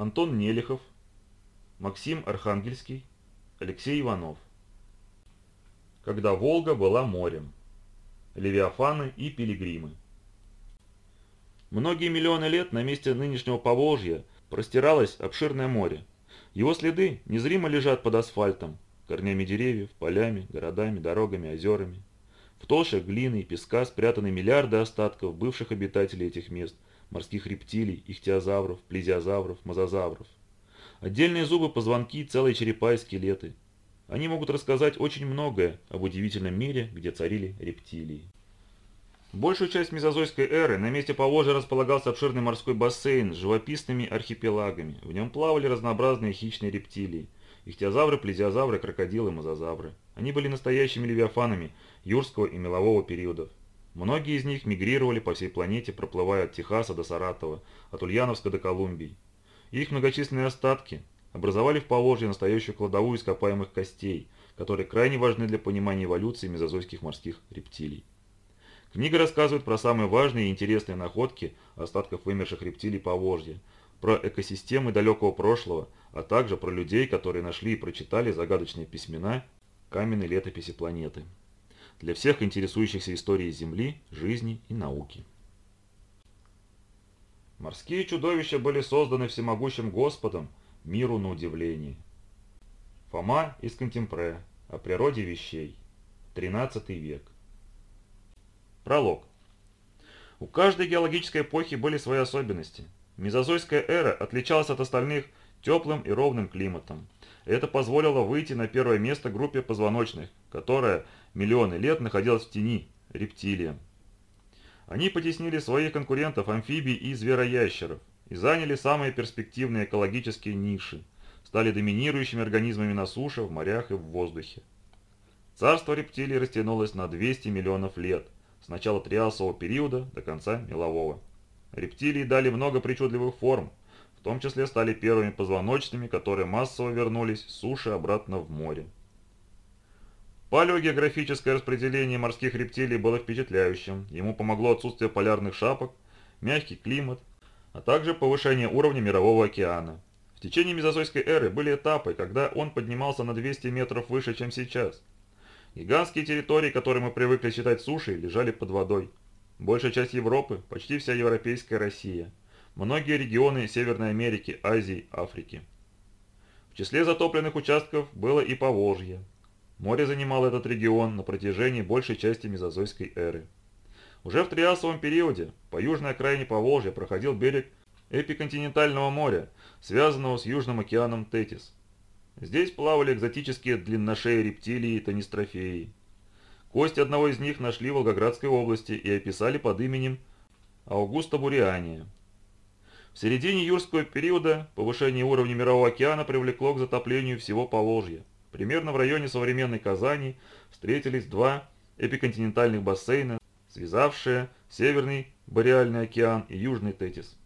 Антон Нелихов, Максим Архангельский, Алексей Иванов. Когда Волга была морем. Левиафаны и пилигримы. Многие миллионы лет на месте нынешнего Поволжья простиралось обширное море. Его следы незримо лежат под асфальтом, корнями деревьев, полями, городами, дорогами, озерами. В толщах глины и песка спрятаны миллиарды остатков бывших обитателей этих мест, морских рептилий, ихтиозавров, плезиозавров, мозазавров. Отдельные зубы, позвонки, целые черепа и скелеты. Они могут рассказать очень многое об удивительном мире, где царили рептилии. Большую часть мезозойской эры на месте Поволжья располагался обширный морской бассейн с живописными архипелагами. В нем плавали разнообразные хищные рептилии. Ихтиозавры, плезиозавры, крокодилы, мозазавры. Они были настоящими левиафанами юрского и мелового периодов. Многие из них мигрировали по всей планете, проплывая от Техаса до Саратова, от Ульяновска до Колумбии. Их многочисленные остатки образовали в Поволжье настоящую кладовую ископаемых костей, которые крайне важны для понимания эволюции мезозойских морских рептилий. Книга рассказывает про самые важные и интересные находки остатков вымерших рептилий Поволжья, про экосистемы далекого прошлого, а также про людей, которые нашли и прочитали загадочные письмена каменной летописи планеты. Для всех интересующихся историей Земли, жизни и науки. Морские чудовища были созданы всемогущим Господом, миру на удивление. Фома из Контемпре. О природе вещей. 13 век. Пролог. У каждой геологической эпохи были свои особенности. Мезозойская эра отличалась от остальных теплым и ровным климатом. Это позволило выйти на первое место группе позвоночных, которая миллионы лет находилась в тени, рептилиям. Они потеснили своих конкурентов амфибий и звероящеров и заняли самые перспективные экологические ниши, стали доминирующими организмами на суше, в морях и в воздухе. Царство рептилий растянулось на 200 миллионов лет – с начала триасового периода до конца мелового. Рептилии дали много причудливых форм, в том числе стали первыми позвоночными, которые массово вернулись с суши обратно в море. Палеогеографическое распределение морских рептилий было впечатляющим, ему помогло отсутствие полярных шапок, мягкий климат, а также повышение уровня мирового океана. В течение мезозойской эры были этапы, когда он поднимался на 200 метров выше, чем сейчас – Гигантские территории, которые мы привыкли считать сушей, лежали под водой. Большая часть Европы, почти вся европейская Россия. Многие регионы Северной Америки, Азии, Африки. В числе затопленных участков было и Поволжье. Море занимало этот регион на протяжении большей части мезозойской эры. Уже в Триасовом периоде по южной окраине Поволжья проходил берег эпиконтинентального моря, связанного с Южным океаном Тетис. Здесь плавали экзотические длинношеи рептилии и тонистрофеи. Кости одного из них нашли в Волгоградской области и описали под именем Аугуста Буриания. В середине юрского периода повышение уровня Мирового океана привлекло к затоплению всего Поволжья. Примерно в районе современной Казани встретились два эпиконтинентальных бассейна, связавшие Северный Бореальный океан и Южный Тетис.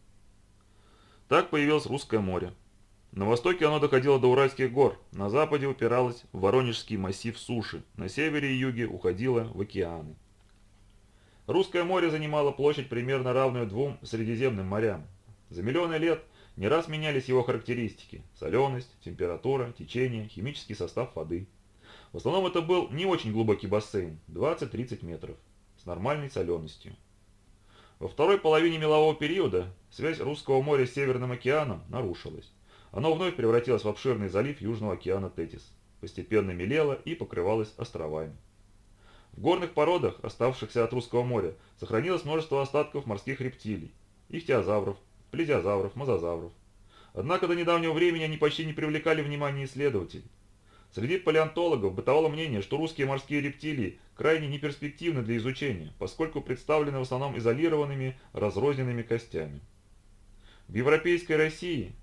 Так появилось Русское море. На востоке оно доходило до Уральских гор, на западе упиралось в Воронежский массив суши, на севере и юге уходило в океаны. Русское море занимало площадь примерно равную двум Средиземным морям. За миллионы лет не раз менялись его характеристики – соленость, температура, течение, химический состав воды. В основном это был не очень глубокий бассейн – 20-30 метров, с нормальной соленостью. Во второй половине мелового периода связь Русского моря с Северным океаном нарушилась. Оно вновь превратилось в обширный залив Южного океана Тетис, постепенно мелело и покрывалось островами. В горных породах, оставшихся от Русского моря, сохранилось множество остатков морских рептилий, ихтиозавров, плезиозавров, мозазавров. Однако до недавнего времени они почти не привлекали внимания исследователей. Среди палеонтологов бытовало мнение, что русские морские рептилии крайне неперспективны для изучения, поскольку представлены в основном изолированными разрозненными костями. В европейской России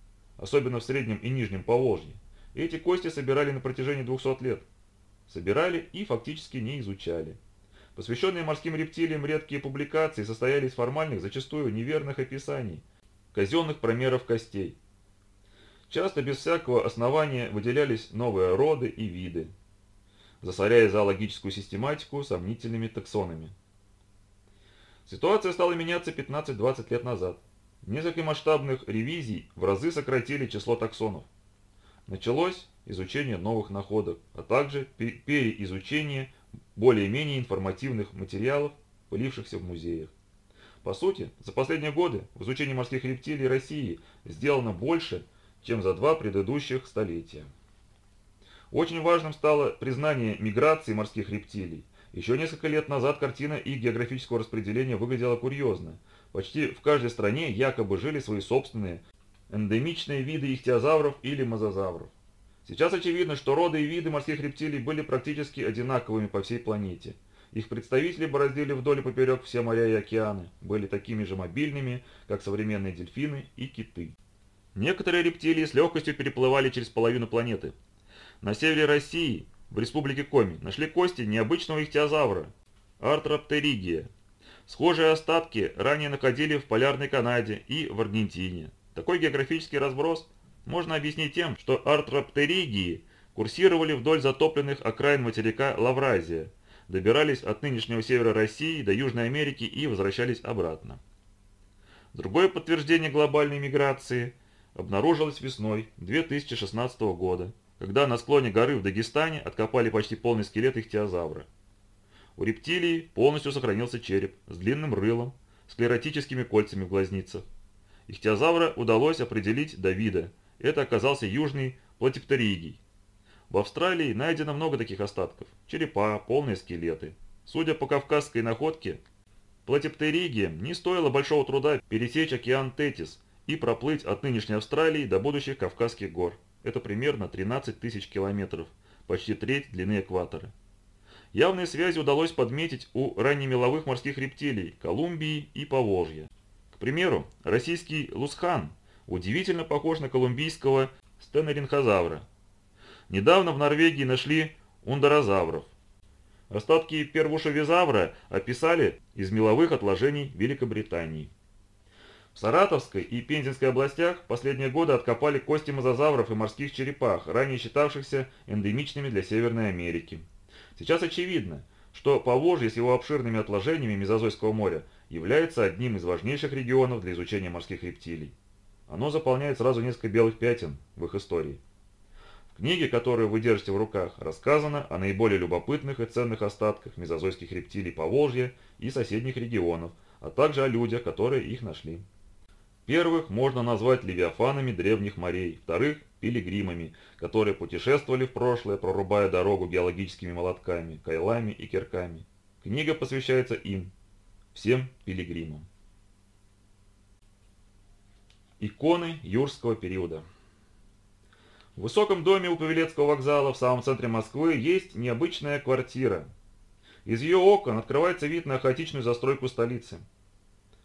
особенно в Среднем и Нижнем Поволжье, эти кости собирали на протяжении 200 лет. Собирали и фактически не изучали. Посвященные морским рептилиям редкие публикации состояли из формальных, зачастую неверных описаний, казенных промеров костей. Часто без всякого основания выделялись новые роды и виды, засоряя зоологическую систематику сомнительными таксонами. Ситуация стала меняться 15-20 лет назад. Несколько масштабных ревизий в разы сократили число таксонов. Началось изучение новых находок, а также переизучение более-менее информативных материалов, пылившихся в музеях. По сути, за последние годы в изучении морских рептилий России сделано больше, чем за два предыдущих столетия. Очень важным стало признание миграции морских рептилий. Еще несколько лет назад картина их географического распределения выглядела курьезно. Почти в каждой стране якобы жили свои собственные эндемичные виды ихтиозавров или мозазавров. Сейчас очевидно, что роды и виды морских рептилий были практически одинаковыми по всей планете. Их представители бороздили вдоль и поперек все моря и океаны, были такими же мобильными, как современные дельфины и киты. Некоторые рептилии с легкостью переплывали через половину планеты. На севере России, в республике Коми, нашли кости необычного ихтиозавра – Артроптеригия. Схожие остатки ранее находили в Полярной Канаде и в Аргентине. Такой географический разброс можно объяснить тем, что артроптеригии курсировали вдоль затопленных окраин материка Лавразия – добирались от нынешнего севера России до Южной Америки и возвращались обратно. Другое подтверждение глобальной миграции обнаружилось весной 2016 года, когда на склоне горы в Дагестане откопали почти полный скелет ихтиозавра. У рептилии полностью сохранился череп с длинным рылом, склеротическими кольцами в глазницах. Ихтиозавра удалось определить до вида. Это оказался южный платиптеригий, в Австралии найдено много таких остатков. Черепа, полные скелеты. Судя по кавказской находке, платиптериге не стоило большого труда пересечь океан Тетис и проплыть от нынешней Австралии до будущих Кавказских гор. Это примерно 13 тысяч километров, почти треть длины экватора. Явные связи удалось подметить у раннемеловых морских рептилий Колумбии и Поволжья. К примеру, российский лусхан удивительно похож на колумбийского стеноринхозавра, Недавно в Норвегии нашли ундерозавров. Остатки первушевизавра описали из меловых отложений Великобритании. В Саратовской и Пензенской областях последние годы откопали кости мозазавров и морских черепах, ранее считавшихся эндемичными для Северной Америки. Сейчас очевидно, что Поволжье с его обширными отложениями Мезозойского моря является одним из важнейших регионов для изучения морских рептилий. Оно заполняет сразу несколько белых пятен в их истории. Книге, которую вы держите в руках, рассказано о наиболее любопытных и ценных остатках мезозойских рептилий Поволжья и соседних регионов, а также о людях, которые их нашли. Первых можно назвать левиафанами древних морей, вторых – пилигримами, которые путешествовали в прошлое, прорубая дорогу геологическими молотками, кайлами и кирками. Книга посвящается им, всем пилигримам. Иконы юрского периода в высоком доме у Павелецкого вокзала в самом центре Москвы есть необычная квартира. Из ее окон открывается вид на хаотичную застройку столицы.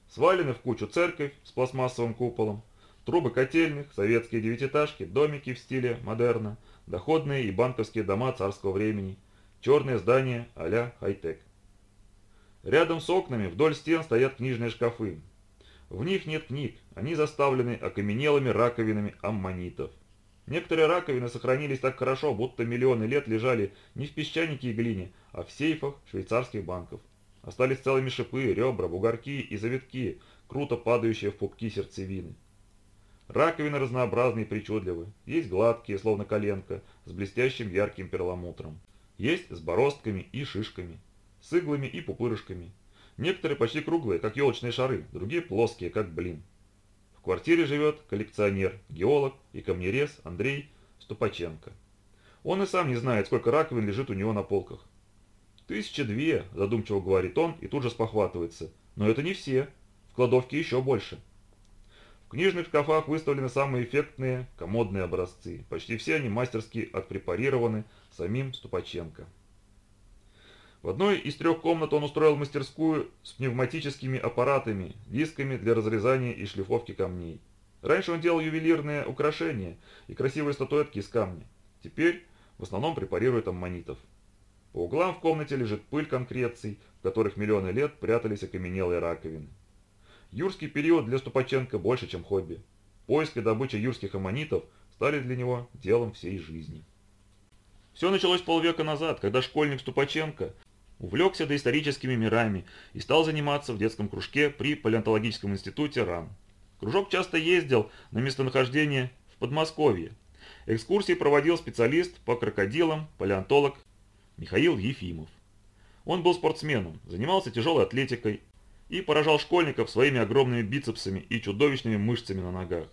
Свалены в кучу церковь с пластмассовым куполом, трубы котельных, советские девятиэтажки, домики в стиле модерна, доходные и банковские дома царского времени, черные здания а-ля хай-тек. Рядом с окнами вдоль стен стоят книжные шкафы. В них нет книг, они заставлены окаменелыми раковинами аммонитов. Некоторые раковины сохранились так хорошо, будто миллионы лет лежали не в песчанике и глине, а в сейфах швейцарских банков. Остались целыми шипы, ребра, бугорки и завитки, круто падающие в пупки сердцевины. Раковины разнообразные и причудливы. Есть гладкие, словно коленка, с блестящим ярким перламутром. Есть с бороздками и шишками, с иглами и пупырышками. Некоторые почти круглые, как елочные шары, другие плоские, как блин квартире живет коллекционер, геолог и камнерез Андрей Ступаченко. Он и сам не знает, сколько раковин лежит у него на полках. «Тысяча две», – задумчиво говорит он и тут же спохватывается. «Но это не все. В кладовке еще больше». В книжных шкафах выставлены самые эффектные комодные образцы. Почти все они мастерски отпрепарированы самим Ступаченко. В одной из трех комнат он устроил мастерскую с пневматическими аппаратами, дисками для разрезания и шлифовки камней. Раньше он делал ювелирные украшения и красивые статуэтки из камня. Теперь в основном препарирует аммонитов. По углам в комнате лежит пыль конкреций, в которых миллионы лет прятались окаменелые раковины. Юрский период для Ступаченко больше, чем хобби. Поиск и добыча юрских аммонитов стали для него делом всей жизни. Все началось полвека назад, когда школьник Ступаченко Увлекся доисторическими мирами и стал заниматься в детском кружке при палеонтологическом институте РАН. Кружок часто ездил на местонахождение в Подмосковье. Экскурсии проводил специалист по крокодилам, палеонтолог Михаил Ефимов. Он был спортсменом, занимался тяжелой атлетикой и поражал школьников своими огромными бицепсами и чудовищными мышцами на ногах.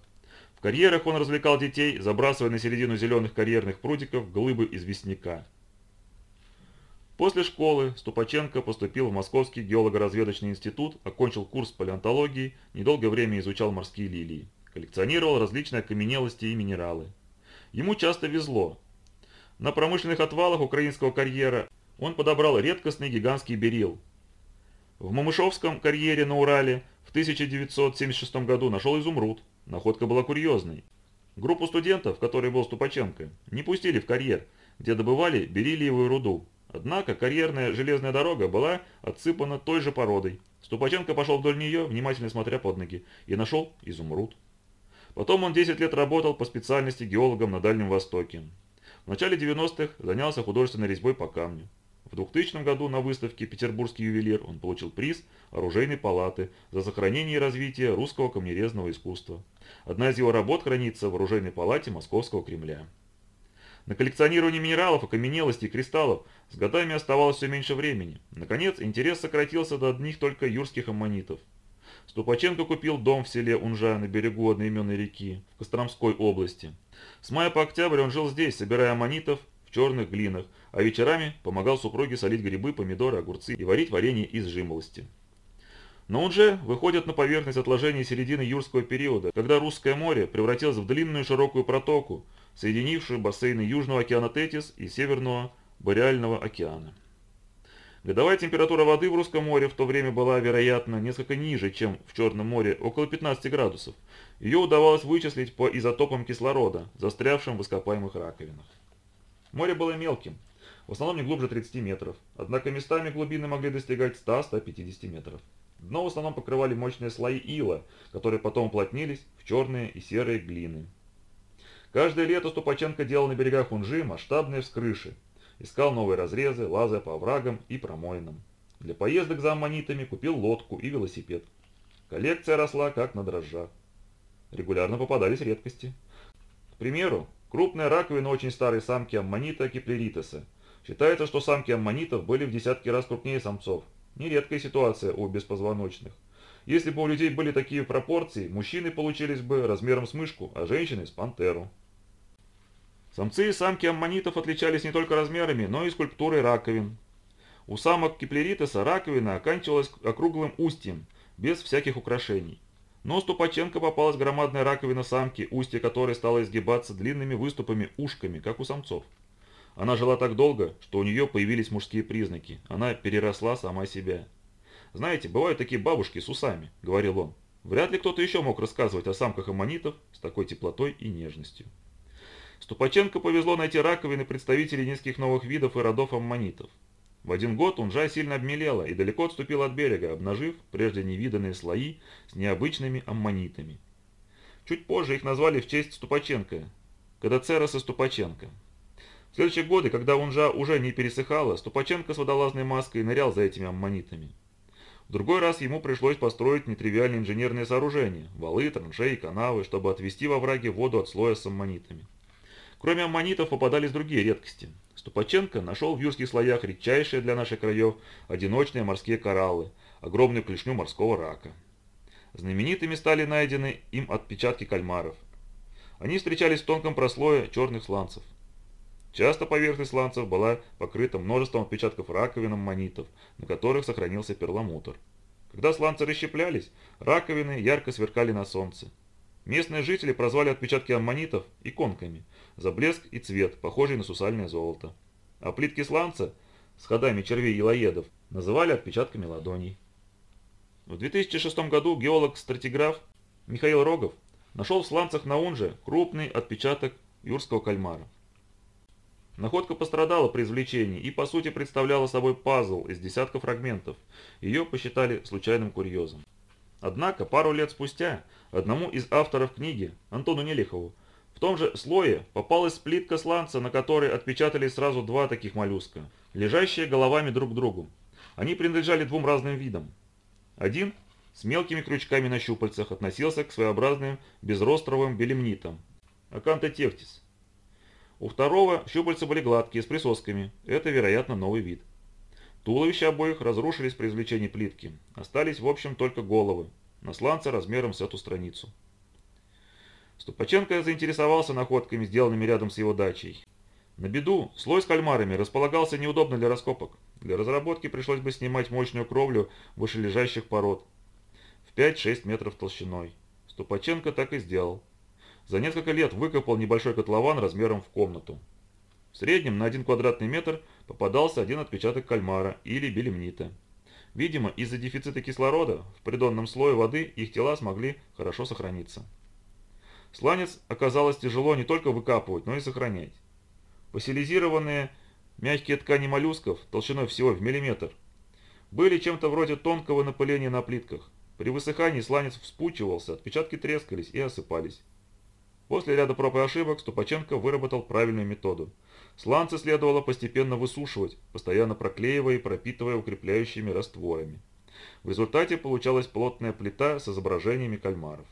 В карьерах он развлекал детей, забрасывая на середину зеленых карьерных прудиков глыбы известняка. После школы Ступаченко поступил в Московский геолого-разведочный институт, окончил курс палеонтологии, недолгое время изучал морские лилии, коллекционировал различные окаменелости и минералы. Ему часто везло. На промышленных отвалах украинского карьера он подобрал редкостный гигантский берил. В Мамышовском карьере на Урале в 1976 году нашел изумруд. Находка была курьезной. Группу студентов, который был Ступаченко, не пустили в карьер, где добывали бериллиевую руду. Однако карьерная железная дорога была отсыпана той же породой. Ступаченко пошел вдоль нее, внимательно смотря под ноги, и нашел изумруд. Потом он 10 лет работал по специальности геологом на Дальнем Востоке. В начале 90-х занялся художественной резьбой по камню. В 2000 году на выставке «Петербургский ювелир» он получил приз Оружейной палаты за сохранение и развитие русского камнерезного искусства. Одна из его работ хранится в Оружейной палате Московского Кремля. На коллекционирование минералов, окаменелостей и кристаллов с годами оставалось все меньше времени. Наконец, интерес сократился до одних только юрских аммонитов. Ступаченко купил дом в селе Унжа на берегу одноименной реки в Костромской области. С мая по октябрь он жил здесь, собирая аммонитов в черных глинах, а вечерами помогал супруге солить грибы, помидоры, огурцы и варить варенье из жимолости. Но уже выходят на поверхность отложения середины юрского периода, когда Русское море превратилось в длинную широкую протоку, соединившую бассейны Южного океана Тетис и Северного Бореального океана. Годовая температура воды в Русском море в то время была, вероятно, несколько ниже, чем в Черном море, около 15 градусов. Ее удавалось вычислить по изотопам кислорода, застрявшим в ископаемых раковинах. Море было мелким, в основном не глубже 30 метров, однако местами глубины могли достигать 100-150 метров. Дно в основном покрывали мощные слои ила, которые потом уплотнились в черные и серые глины. Каждое лето Ступаченко делал на берегах Унжи масштабные вскрыши. Искал новые разрезы, лазая по оврагам и промоинам. Для поездок за аммонитами купил лодку и велосипед. Коллекция росла как на дрожжах. Регулярно попадались редкости. К примеру, крупная раковина очень старой самки аммонита киплеритеса. Считается, что самки аммонитов были в десятки раз крупнее самцов. Нередкая ситуация у беспозвоночных. Если бы у людей были такие пропорции, мужчины получились бы размером с мышку, а женщины с пантеру. Самцы и самки аммонитов отличались не только размерами, но и скульптурой раковин. У самок киплеритеса раковина оканчивалась округлым устьем, без всяких украшений. Но Ступаченко попалась громадная раковина самки, устье которой стало изгибаться длинными выступами ушками, как у самцов. Она жила так долго, что у нее появились мужские признаки. Она переросла сама себя. «Знаете, бывают такие бабушки с усами», — говорил он. Вряд ли кто-то еще мог рассказывать о самках аммонитов с такой теплотой и нежностью. Ступаченко повезло найти раковины представителей нескольких новых видов и родов аммонитов. В один год унжа сильно обмелела и далеко отступила от берега, обнажив прежде невиданные слои с необычными аммонитами. Чуть позже их назвали в честь Ступаченко – Кадацероса Ступаченко. В следующие годы, когда унжа уже не пересыхала, Ступаченко с водолазной маской нырял за этими аммонитами. В другой раз ему пришлось построить нетривиальные инженерные сооружения – валы, траншеи, канавы, чтобы отвести во враге воду от слоя с аммонитами. Кроме аммонитов попадались другие редкости. Ступаченко нашел в юрских слоях редчайшие для наших краев одиночные морские кораллы, огромную клешню морского рака. Знаменитыми стали найдены им отпечатки кальмаров. Они встречались в тонком прослое черных сланцев. Часто поверхность сланцев была покрыта множеством отпечатков раковин аммонитов, на которых сохранился перламутр. Когда сланцы расщеплялись, раковины ярко сверкали на солнце. Местные жители прозвали отпечатки аммонитов иконками – за блеск и цвет, похожий на сусальное золото. А плитки сланца с ходами червей и лоедов называли отпечатками ладоней. В 2006 году геолог-стратиграф Михаил Рогов нашел в сланцах на Унже крупный отпечаток юрского кальмара. Находка пострадала при извлечении и по сути представляла собой пазл из десятка фрагментов. Ее посчитали случайным курьезом. Однако пару лет спустя одному из авторов книги, Антону Нелихову, том же слое попалась плитка сланца, на которой отпечатались сразу два таких моллюска, лежащие головами друг к другу. Они принадлежали двум разным видам. Один с мелкими крючками на щупальцах относился к своеобразным безростровым белемнитам – акантотехтис. У второго щупальца были гладкие, с присосками. Это, вероятно, новый вид. Туловища обоих разрушились при извлечении плитки. Остались, в общем, только головы. На сланце размером с эту страницу. Ступаченко заинтересовался находками, сделанными рядом с его дачей. На беду, слой с кальмарами располагался неудобно для раскопок. Для разработки пришлось бы снимать мощную кровлю вышележащих пород в 5-6 метров толщиной. Ступаченко так и сделал. За несколько лет выкопал небольшой котлован размером в комнату. В среднем на один квадратный метр попадался один отпечаток кальмара или белемнита. Видимо, из-за дефицита кислорода в придонном слое воды их тела смогли хорошо сохраниться. Сланец оказалось тяжело не только выкапывать, но и сохранять. Фасилизированные мягкие ткани моллюсков толщиной всего в миллиметр были чем-то вроде тонкого напыления на плитках. При высыхании сланец вспучивался, отпечатки трескались и осыпались. После ряда проб и ошибок Ступаченко выработал правильную методу. Сланцы следовало постепенно высушивать, постоянно проклеивая и пропитывая укрепляющими растворами. В результате получалась плотная плита с изображениями кальмаров.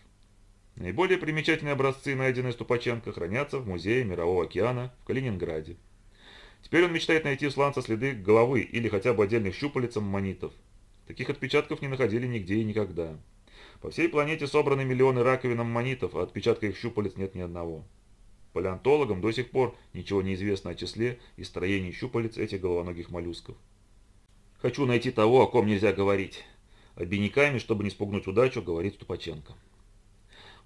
Наиболее примечательные образцы, найденные Ступаченко, хранятся в Музее Мирового океана в Калининграде. Теперь он мечтает найти у сланца следы головы или хотя бы отдельных щупалец аммонитов. Таких отпечатков не находили нигде и никогда. По всей планете собраны миллионы раковин аммонитов, а отпечатка их щупалец нет ни одного. Палеонтологам до сих пор ничего не известно о числе и строении щупалец этих головоногих моллюсков. «Хочу найти того, о ком нельзя говорить», – обиняками, чтобы не спугнуть удачу, говорит Ступаченко.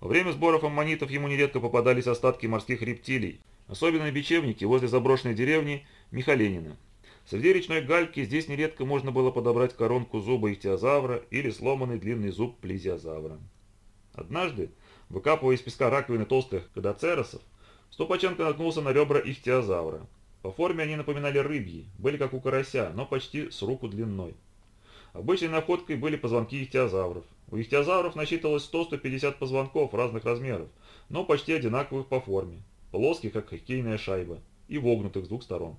Во время сборов аммонитов ему нередко попадались остатки морских рептилий, особенно бечевники возле заброшенной деревни Михаленина. Среди речной гальки здесь нередко можно было подобрать коронку зуба ихтиозавра или сломанный длинный зуб плезиозавра. Однажды, выкапывая из песка раковины толстых кадацеросов, Стопаченко наткнулся на ребра ихтиозавра. По форме они напоминали рыбьи, были как у карася, но почти с руку длиной. Обычной находкой были позвонки ихтиозавров. У ихтиозавров насчитывалось 100-150 позвонков разных размеров, но почти одинаковых по форме, плоских, как хоккейная шайба, и вогнутых с двух сторон.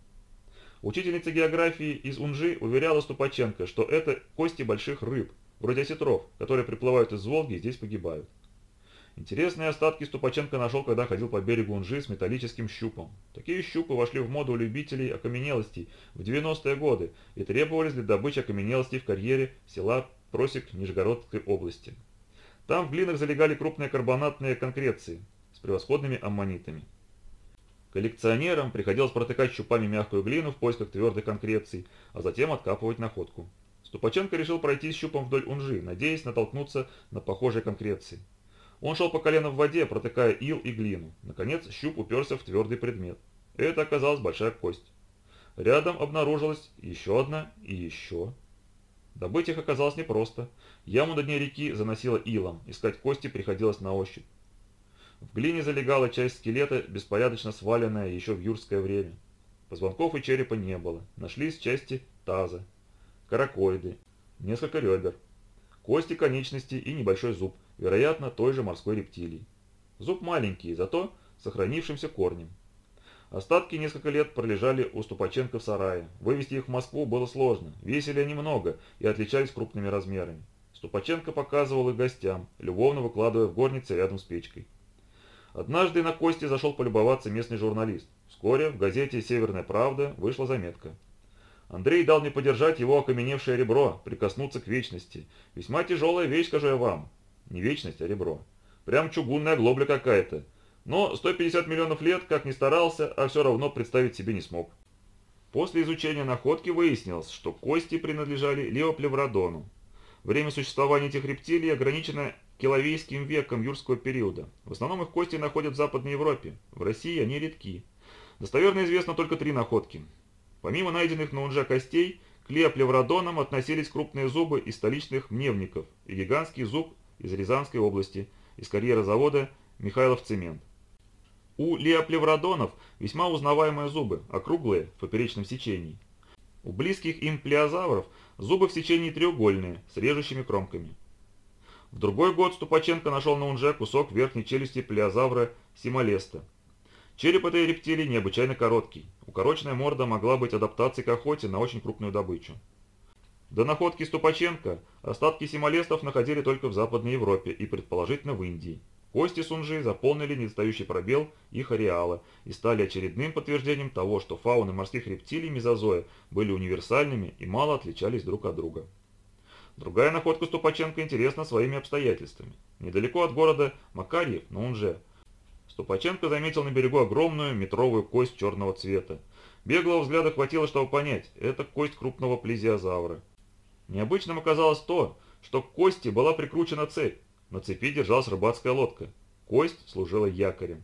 Учительница географии из Унжи уверяла Ступаченко, что это кости больших рыб, вроде осетров, которые приплывают из Волги и здесь погибают. Интересные остатки Ступаченко нашел, когда ходил по берегу Унжи с металлическим щупом. Такие щупы вошли в моду любителей окаменелостей в 90-е годы и требовались для добычи окаменелостей в карьере села Просек Нижегородской области. Там в глинах залегали крупные карбонатные конкреции с превосходными аммонитами. Коллекционерам приходилось протыкать щупами мягкую глину в поисках твердых конкреций, а затем откапывать находку. Ступаченко решил пройти щупом вдоль Унжи, надеясь натолкнуться на похожие конкреции. Он шел по колено в воде, протыкая ил и глину. Наконец щуп уперся в твердый предмет. Это оказалась большая кость. Рядом обнаружилась еще одна и еще. Добыть их оказалось непросто. Яму на дне реки заносило илом, искать кости приходилось на ощупь. В глине залегала часть скелета, беспорядочно сваленная еще в юрское время. Позвонков и черепа не было. Нашлись части таза, каракоиды, несколько ребер, кости конечности и небольшой зуб, вероятно, той же морской рептилии. Зуб маленький, зато сохранившимся корнем. Остатки несколько лет пролежали у Ступаченко в сарае. Вывести их в Москву было сложно, весили они много и отличались крупными размерами. Ступаченко показывал их гостям, любовно выкладывая в горнице рядом с печкой. Однажды на кости зашел полюбоваться местный журналист. Вскоре в газете «Северная правда» вышла заметка. Андрей дал мне подержать его окаменевшее ребро, прикоснуться к вечности. Весьма тяжелая вещь, скажу я вам. Не вечность, а ребро. Прям чугунная глобля какая-то. Но 150 миллионов лет, как ни старался, а все равно представить себе не смог. После изучения находки выяснилось, что кости принадлежали леоплевродону. Время существования этих рептилий ограничено киловейским веком юрского периода. В основном их кости находят в Западной Европе. В России они редки. Достоверно известно только три находки. Помимо найденных на Унже костей, к леоплевродонам относились крупные зубы из столичных мневников и гигантский зуб из Рязанской области, из карьера завода Михайлов цемент. У леоплевродонов весьма узнаваемые зубы, округлые в поперечном сечении. У близких им плеозавров зубы в сечении треугольные, с режущими кромками. В другой год Ступаченко нашел на Унже кусок верхней челюсти плеозавра симолеста. Череп этой рептилии необычайно короткий. Укороченная морда могла быть адаптацией к охоте на очень крупную добычу. До находки Ступаченко остатки симолестов находили только в Западной Европе и предположительно в Индии. Кости Сунжи заполнили недостающий пробел их ареала и стали очередным подтверждением того, что фауны морских рептилий мезозоя были универсальными и мало отличались друг от друга. Другая находка Ступаченко интересна своими обстоятельствами. Недалеко от города Макарьев, на Унже, Ступаченко заметил на берегу огромную метровую кость черного цвета. Беглого взгляда хватило, чтобы понять, это кость крупного плезиозавра. Необычным оказалось то, что к кости была прикручена цепь. На цепи держалась рыбацкая лодка. Кость служила якорем.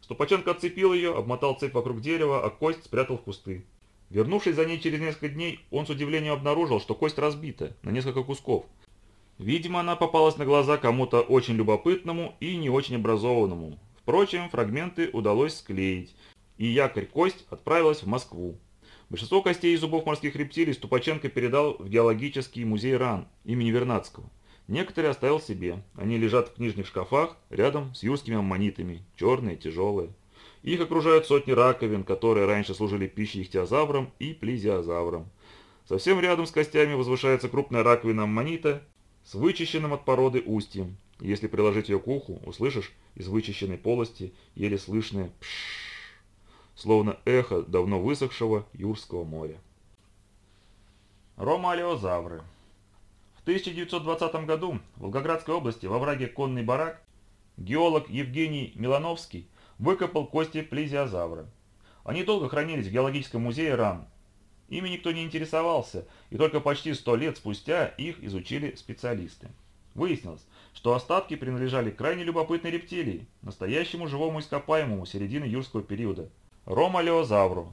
Ступаченко отцепил ее, обмотал цепь вокруг дерева, а кость спрятал в кусты. Вернувшись за ней через несколько дней, он с удивлением обнаружил, что кость разбита на несколько кусков. Видимо, она попалась на глаза кому-то очень любопытному и не очень образованному. Впрочем, фрагменты удалось склеить, и якорь-кость отправилась в Москву. Большинство костей и зубов морских рептилий Ступаченко передал в геологический музей РАН имени Вернадского. Некоторые оставил себе. Они лежат в книжных шкафах рядом с юрскими аммонитами, черные, тяжелые. Их окружают сотни раковин, которые раньше служили пищей ихтиозаврам и плезиозаврам. Совсем рядом с костями возвышается крупная раковина аммонита с вычищенным от породы устьем. Если приложить ее к уху, услышишь из вычищенной полости еле слышное «пшшш», словно эхо давно высохшего Юрского моря. Ромалиозавры 1920 году в Волгоградской области во враге Конный барак геолог Евгений Милановский выкопал кости плезиозавра. Они долго хранились в геологическом музее РАН. Ими никто не интересовался, и только почти сто лет спустя их изучили специалисты. Выяснилось, что остатки принадлежали крайне любопытной рептилии, настоящему живому ископаемому середины юрского периода – ромалиозавру.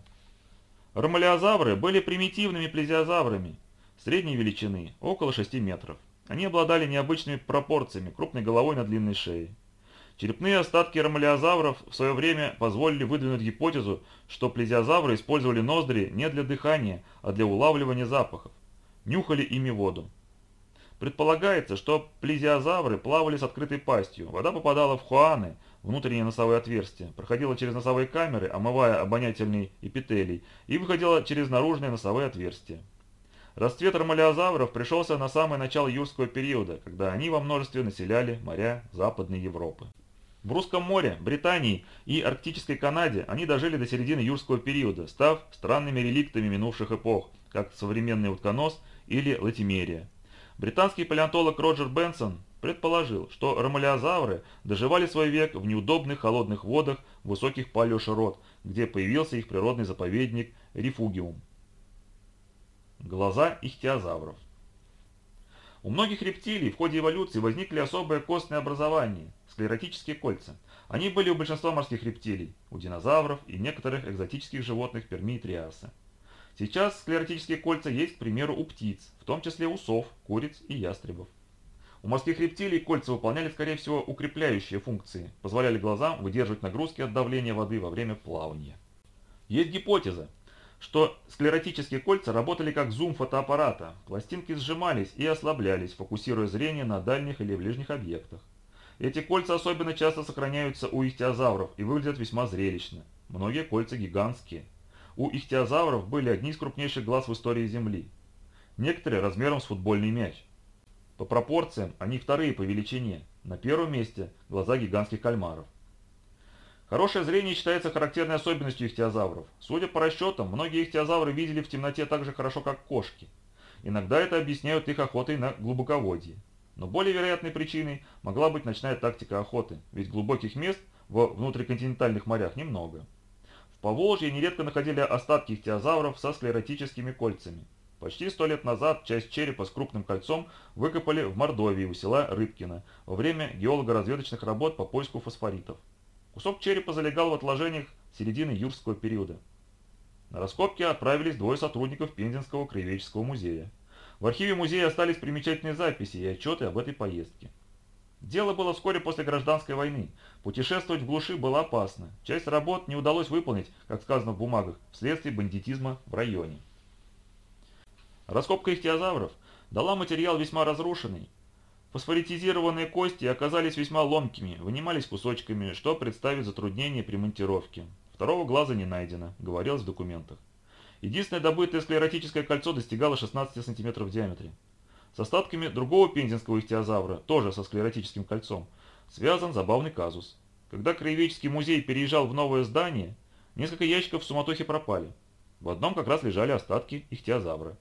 Ромалиозавры были примитивными плезиозаврами, средней величины, около 6 метров. Они обладали необычными пропорциями, крупной головой на длинной шее. Черепные остатки ромалиозавров в свое время позволили выдвинуть гипотезу, что плезиозавры использовали ноздри не для дыхания, а для улавливания запахов. Нюхали ими воду. Предполагается, что плезиозавры плавали с открытой пастью. Вода попадала в хуаны, внутренние носовые отверстия, проходила через носовые камеры, омывая обонятельный эпителий, и выходила через наружные носовые отверстия. Расцвет ромалиозавров пришелся на самое начало юрского периода, когда они во множестве населяли моря Западной Европы. В Русском море, Британии и Арктической Канаде они дожили до середины юрского периода, став странными реликтами минувших эпох, как современный утконос или латимерия. Британский палеонтолог Роджер Бенсон предположил, что ромалиозавры доживали свой век в неудобных холодных водах высоких палеоширот, где появился их природный заповедник Рифугиум. Глаза ихтиозавров. У многих рептилий в ходе эволюции возникли особые костные образования – склеротические кольца. Они были у большинства морских рептилий, у динозавров и некоторых экзотических животных Перми и Триаса. Сейчас склеротические кольца есть, к примеру, у птиц, в том числе у сов, куриц и ястребов. У морских рептилий кольца выполняли, скорее всего, укрепляющие функции, позволяли глазам выдерживать нагрузки от давления воды во время плавания. Есть гипотеза, что склеротические кольца работали как зум фотоаппарата, пластинки сжимались и ослаблялись, фокусируя зрение на дальних или ближних объектах. Эти кольца особенно часто сохраняются у ихтиозавров и выглядят весьма зрелищно. Многие кольца гигантские. У ихтиозавров были одни из крупнейших глаз в истории Земли. Некоторые размером с футбольный мяч. По пропорциям они вторые по величине. На первом месте глаза гигантских кальмаров. Хорошее зрение считается характерной особенностью ихтиозавров. Судя по расчетам, многие ихтиозавры видели в темноте так же хорошо, как кошки. Иногда это объясняют их охотой на глубоководье. Но более вероятной причиной могла быть ночная тактика охоты, ведь глубоких мест во внутриконтинентальных морях немного. В Поволжье нередко находили остатки ихтиозавров со склеротическими кольцами. Почти сто лет назад часть черепа с крупным кольцом выкопали в Мордовии у села Рыбкино во время геолого-разведочных работ по поиску фосфоритов. Кусок черепа залегал в отложениях середины юрского периода. На раскопки отправились двое сотрудников Пензенского краеведческого музея. В архиве музея остались примечательные записи и отчеты об этой поездке. Дело было вскоре после гражданской войны. Путешествовать в глуши было опасно. Часть работ не удалось выполнить, как сказано в бумагах, вследствие бандитизма в районе. Раскопка ихтиозавров дала материал весьма разрушенный, Фосфоритизированные кости оказались весьма ломкими, вынимались кусочками, что представит затруднение при монтировке. Второго глаза не найдено, говорилось в документах. Единственное добытое склеротическое кольцо достигало 16 см в диаметре. С остатками другого пензенского ихтиозавра, тоже со склеротическим кольцом, связан забавный казус. Когда краеведческий музей переезжал в новое здание, несколько ящиков в суматохе пропали. В одном как раз лежали остатки ихтиозавра.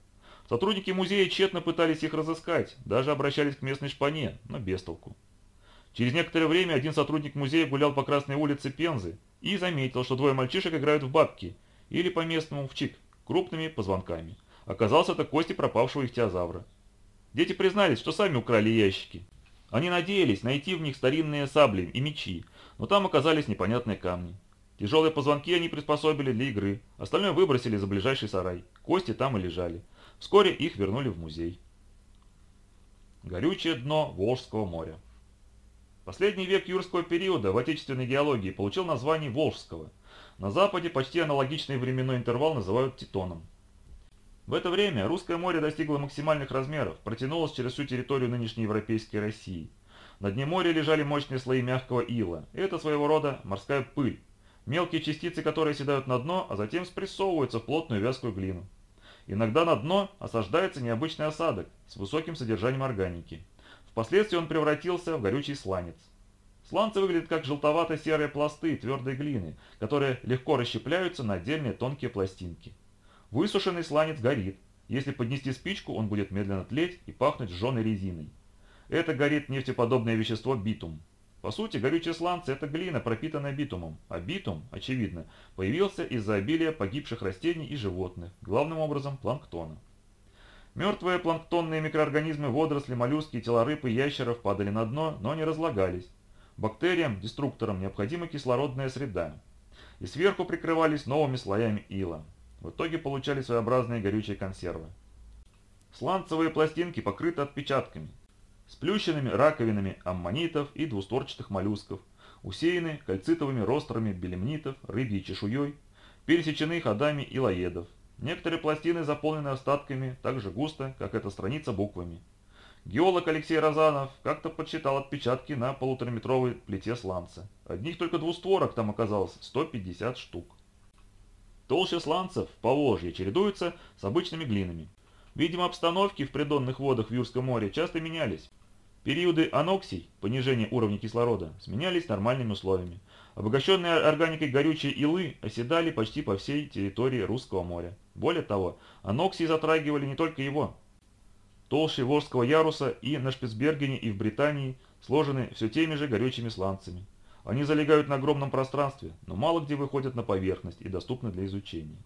Сотрудники музея тщетно пытались их разыскать, даже обращались к местной шпане, но без толку. Через некоторое время один сотрудник музея гулял по Красной улице Пензы и заметил, что двое мальчишек играют в бабки, или по-местному в чик, крупными позвонками. Оказалось, это кости пропавшего ихтиозавра. Дети признались, что сами украли ящики. Они надеялись найти в них старинные сабли и мечи, но там оказались непонятные камни. Тяжелые позвонки они приспособили для игры, остальное выбросили за ближайший сарай. Кости там и лежали. Вскоре их вернули в музей. Горючее дно Волжского моря. Последний век юрского периода в отечественной геологии получил название Волжского. На Западе почти аналогичный временной интервал называют Титоном. В это время Русское море достигло максимальных размеров, протянулось через всю территорию нынешней Европейской России. На дне моря лежали мощные слои мягкого ила. Это своего рода морская пыль, мелкие частицы которые оседают на дно, а затем спрессовываются в плотную вязкую глину. Иногда на дно осаждается необычный осадок с высоким содержанием органики. Впоследствии он превратился в горючий сланец. Сланцы выглядят как желтовато-серые пласты твердой глины, которые легко расщепляются на отдельные тонкие пластинки. Высушенный сланец горит. Если поднести спичку, он будет медленно тлеть и пахнуть сжженной резиной. Это горит нефтеподобное вещество битум. По сути, горючие сланцы – это глина, пропитанная битумом, а битум, очевидно, появился из-за обилия погибших растений и животных, главным образом планктона. Мертвые планктонные микроорганизмы, водоросли, моллюски, тела рыб и ящеров падали на дно, но не разлагались. Бактериям, деструкторам необходима кислородная среда. И сверху прикрывались новыми слоями ила. В итоге получали своеобразные горючие консервы. Сланцевые пластинки покрыты отпечатками, сплющенными раковинами аммонитов и двустворчатых моллюсков, усеяны кальцитовыми рострами белемнитов, рыбьей чешуей, пересечены ходами илоедов. Некоторые пластины заполнены остатками так же густо, как эта страница буквами. Геолог Алексей Розанов как-то подсчитал отпечатки на полутораметровой плите сланца. Одних только двустворок там оказалось 150 штук. Толще сланцев по Волжье чередуются с обычными глинами. Видимо, обстановки в придонных водах в Юрском море часто менялись. Периоды аноксий, понижения уровня кислорода, сменялись нормальными условиями. Обогащенные органикой горючие илы оседали почти по всей территории Русского моря. Более того, аноксии затрагивали не только его. Толще Волжского яруса и на Шпицбергене и в Британии сложены все теми же горючими сланцами. Они залегают на огромном пространстве, но мало где выходят на поверхность и доступны для изучения.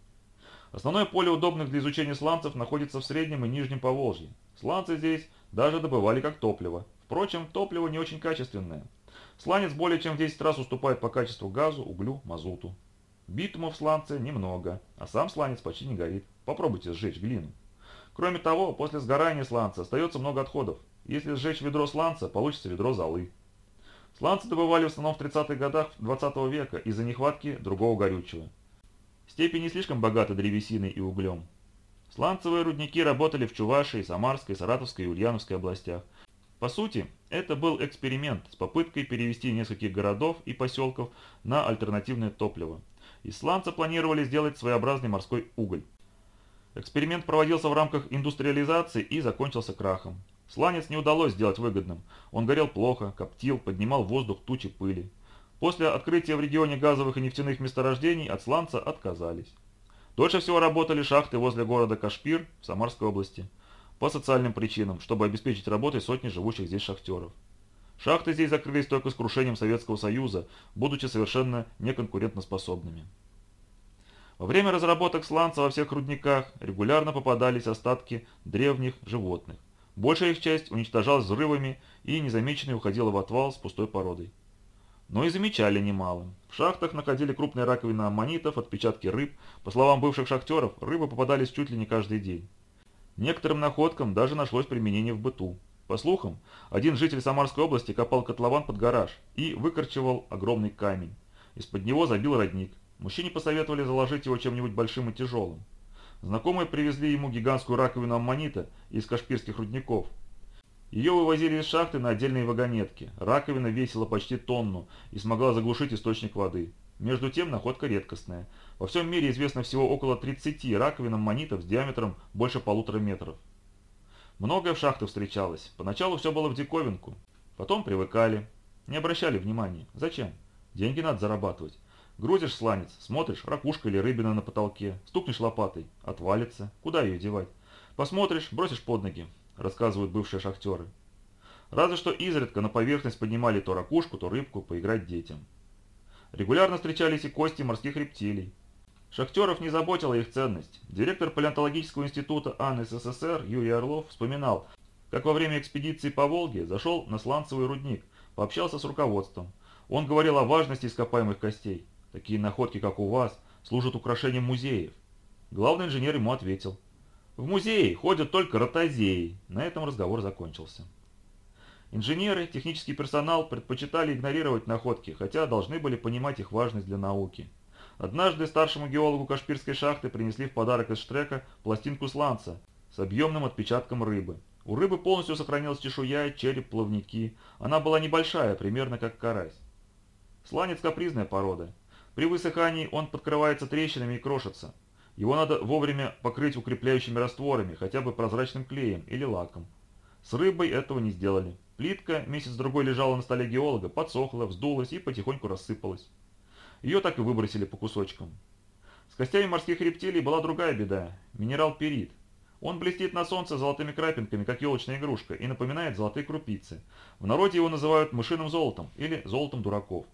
Основное поле удобных для изучения сланцев находится в среднем и нижнем Поволжье. Сланцы здесь даже добывали как топливо. Впрочем, топливо не очень качественное. Сланец более чем в 10 раз уступает по качеству газу, углю, мазуту. Битума в сланце немного, а сам сланец почти не горит. Попробуйте сжечь глину. Кроме того, после сгорания сланца остается много отходов. Если сжечь ведро сланца, получится ведро золы. Сланцы добывали в основном в 30-х годах 20 -го века из-за нехватки другого горючего. Степи не слишком богаты древесиной и углем. Сланцевые рудники работали в Чувашии, Самарской, Саратовской и Ульяновской областях. По сути, это был эксперимент с попыткой перевести нескольких городов и поселков на альтернативное топливо. Из сланца планировали сделать своеобразный морской уголь. Эксперимент проводился в рамках индустриализации и закончился крахом. Сланец не удалось сделать выгодным. Он горел плохо, коптил, поднимал воздух тучи пыли. После открытия в регионе газовых и нефтяных месторождений от сланца отказались. Дольше всего работали шахты возле города Кашпир в Самарской области. По социальным причинам, чтобы обеспечить работой сотни живущих здесь шахтеров. Шахты здесь закрылись только с крушением Советского Союза, будучи совершенно неконкурентоспособными. Во время разработок сланца во всех рудниках регулярно попадались остатки древних животных. Большая их часть уничтожалась взрывами и незамеченной уходила в отвал с пустой породой. Но и замечали немало. В шахтах находили крупные раковины аммонитов, отпечатки рыб. По словам бывших шахтеров, рыбы попадались чуть ли не каждый день. Некоторым находкам даже нашлось применение в быту. По слухам, один житель Самарской области копал котлован под гараж и выкорчевал огромный камень. Из-под него забил родник. Мужчине посоветовали заложить его чем-нибудь большим и тяжелым. Знакомые привезли ему гигантскую раковину аммонита из кашпирских рудников. Ее вывозили из шахты на отдельные вагонетки. Раковина весила почти тонну и смогла заглушить источник воды. Между тем находка редкостная. Во всем мире известно всего около 30 раковин аммонитов с диаметром больше полутора метров. Многое в шахтах встречалось. Поначалу все было в диковинку. Потом привыкали. Не обращали внимания. Зачем? Деньги надо зарабатывать. Грузишь сланец, смотришь, ракушка или рыбина на потолке, стукнешь лопатой, отвалится. Куда ее девать? Посмотришь, бросишь под ноги, рассказывают бывшие шахтеры. Разве что изредка на поверхность поднимали то ракушку, то рыбку поиграть детям. Регулярно встречались и кости морских рептилий. Шахтеров не заботила их ценность. Директор палеонтологического института АН СССР Юрий Орлов вспоминал, как во время экспедиции по Волге зашел на сланцевый рудник, пообщался с руководством. Он говорил о важности ископаемых костей. Такие находки, как у вас, служат украшением музеев. Главный инженер ему ответил. В музее ходят только ротозеи. На этом разговор закончился. Инженеры, технический персонал предпочитали игнорировать находки, хотя должны были понимать их важность для науки. Однажды старшему геологу Кашпирской шахты принесли в подарок из штрека пластинку сланца с объемным отпечатком рыбы. У рыбы полностью сохранилась чешуя, череп, плавники. Она была небольшая, примерно как карась. Сланец капризная порода. При высыхании он подкрывается трещинами и крошится. Его надо вовремя покрыть укрепляющими растворами, хотя бы прозрачным клеем или лаком. С рыбой этого не сделали. Плитка месяц-другой лежала на столе геолога, подсохла, вздулась и потихоньку рассыпалась. Ее так и выбросили по кусочкам. С костями морских рептилий была другая беда – минерал перит. Он блестит на солнце золотыми крапинками, как елочная игрушка, и напоминает золотые крупицы. В народе его называют мышиным золотом или золотом дураков.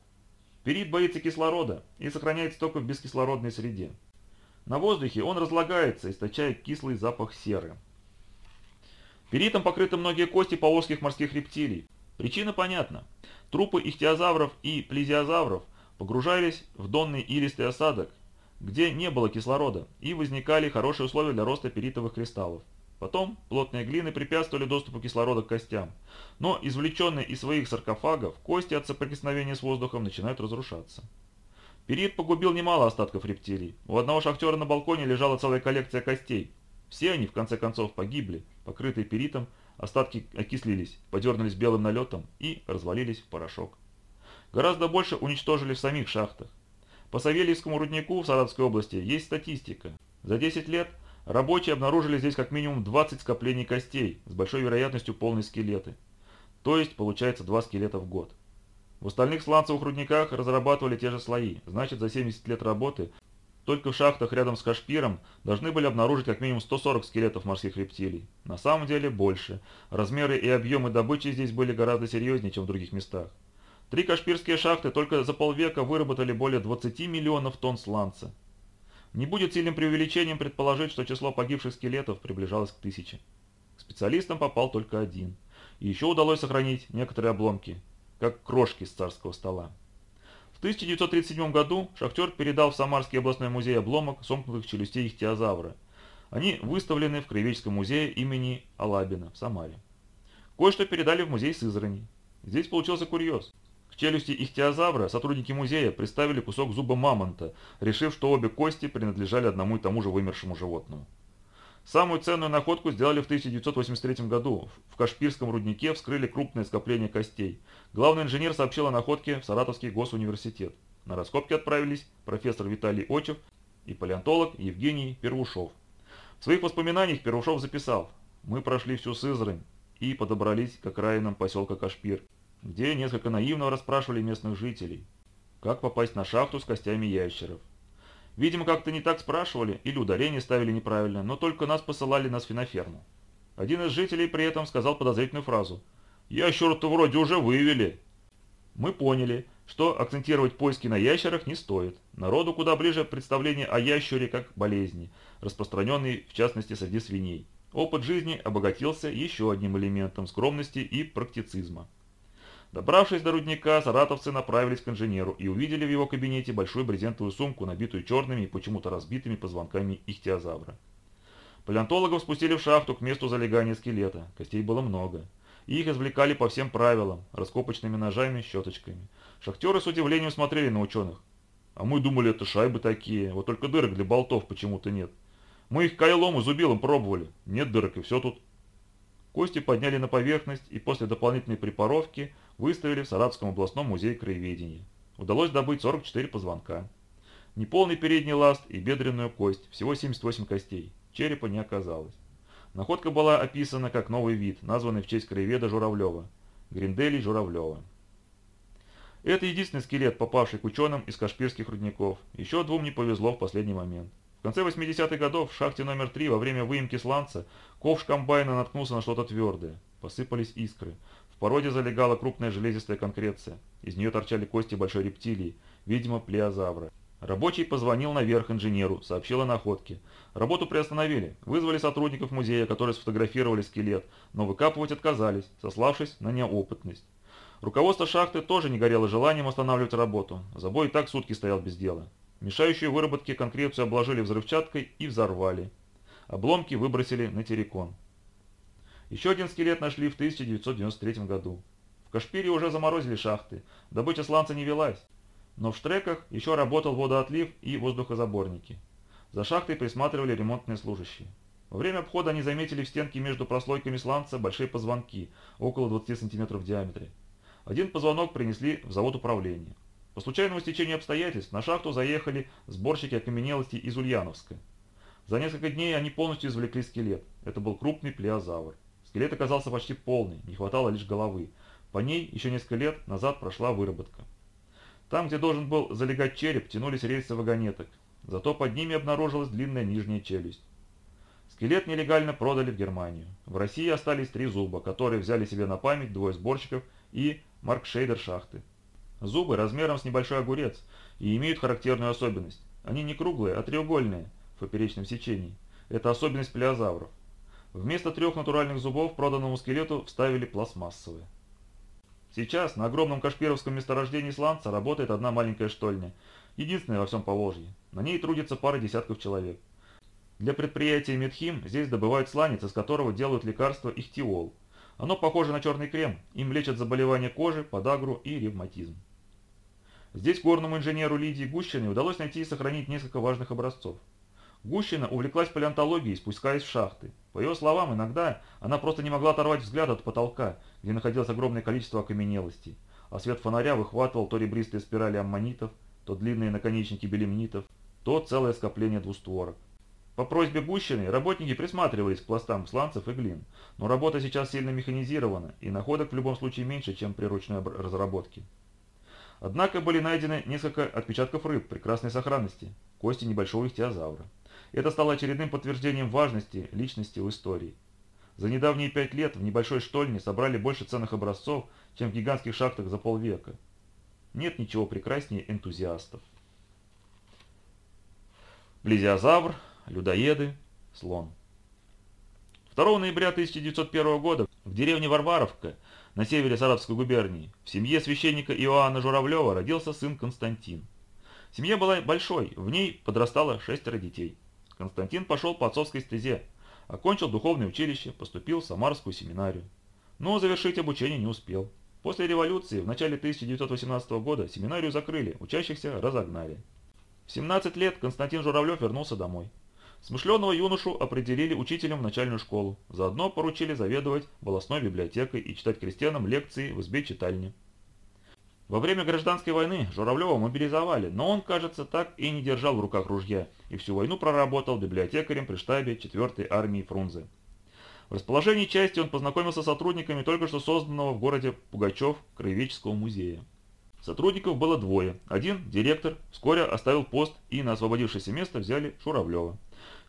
Перит боится кислорода и сохраняется только в бескислородной среде. На воздухе он разлагается, источая кислый запах серы. Перитом покрыты многие кости полоских морских рептилий. Причина понятна. Трупы ихтиозавров и плезиозавров погружались в донный илистый осадок, где не было кислорода, и возникали хорошие условия для роста перитовых кристаллов. Потом плотные глины препятствовали доступу кислорода к костям, но извлеченные из своих саркофагов кости от соприкосновения с воздухом начинают разрушаться. Перит погубил немало остатков рептилий. У одного шахтера на балконе лежала целая коллекция костей, все они, в конце концов, погибли, покрытые перитом, остатки окислились, подернулись белым налетом и развалились в порошок. Гораздо больше уничтожили в самих шахтах. По Савельевскому руднику в Саратовской области есть статистика. За 10 лет рабочие обнаружили здесь как минимум 20 скоплений костей, с большой вероятностью полные скелеты. То есть получается 2 скелета в год. В остальных сланцевых рудниках разрабатывали те же слои, значит за 70 лет работы только в шахтах рядом с Кашпиром должны были обнаружить как минимум 140 скелетов морских рептилий. На самом деле больше. Размеры и объемы добычи здесь были гораздо серьезнее, чем в других местах. Три кашпирские шахты только за полвека выработали более 20 миллионов тонн сланца. Не будет сильным преувеличением предположить, что число погибших скелетов приближалось к тысяче. К специалистам попал только один. И еще удалось сохранить некоторые обломки, как крошки с царского стола. 1937 году шахтер передал в Самарский областной музей обломок сомкнутых челюстей ихтиозавра. Они выставлены в Краеведческом музее имени Алабина в Самаре. Кое-что передали в музей Сызрани. Здесь получился курьез. К челюсти ихтиозавра сотрудники музея приставили кусок зуба мамонта, решив, что обе кости принадлежали одному и тому же вымершему животному. Самую ценную находку сделали в 1983 году. В Кашпирском руднике вскрыли крупное скопление костей. Главный инженер сообщил о находке в Саратовский госуниверситет. На раскопки отправились профессор Виталий Очев и палеонтолог Евгений Первушов. В своих воспоминаниях Первушов записал «Мы прошли всю Сызрань и подобрались к окраинам поселка Кашпир, где несколько наивно расспрашивали местных жителей, как попасть на шахту с костями ящеров. Видимо, как-то не так спрашивали или ударение ставили неправильно, но только нас посылали на свиноферму. Один из жителей при этом сказал подозрительную фразу. «Ящеру-то вроде уже вывели». Мы поняли, что акцентировать поиски на ящерах не стоит. Народу куда ближе представление о ящере как болезни, распространенной в частности среди свиней. Опыт жизни обогатился еще одним элементом скромности и практицизма. Добравшись до рудника, саратовцы направились к инженеру и увидели в его кабинете большую брезентовую сумку, набитую черными и почему-то разбитыми позвонками ихтиозавра. Палеонтологов спустили в шахту к месту залегания скелета. Костей было много. И их извлекали по всем правилам, раскопочными ножами, щеточками. Шахтеры с удивлением смотрели на ученых. А мы думали, это шайбы такие, вот только дырок для болтов почему-то нет. Мы их кайлом и зубилом пробовали. Нет дырок, и все тут. Кости подняли на поверхность и после дополнительной препаровки выставили в Саратовском областном музее краеведения. удалось добыть 44 позвонка. Неполный передний ласт и бедренную кость, всего 78 костей. Черепа не оказалось. Находка была описана как новый вид, названный в честь краеведа Журавлева – Гринделий Журавлева. Это единственный скелет, попавший к ученым из кашпирских рудников. Еще двум не повезло в последний момент. В конце 80-х годов в шахте номер 3 во время выемки сланца ковш комбайна наткнулся на что-то твердое. Посыпались искры. Породе залегала крупная железистая конкреция. Из нее торчали кости большой рептилии, видимо, плеозавра. Рабочий позвонил наверх инженеру, сообщил о находке. Работу приостановили, вызвали сотрудников музея, которые сфотографировали скелет, но выкапывать отказались, сославшись на неопытность. Руководство шахты тоже не горело желанием останавливать работу. Забой и так сутки стоял без дела. Мешающую выработке конкрецию обложили взрывчаткой и взорвали. Обломки выбросили на террикон. Еще один скелет нашли в 1993 году. В Кашпире уже заморозили шахты, добыча сланца не велась. Но в штреках еще работал водоотлив и воздухозаборники. За шахтой присматривали ремонтные служащие. Во время обхода они заметили в стенке между прослойками сланца большие позвонки, около 20 см в диаметре. Один позвонок принесли в завод управления. По случайному стечению обстоятельств на шахту заехали сборщики окаменелостей из Ульяновска. За несколько дней они полностью извлекли скелет. Это был крупный плеозавр. Скелет оказался почти полный, не хватало лишь головы. По ней еще несколько лет назад прошла выработка. Там, где должен был залегать череп, тянулись рельсы вагонеток. Зато под ними обнаружилась длинная нижняя челюсть. Скелет нелегально продали в Германию. В России остались три зуба, которые взяли себе на память двое сборщиков и маркшейдер шахты. Зубы размером с небольшой огурец и имеют характерную особенность. Они не круглые, а треугольные в поперечном сечении. Это особенность плеозавров. Вместо трех натуральных зубов проданному скелету вставили пластмассовые. Сейчас на огромном кашпировском месторождении сланца работает одна маленькая штольня, единственная во всем Поволжье. На ней трудится пара десятков человек. Для предприятия Медхим здесь добывают сланец, из которого делают лекарство ихтиол. Оно похоже на черный крем, им лечат заболевания кожи, подагру и ревматизм. Здесь горному инженеру Лидии Гущиной удалось найти и сохранить несколько важных образцов. Гущина увлеклась палеонтологией, спускаясь в шахты. По ее словам, иногда она просто не могла оторвать взгляд от потолка, где находилось огромное количество окаменелостей, а свет фонаря выхватывал то ребристые спирали аммонитов, то длинные наконечники белемнитов, то целое скопление двустворок. По просьбе Гущины работники присматривались к пластам сланцев и глин, но работа сейчас сильно механизирована, и находок в любом случае меньше, чем при ручной разработке. Однако были найдены несколько отпечатков рыб прекрасной сохранности, кости небольшого ихтиозавра. Это стало очередным подтверждением важности личности в истории. За недавние пять лет в небольшой штольне собрали больше ценных образцов, чем в гигантских шахтах за полвека. Нет ничего прекраснее энтузиастов. Плезиозавр людоеды, слон. 2 ноября 1901 года в деревне Варваровка на севере Саратовской губернии в семье священника Иоанна Журавлева родился сын Константин. Семья была большой, в ней подрастало шестеро детей. Константин пошел по отцовской стезе, окончил духовное училище, поступил в Самарскую семинарию. Но завершить обучение не успел. После революции в начале 1918 года семинарию закрыли, учащихся разогнали. В 17 лет Константин Журавлев вернулся домой. Смышленного юношу определили учителем в начальную школу, заодно поручили заведовать волосной библиотекой и читать крестьянам лекции в избе читальне. Во время гражданской войны Журавлева мобилизовали, но он, кажется, так и не держал в руках ружья и всю войну проработал библиотекарем при штабе 4-й армии Фрунзе. В расположении части он познакомился с сотрудниками только что созданного в городе Пугачев краеведческого музея. Сотрудников было двое. Один, директор, вскоре оставил пост и на освободившееся место взяли Журавлева.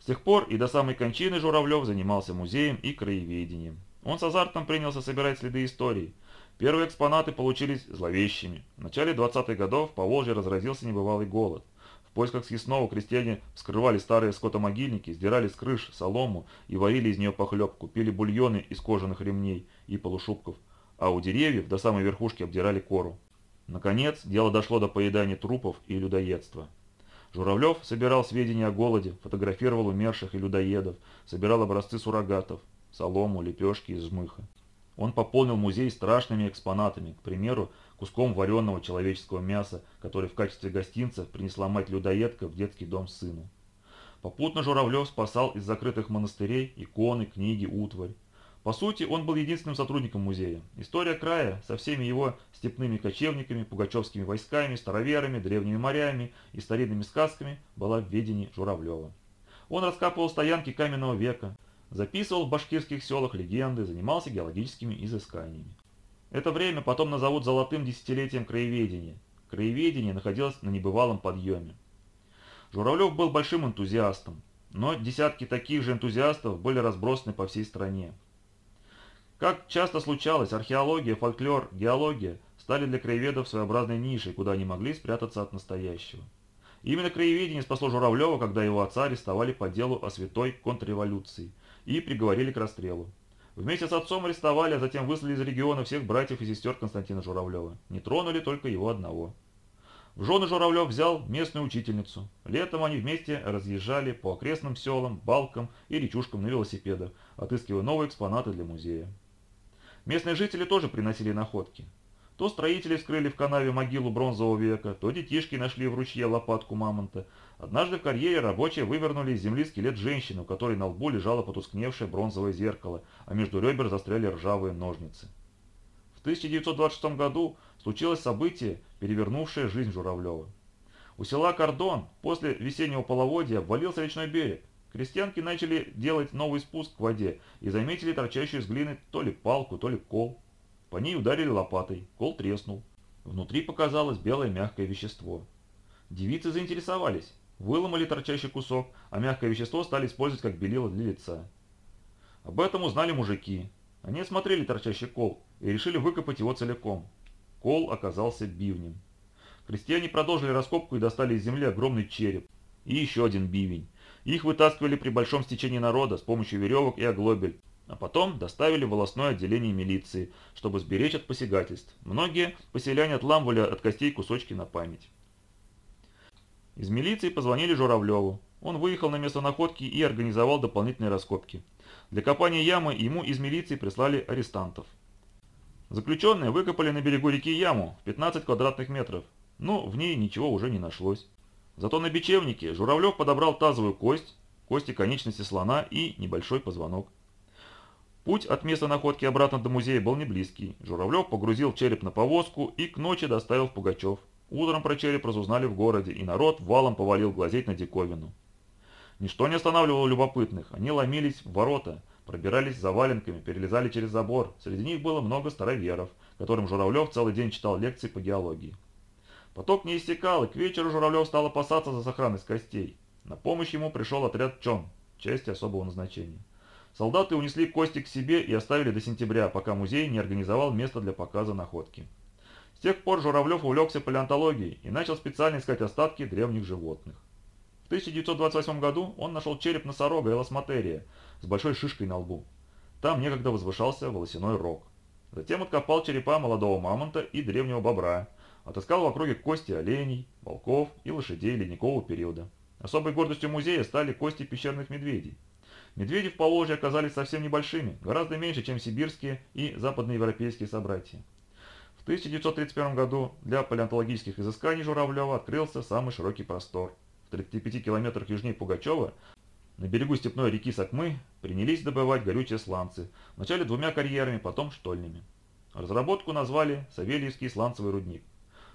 С тех пор и до самой кончины Журавлев занимался музеем и краеведением. Он с азартом принялся собирать следы истории. Первые экспонаты получились зловещими. В начале 20-х годов по Волжье разразился небывалый голод. В поисках съестного крестьяне вскрывали старые скотомогильники, сдирали с крыш солому и варили из нее похлебку, пили бульоны из кожаных ремней и полушубков, а у деревьев до самой верхушки обдирали кору. Наконец, дело дошло до поедания трупов и людоедства. Журавлев собирал сведения о голоде, фотографировал умерших и людоедов, собирал образцы суррогатов, солому, лепешки из жмыха. Он пополнил музей страшными экспонатами, к примеру, куском вареного человеческого мяса, который в качестве гостинца принесла мать-людоедка в детский дом сыну. Попутно Журавлев спасал из закрытых монастырей иконы, книги, утварь. По сути, он был единственным сотрудником музея. История края со всеми его степными кочевниками, пугачевскими войсками, староверами, древними морями и старинными сказками была в ведении Журавлева. Он раскапывал стоянки каменного века, записывал в башкирских селах легенды, занимался геологическими изысканиями. Это время потом назовут золотым десятилетием краеведения. Краеведение находилось на небывалом подъеме. Журавлев был большим энтузиастом, но десятки таких же энтузиастов были разбросаны по всей стране. Как часто случалось, археология, фольклор, геология стали для краеведов своеобразной нишей, куда они могли спрятаться от настоящего. Именно краеведение спасло Журавлева, когда его отца арестовали по делу о святой контрреволюции и приговорили к расстрелу. Вместе с отцом арестовали, а затем выслали из региона всех братьев и сестер Константина Журавлева. Не тронули только его одного. В жены Журавлев взял местную учительницу. Летом они вместе разъезжали по окрестным селам, балкам и речушкам на велосипедах, отыскивая новые экспонаты для музея. Местные жители тоже приносили находки. То строители вскрыли в канаве могилу бронзового века, то детишки нашли в ручье лопатку мамонта. Однажды в карьере рабочие вывернули из земли скелет женщины, у которой на лбу лежало потускневшее бронзовое зеркало, а между ребер застряли ржавые ножницы. В 1926 году случилось событие, перевернувшее жизнь Журавлева. У села Кордон после весеннего половодья обвалился речной берег. Крестьянки начали делать новый спуск к воде и заметили торчащую из глины то ли палку, то ли кол. По ней ударили лопатой, кол треснул. Внутри показалось белое мягкое вещество. Девицы заинтересовались, выломали торчащий кусок, а мягкое вещество стали использовать как белило для лица. Об этом узнали мужики. Они осмотрели торчащий кол и решили выкопать его целиком. Кол оказался бивнем. Крестьяне продолжили раскопку и достали из земли огромный череп. И еще один бивень. Их вытаскивали при большом стечении народа с помощью веревок и оглобель, а потом доставили в волосное отделение милиции, чтобы сберечь от посягательств. Многие поселяне отламывали от костей кусочки на память. Из милиции позвонили Журавлеву. Он выехал на место находки и организовал дополнительные раскопки. Для копания ямы ему из милиции прислали арестантов. Заключенные выкопали на берегу реки яму в 15 квадратных метров, но в ней ничего уже не нашлось. Зато на бечевнике Журавлев подобрал тазовую кость, кости конечности слона и небольшой позвонок. Путь от места находки обратно до музея был не близкий. Журавлев погрузил череп на повозку и к ночи доставил в Пугачев. Утром про череп разузнали в городе, и народ валом повалил глазеть на диковину. Ничто не останавливало любопытных. Они ломились в ворота, пробирались за валенками, перелезали через забор. Среди них было много староверов, которым Журавлев целый день читал лекции по геологии. Поток не иссякал, и к вечеру Журавлев стал опасаться за сохранность костей. На помощь ему пришел отряд ЧОН, части особого назначения. Солдаты унесли кости к себе и оставили до сентября, пока музей не организовал место для показа находки. С тех пор Журавлев увлекся палеонтологией и начал специально искать остатки древних животных. В 1928 году он нашел череп носорога элосматерия с большой шишкой на лбу. Там некогда возвышался волосяной рог. Затем откопал черепа молодого мамонта и древнего бобра, Отыскал в округе кости оленей, волков и лошадей ледникового периода. Особой гордостью музея стали кости пещерных медведей. Медведи в Поволжье оказались совсем небольшими, гораздо меньше, чем сибирские и западноевропейские собратья. В 1931 году для палеонтологических изысканий Журавлева открылся самый широкий простор. В 35 километрах южнее Пугачева, на берегу степной реки Сакмы, принялись добывать горючие сланцы, вначале двумя карьерами, потом штольнями. Разработку назвали Савельевский сланцевый рудник.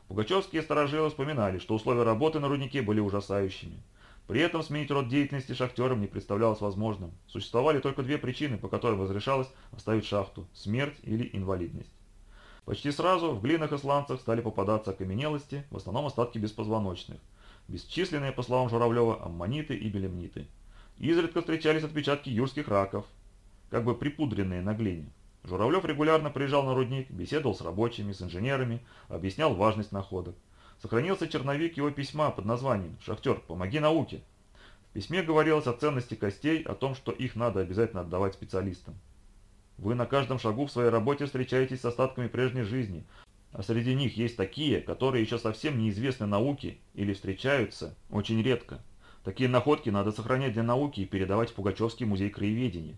Пугачевские сторожилы вспоминали, что условия работы на руднике были ужасающими. При этом сменить род деятельности шахтерам не представлялось возможным. Существовали только две причины, по которым разрешалось оставить шахту – смерть или инвалидность. Почти сразу в глинах и сланцах стали попадаться окаменелости, в основном остатки беспозвоночных. Бесчисленные, по словам Журавлева, аммониты и белемниты. Изредка встречались отпечатки юрских раков, как бы припудренные на глине. Журавлев регулярно приезжал на рудник, беседовал с рабочими, с инженерами, объяснял важность находок. Сохранился черновик его письма под названием «Шахтер, помоги науке». В письме говорилось о ценности костей, о том, что их надо обязательно отдавать специалистам. Вы на каждом шагу в своей работе встречаетесь с остатками прежней жизни, а среди них есть такие, которые еще совсем неизвестны науке или встречаются очень редко. Такие находки надо сохранять для науки и передавать в Пугачевский музей краеведения.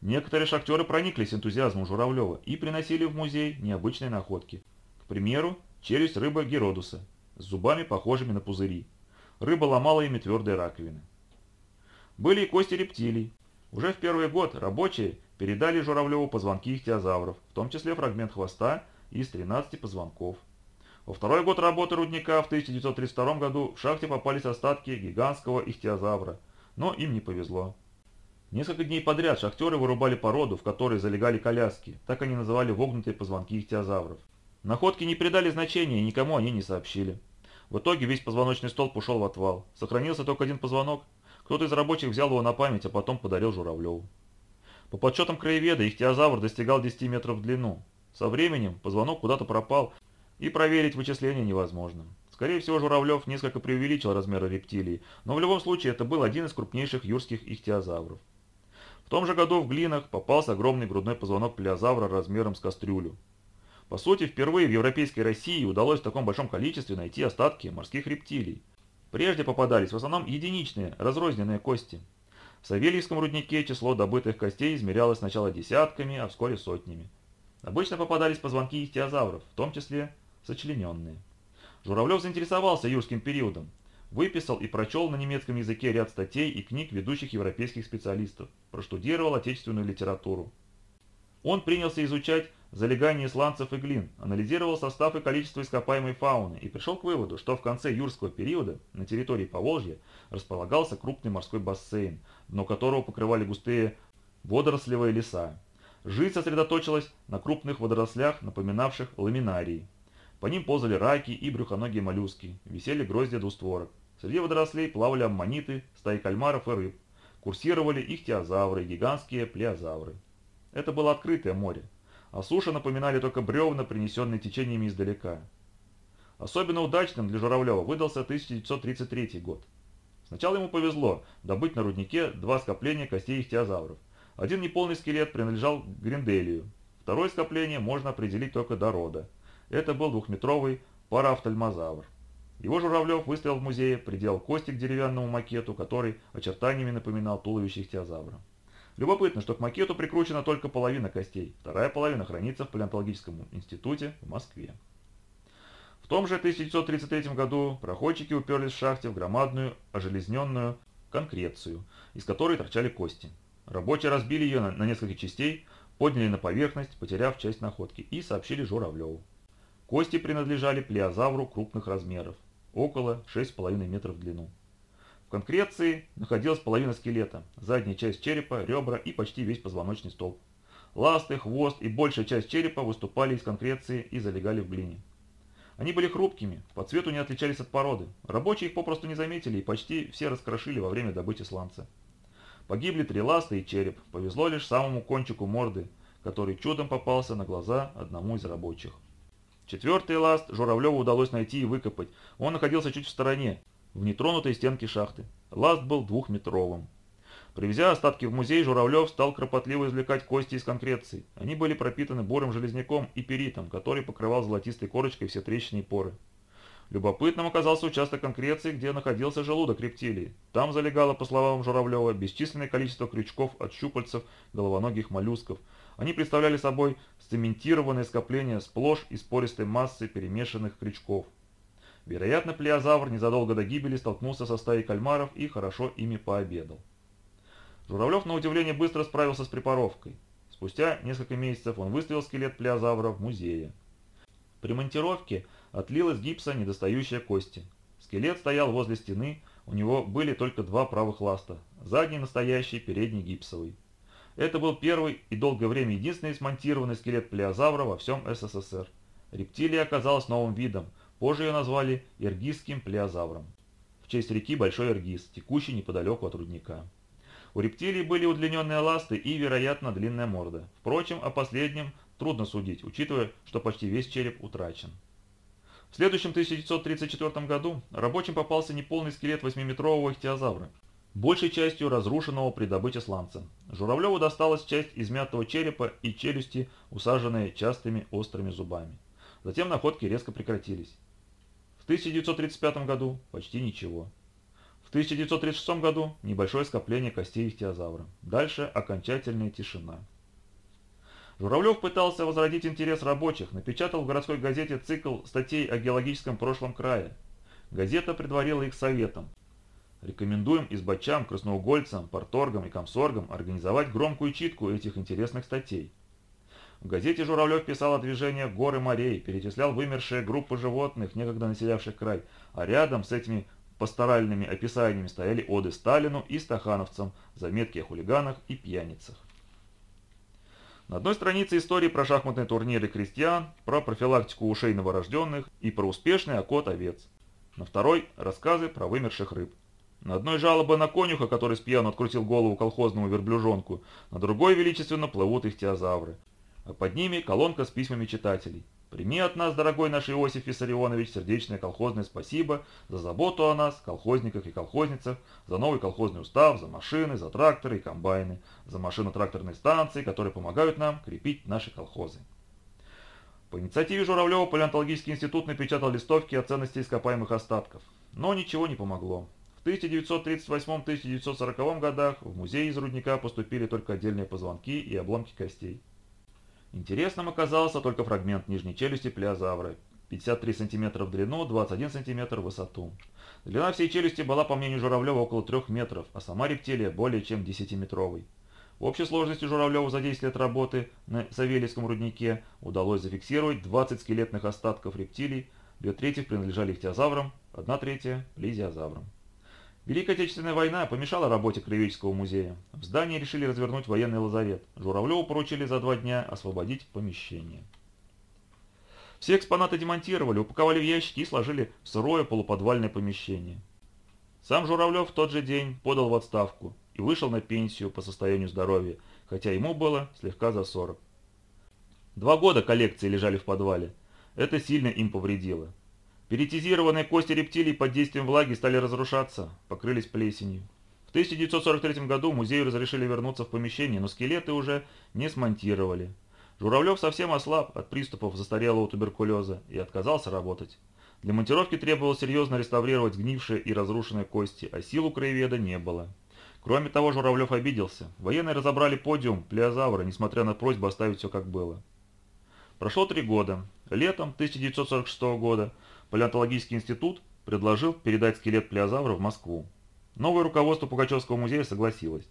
Некоторые шахтеры прониклись энтузиазмом Журавлева и приносили в музей необычные находки. К примеру, челюсть рыбы Геродуса с зубами, похожими на пузыри. Рыба ломала ими твердые раковины. Были и кости рептилий. Уже в первый год рабочие передали Журавлеву позвонки ихтиозавров, в том числе фрагмент хвоста из 13 позвонков. Во второй год работы рудника в 1932 году в шахте попались остатки гигантского ихтиозавра, но им не повезло. Несколько дней подряд шахтеры вырубали породу, в которой залегали коляски, так они называли вогнутые позвонки ихтиозавров. Находки не придали значения и никому они не сообщили. В итоге весь позвоночный столб ушел в отвал. Сохранился только один позвонок. Кто-то из рабочих взял его на память, а потом подарил Журавлеву. По подсчетам краеведа, ихтиозавр достигал 10 метров в длину. Со временем позвонок куда-то пропал, и проверить вычисления невозможно. Скорее всего, Журавлев несколько преувеличил размеры рептилии, но в любом случае это был один из крупнейших юрских ихтиозавров. В том же году в глинах попался огромный грудной позвонок плеозавра размером с кастрюлю. По сути, впервые в европейской России удалось в таком большом количестве найти остатки морских рептилий. Прежде попадались в основном единичные, разрозненные кости. В Савельевском руднике число добытых костей измерялось сначала десятками, а вскоре сотнями. Обычно попадались позвонки ихтиозавров, в том числе сочлененные. Журавлев заинтересовался юрским периодом, Выписал и прочел на немецком языке ряд статей и книг ведущих европейских специалистов, проштудировал отечественную литературу. Он принялся изучать залегание сланцев и глин, анализировал состав и количество ископаемой фауны и пришел к выводу, что в конце юрского периода на территории Поволжья располагался крупный морской бассейн, дно которого покрывали густые водорослевые леса. Жизнь сосредоточилась на крупных водорослях, напоминавших ламинарии. По ним ползали раки и брюхоногие моллюски, висели гроздья двустворок. Среди водорослей плавали аммониты, стаи кальмаров и рыб. Курсировали ихтиозавры, гигантские плеозавры. Это было открытое море, а суши напоминали только бревна, принесенные течениями издалека. Особенно удачным для Журавлева выдался 1933 год. Сначала ему повезло добыть на руднике два скопления костей ихтиозавров. Один неполный скелет принадлежал Гринделию, второе скопление можно определить только до рода. Это был двухметровый парафтальмозавр. Его Журавлев выставил в музее, приделал кости к деревянному макету, который очертаниями напоминал туловище ихтиозавра. Любопытно, что к макету прикручена только половина костей, вторая половина хранится в палеонтологическом институте в Москве. Том же 1933 году проходчики уперлись в шахте в громадную ожелезненную конкрецию, из которой торчали кости. Рабочие разбили ее на, на несколько частей, подняли на поверхность, потеряв часть находки, и сообщили Журавлеву. Кости принадлежали плеозавру крупных размеров, около 6,5 метров в длину. В конкреции находилась половина скелета, задняя часть черепа, ребра и почти весь позвоночный столб. Ласты, хвост и большая часть черепа выступали из конкреции и залегали в глине. Они были хрупкими, по цвету не отличались от породы. Рабочие их попросту не заметили и почти все раскрошили во время добычи сланца. Погибли три ласта и череп, повезло лишь самому кончику морды, который чудом попался на глаза одному из рабочих. Четвертый ласт Журавлеву удалось найти и выкопать. Он находился чуть в стороне, в нетронутой стенке шахты. Ласт был двухметровым. Привезя остатки в музей, Журавлев стал кропотливо извлекать кости из конкреции. Они были пропитаны бурым железняком и пиритом, который покрывал золотистой корочкой все трещины и поры. Любопытным оказался участок конкреции, где находился желудок рептилии. Там залегало, по словам Журавлева, бесчисленное количество крючков от щупальцев головоногих моллюсков. Они представляли собой сцементированное скопление сплошь из пористой массы перемешанных крючков. Вероятно, плеозавр незадолго до гибели столкнулся со стаей кальмаров и хорошо ими пообедал. Журавлев на удивление быстро справился с препаровкой. Спустя несколько месяцев он выставил скелет плеозавра в музее. При монтировке отлил гипса недостающие кости. Скелет стоял возле стены, у него были только два правых ласта, задний настоящий, передний гипсовый. Это был первый и долгое время единственный смонтированный скелет плеозавра во всем СССР. Рептилия оказалась новым видом, позже ее назвали иргизским плеозавром, в честь реки Большой Иргиз, текущей неподалеку от рудника. У рептилий были удлиненные ласты и, вероятно, длинная морда. Впрочем, о последнем трудно судить, учитывая, что почти весь череп утрачен. В следующем 1934 году рабочим попался неполный скелет 8-метрового ихтиозавра, большей частью разрушенного при добыче сланца. Журавлеву досталась часть измятого черепа и челюсти, усаженные частыми острыми зубами. Затем находки резко прекратились. В 1935 году почти ничего. В 1936 году небольшое скопление костей ихтиозавра. Дальше окончательная тишина. Журавлев пытался возродить интерес рабочих, напечатал в городской газете цикл статей о геологическом прошлом края. Газета предварила их советом Рекомендуем избачам, красноугольцам, порторгам и комсоргам организовать громкую читку этих интересных статей. В газете Журавлев писал о движениях гор и морей, перечислял вымершие группы животных, некогда населявших край, а рядом с этими пасторальными описаниями стояли оды Сталину и стахановцам, заметки о хулиганах и пьяницах. На одной странице истории про шахматные турниры крестьян, про профилактику ушей новорожденных и про успешный окот овец. На второй – рассказы про вымерших рыб. На одной жалоба на конюха, который с пьяну открутил голову колхозному верблюжонку, на другой величественно плывут ихтиозавры. А под ними колонка с письмами читателей. Прими от нас, дорогой наш Иосиф Виссарионович, сердечное колхозное спасибо за заботу о нас, колхозниках и колхозницах, за новый колхозный устав, за машины, за тракторы и комбайны, за машино-тракторные станции, которые помогают нам крепить наши колхозы. По инициативе Журавлева Палеонтологический институт напечатал листовки о ценности ископаемых остатков. Но ничего не помогло. В 1938-1940 годах в музей из рудника поступили только отдельные позвонки и обломки костей. Интересным оказался только фрагмент нижней челюсти плеозавра. 53 см в длину, 21 см в высоту. Длина всей челюсти была, по мнению Журавлева, около 3 метров, а сама рептилия более чем 10-метровой. В общей сложности Журавлеву за 10 лет работы на Савельевском руднике удалось зафиксировать 20 скелетных остатков рептилий, две трети принадлежали ихтиозаврам, одна третья – плезиозаврам. Великая Отечественная война помешала работе Краеведческого музея. В здании решили развернуть военный лазарет. Журавлеву поручили за два дня освободить помещение. Все экспонаты демонтировали, упаковали в ящики и сложили в сырое полуподвальное помещение. Сам Журавлев в тот же день подал в отставку и вышел на пенсию по состоянию здоровья, хотя ему было слегка за 40. Два года коллекции лежали в подвале. Это сильно им повредило. Перетизированные кости рептилий под действием влаги стали разрушаться, покрылись плесенью. В 1943 году музею разрешили вернуться в помещение, но скелеты уже не смонтировали. Журавлев совсем ослаб от приступов застарелого туберкулеза и отказался работать. Для монтировки требовалось серьезно реставрировать сгнившие и разрушенные кости, а сил у краеведа не было. Кроме того, Журавлев обиделся. Военные разобрали подиум плеозавра, несмотря на просьбу оставить все как было. Прошло три года. Летом 1946 года Палеонтологический институт предложил передать скелет плеозавра в Москву. Новое руководство Пугачевского музея согласилось.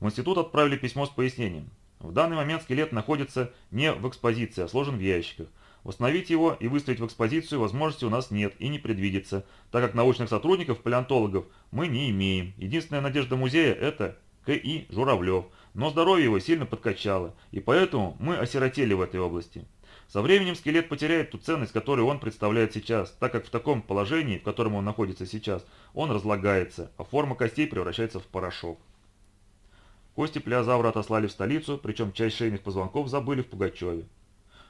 В институт отправили письмо с пояснением. В данный момент скелет находится не в экспозиции, а сложен в ящиках. Восстановить его и выставить в экспозицию возможности у нас нет и не предвидится, так как научных сотрудников, палеонтологов мы не имеем. Единственная надежда музея – это К.И. Журавлев, но здоровье его сильно подкачало, и поэтому мы осиротели в этой области. Со временем скелет потеряет ту ценность, которую он представляет сейчас, так как в таком положении, в котором он находится сейчас, он разлагается, а форма костей превращается в порошок. Кости плеозавра отослали в столицу, причем часть шейных позвонков забыли в Пугачеве.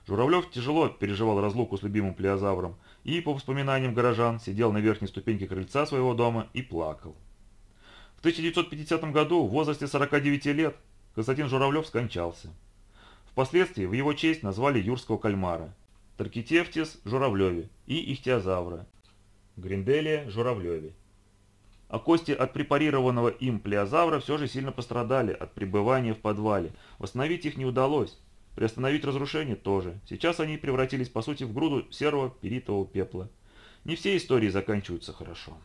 Журавлев тяжело переживал разлуку с любимым плеозавром и, по воспоминаниям горожан, сидел на верхней ступеньке крыльца своего дома и плакал. В 1950 году, в возрасте 49 лет, Константин Журавлев скончался. Впоследствии в его честь назвали юрского кальмара, Таркитефтис журавлеве и ихтиозавра, Гринделия журавлеве. А кости от препарированного им плеозавра все же сильно пострадали от пребывания в подвале. Восстановить их не удалось. Приостановить разрушение тоже. Сейчас они превратились по сути в груду серого перитового пепла. Не все истории заканчиваются хорошо.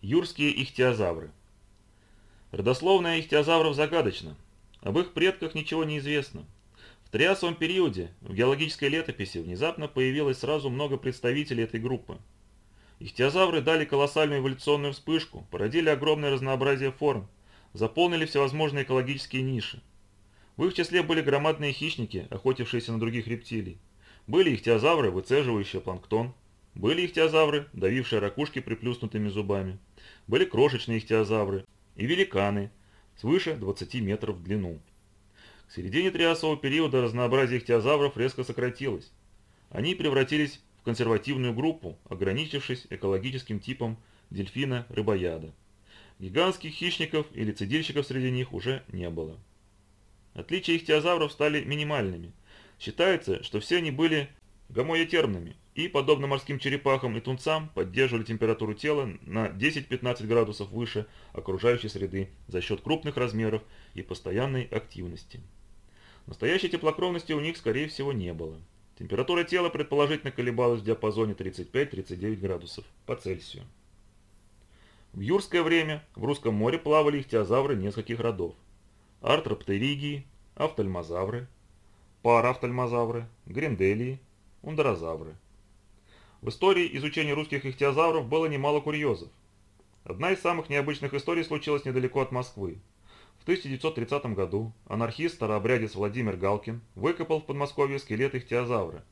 Юрские ихтиозавры Родословная ихтиозавров загадочна. Об их предках ничего не известно. В триасовом периоде в геологической летописи внезапно появилось сразу много представителей этой группы. Ихтиозавры дали колоссальную эволюционную вспышку, породили огромное разнообразие форм, заполнили всевозможные экологические ниши. В их числе были громадные хищники, охотившиеся на других рептилий. Были ихтиозавры, выцеживающие планктон. Были ихтиозавры, давившие ракушки приплюснутыми зубами. Были крошечные ихтиозавры и великаны, свыше 20 метров в длину. К середине триасового периода разнообразие ихтиозавров резко сократилось. Они превратились в консервативную группу, ограничившись экологическим типом дельфина-рыбояда. Гигантских хищников или цедильщиков среди них уже не было. Отличия ихтиозавров стали минимальными. Считается, что все они были гомоетермными и, подобно морским черепахам и тунцам, поддерживали температуру тела на 10-15 градусов выше окружающей среды за счет крупных размеров и постоянной активности. Настоящей теплокровности у них, скорее всего, не было. Температура тела предположительно колебалась в диапазоне 35-39 градусов по Цельсию. В юрское время в русском море плавали ихтиозавры нескольких родов. Артроптеригии, офтальмозавры, парафтальмозавры, гренделии, ундерозавры. В истории изучения русских ихтиозавров было немало курьезов. Одна из самых необычных историй случилась недалеко от Москвы. В 1930 году анархист-старообрядец Владимир Галкин выкопал в Подмосковье скелет ихтиозавра.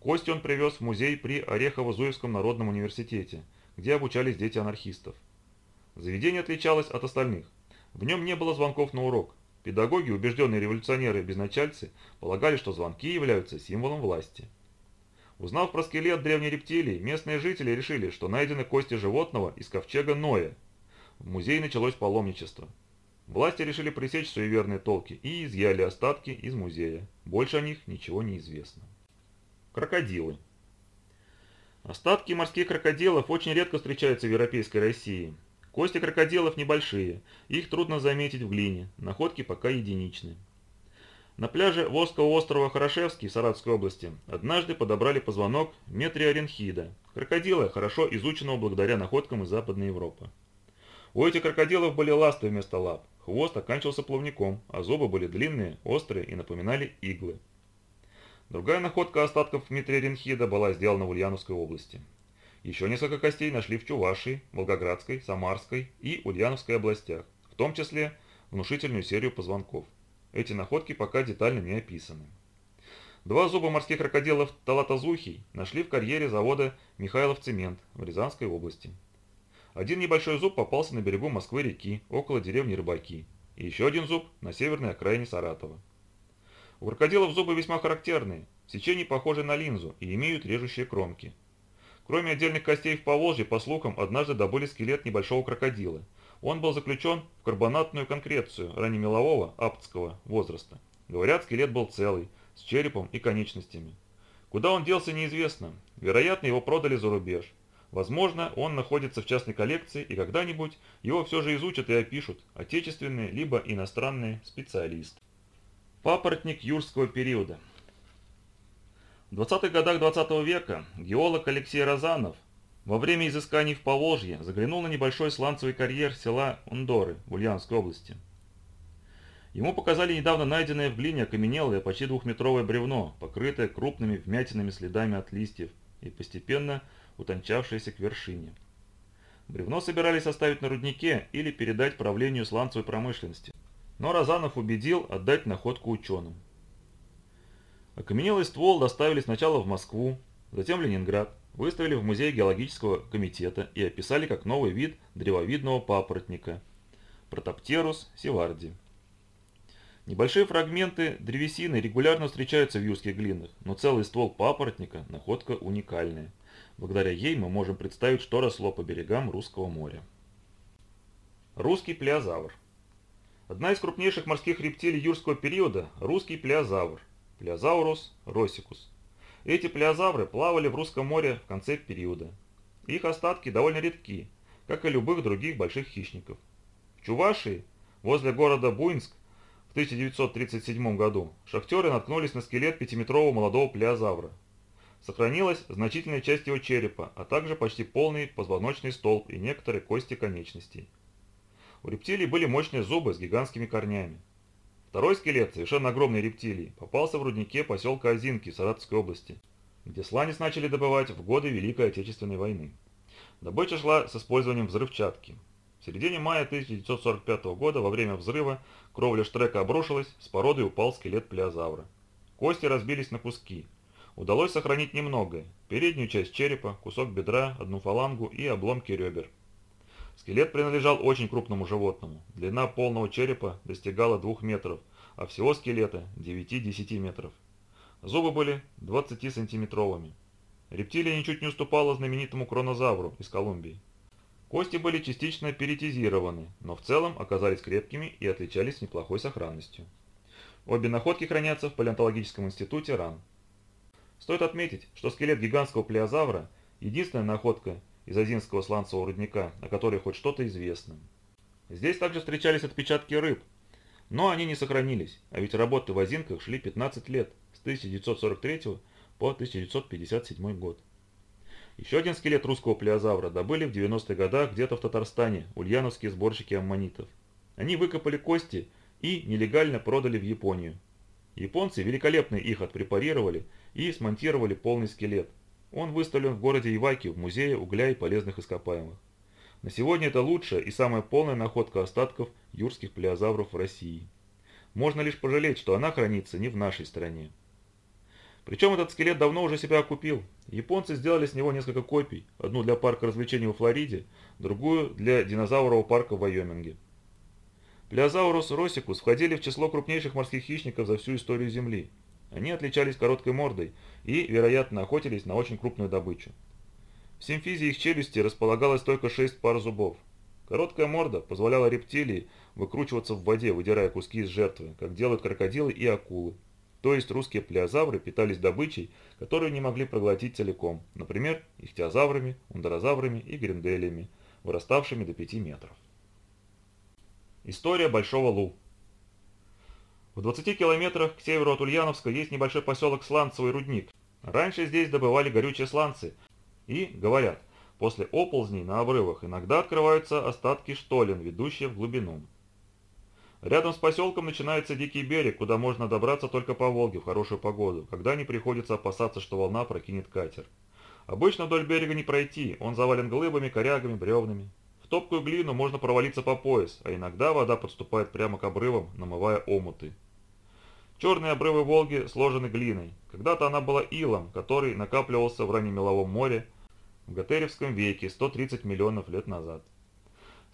Кости он привез в музей при Орехово-Зуевском народном университете, где обучались дети анархистов. Заведение отличалось от остальных. В нем не было звонков на урок. Педагоги, убежденные революционеры-безначальцы, полагали, что звонки являются символом власти. Узнав про скелет древней рептилии, местные жители решили, что найдены кости животного из ковчега Ноя. В музей началось паломничество. Власти решили пресечь суеверные толки и изъяли остатки из музея. Больше о них ничего не известно. Крокодилы. Остатки морских крокодилов очень редко встречаются в Европейской России. Кости крокодилов небольшие, их трудно заметить в глине, находки пока единичны. На пляже Волжского острова Хорошевский Саратовской области однажды подобрали позвонок метриоренхида, крокодила, хорошо изученного благодаря находкам из Западной Европы. У этих крокодилов были ласты вместо лап, хвост оканчивался плавником, а зубы были длинные, острые и напоминали иглы. Другая находка остатков метриоренхида была сделана в Ульяновской области. Еще несколько костей нашли в Чувашии, Волгоградской, Самарской и Ульяновской областях, в том числе внушительную серию позвонков. Эти находки пока детально не описаны. Два зуба морских крокодилов Талатазухий нашли в карьере завода Михайлов цемент в Рязанской области. Один небольшой зуб попался на берегу Москвы-реки, около деревни Рыбаки, и еще один зуб на северной окраине Саратова. У крокодилов зубы весьма характерные, в похожи на линзу и имеют режущие кромки. Кроме отдельных костей в Поволжье, по слухам, однажды добыли скелет небольшого крокодила. Он был заключен в карбонатную конкрецию раннемелового аптского возраста. Говорят, скелет был целый, с черепом и конечностями. Куда он делся, неизвестно. Вероятно, его продали за рубеж. Возможно, он находится в частной коллекции, и когда-нибудь его все же изучат и опишут отечественные либо иностранные специалисты. Папоротник юрского периода – в 20-х годах 20 -го века геолог Алексей Розанов во время изысканий в Поволжье заглянул на небольшой сланцевый карьер села Ундоры в Ульяновской области. Ему показали недавно найденное в глине окаменелое почти двухметровое бревно, покрытое крупными вмятинами следами от листьев и постепенно утончавшееся к вершине. Бревно собирались оставить на руднике или передать правлению сланцевой промышленности. Но Розанов убедил отдать находку ученым. Окаменелый ствол доставили сначала в Москву, затем в Ленинград, выставили в музей геологического комитета и описали как новый вид древовидного папоротника – Протоптерус севарди. Небольшие фрагменты древесины регулярно встречаются в юрских глинах, но целый ствол папоротника – находка уникальная. Благодаря ей мы можем представить, что росло по берегам Русского моря. Русский плеозавр. Одна из крупнейших морских рептилий юрского периода – русский плеозавр – Плеозаурус росикус. Эти плеозавры плавали в Русском море в конце периода. Их остатки довольно редки, как и любых других больших хищников. В Чувашии, возле города Буинск, в 1937 году шахтеры наткнулись на скелет пятиметрового молодого плеозавра. Сохранилась значительная часть его черепа, а также почти полный позвоночный столб и некоторые кости конечностей. У рептилий были мощные зубы с гигантскими корнями. Второй скелет, совершенно огромной рептилии, попался в руднике поселка Озинки Саратовской области, где сланец начали добывать в годы Великой Отечественной войны. Добыча шла с использованием взрывчатки. В середине мая 1945 года во время взрыва кровля штрека обрушилась, с породы упал скелет плеозавра. Кости разбились на куски. Удалось сохранить немногое. Переднюю часть черепа, кусок бедра, одну фалангу и обломки ребер. Скелет принадлежал очень крупному животному. Длина полного черепа достигала 2 метров, а всего скелета 9-10 метров. Зубы были 20-сантиметровыми. Рептилия ничуть не уступала знаменитому кронозавру из Колумбии. Кости были частично перитизированы, но в целом оказались крепкими и отличались неплохой сохранностью. Обе находки хранятся в палеонтологическом институте РАН. Стоит отметить, что скелет гигантского плеозавра – единственная находка из Азинского сланцевого рудника, о которой хоть что-то известно. Здесь также встречались отпечатки рыб, но они не сохранились, а ведь работы в Озинках шли 15 лет, с 1943 по 1957 год. Еще один скелет русского плеозавра добыли в 90-х годах где-то в Татарстане, ульяновские сборщики аммонитов. Они выкопали кости и нелегально продали в Японию. Японцы великолепно их отпрепарировали и смонтировали полный скелет. Он выставлен в городе Иваки в музее угля и полезных ископаемых. На сегодня это лучшая и самая полная находка остатков юрских плеозавров в России. Можно лишь пожалеть, что она хранится не в нашей стране. Причем этот скелет давно уже себя окупил. Японцы сделали с него несколько копий, одну для парка развлечений во Флориде, другую для динозаврового парка в Вайоминге. Плеозаурус росикус входили в число крупнейших морских хищников за всю историю Земли. Они отличались короткой мордой и, вероятно, охотились на очень крупную добычу. В симфизе их челюсти располагалось только шесть пар зубов. Короткая морда позволяла рептилии выкручиваться в воде, выдирая куски из жертвы, как делают крокодилы и акулы. То есть русские плеозавры питались добычей, которую не могли проглотить целиком, например, ихтиозаврами, ундерозаврами и гринделями, выраставшими до 5 метров. История Большого Лу. В 20 километрах к северу от Ульяновска есть небольшой поселок Сланцевый рудник. Раньше здесь добывали горючие сланцы. И, говорят, после оползней на обрывах иногда открываются остатки штолен, ведущие в глубину. Рядом с поселком начинается дикий берег, куда можно добраться только по Волге в хорошую погоду, когда не приходится опасаться, что волна прокинет катер. Обычно вдоль берега не пройти, он завален глыбами, корягами, бревнами топкую глину можно провалиться по пояс, а иногда вода подступает прямо к обрывам, намывая омуты. Черные обрывы Волги сложены глиной. Когда-то она была илом, который накапливался в раннемеловом море в Готеревском веке 130 миллионов лет назад.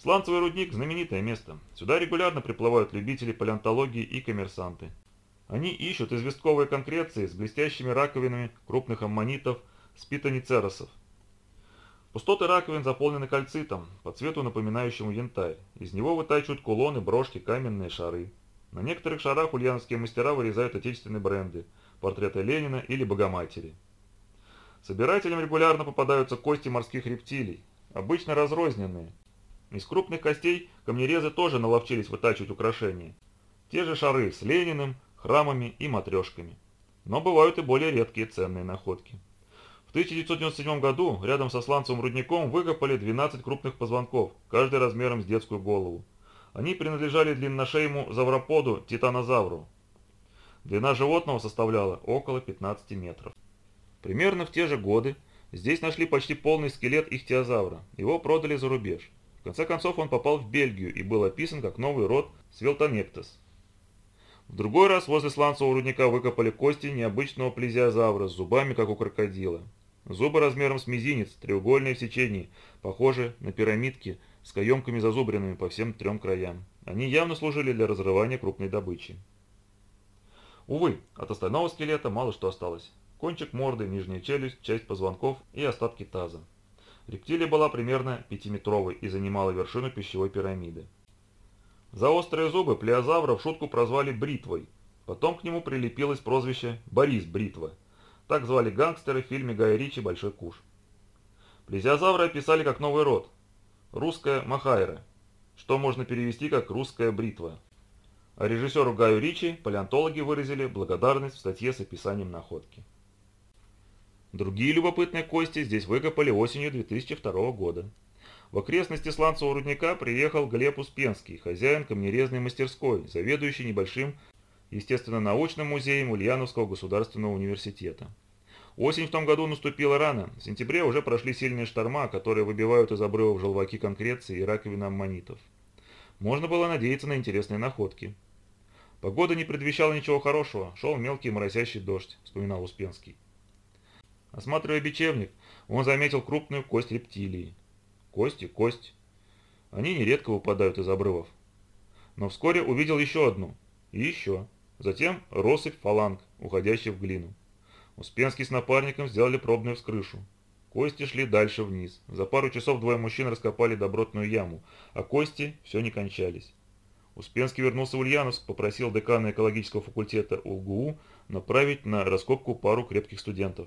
Сланцевый рудник – знаменитое место. Сюда регулярно приплывают любители палеонтологии и коммерсанты. Они ищут известковые конкреции с блестящими раковинами крупных аммонитов спитоницеросов, Пустоты раковин заполнены кальцитом, по цвету напоминающему янтарь. Из него вытачивают кулоны, брошки, каменные шары. На некоторых шарах ульяновские мастера вырезают отечественные бренды, портреты Ленина или Богоматери. Собирателям регулярно попадаются кости морских рептилий, обычно разрозненные. Из крупных костей камнерезы тоже наловчились вытачивать украшения. Те же шары с Лениным, храмами и матрешками. Но бывают и более редкие ценные находки. В 1997 году рядом со сланцевым рудником выкопали 12 крупных позвонков, каждый размером с детскую голову. Они принадлежали длинношейму завроподу титанозавру. Длина животного составляла около 15 метров. Примерно в те же годы здесь нашли почти полный скелет ихтиозавра. Его продали за рубеж. В конце концов он попал в Бельгию и был описан как новый род Свелтонектос. В другой раз возле сланцевого рудника выкопали кости необычного плезиозавра с зубами, как у крокодила. Зубы размером с мизинец, треугольные в сечении, похожи на пирамидки с каемками зазубренными по всем трем краям. Они явно служили для разрывания крупной добычи. Увы, от остального скелета мало что осталось. Кончик морды, нижняя челюсть, часть позвонков и остатки таза. Рептилия была примерно пятиметровой и занимала вершину пищевой пирамиды. За острые зубы плеозавра в шутку прозвали бритвой. Потом к нему прилепилось прозвище Борис Бритва – так звали гангстеры в фильме Гая Ричи «Большой куш». Плезиозавры описали как новый род – русская махайра, что можно перевести как русская бритва. А режиссеру Гаю Ричи палеонтологи выразили благодарность в статье с описанием находки. Другие любопытные кости здесь выкопали осенью 2002 года. В окрестности сланцевого рудника приехал Глеб Успенский, хозяин камнерезной мастерской, заведующий небольшим естественно-научным музеем Ульяновского государственного университета. Осень в том году наступила рано. В сентябре уже прошли сильные шторма, которые выбивают из обрывов желваки конкреции и раковины аммонитов. Можно было надеяться на интересные находки. Погода не предвещала ничего хорошего, шел мелкий моросящий дождь, вспоминал Успенский. Осматривая бечевник, он заметил крупную кость рептилии. Кость и кость. Они нередко выпадают из обрывов. Но вскоре увидел еще одну. И еще. Затем россыпь фаланг, уходящих в глину. Успенский с напарником сделали пробную вскрышу. Кости шли дальше вниз. За пару часов двое мужчин раскопали добротную яму, а кости все не кончались. Успенский вернулся в Ульяновск, попросил декана экологического факультета УЛГУ направить на раскопку пару крепких студентов.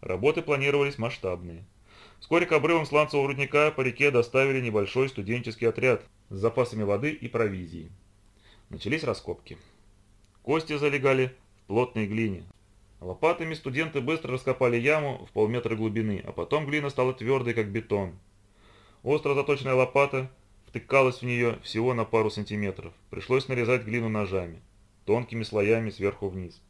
Работы планировались масштабные. Вскоре к обрывам сланцевого рудника по реке доставили небольшой студенческий отряд с запасами воды и провизии. Начались раскопки. Кости залегали в плотной глине. Лопатами студенты быстро раскопали яму в полметра глубины, а потом глина стала твердой, как бетон. Остро заточенная лопата втыкалась в нее всего на пару сантиметров. Пришлось нарезать глину ножами, тонкими слоями сверху вниз.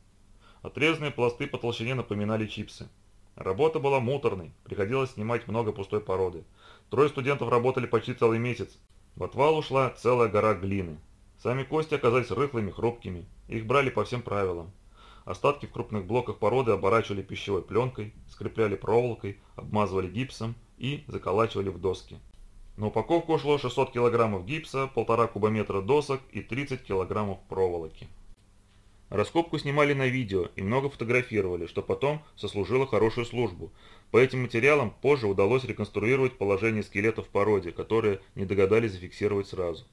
Отрезанные пласты по толщине напоминали чипсы. Работа была муторной, приходилось снимать много пустой породы. Трое студентов работали почти целый месяц. В отвал ушла целая гора глины. Сами кости оказались рыхлыми, хрупкими. Их брали по всем правилам. Остатки в крупных блоках породы оборачивали пищевой пленкой, скрепляли проволокой, обмазывали гипсом и заколачивали в доски. На упаковку ушло 600 килограммов гипса, полтора кубометра досок и 30 килограммов проволоки. Раскопку снимали на видео и много фотографировали, что потом сослужило хорошую службу. По этим материалам позже удалось реконструировать положение скелета в породе, которые не догадались зафиксировать сразу.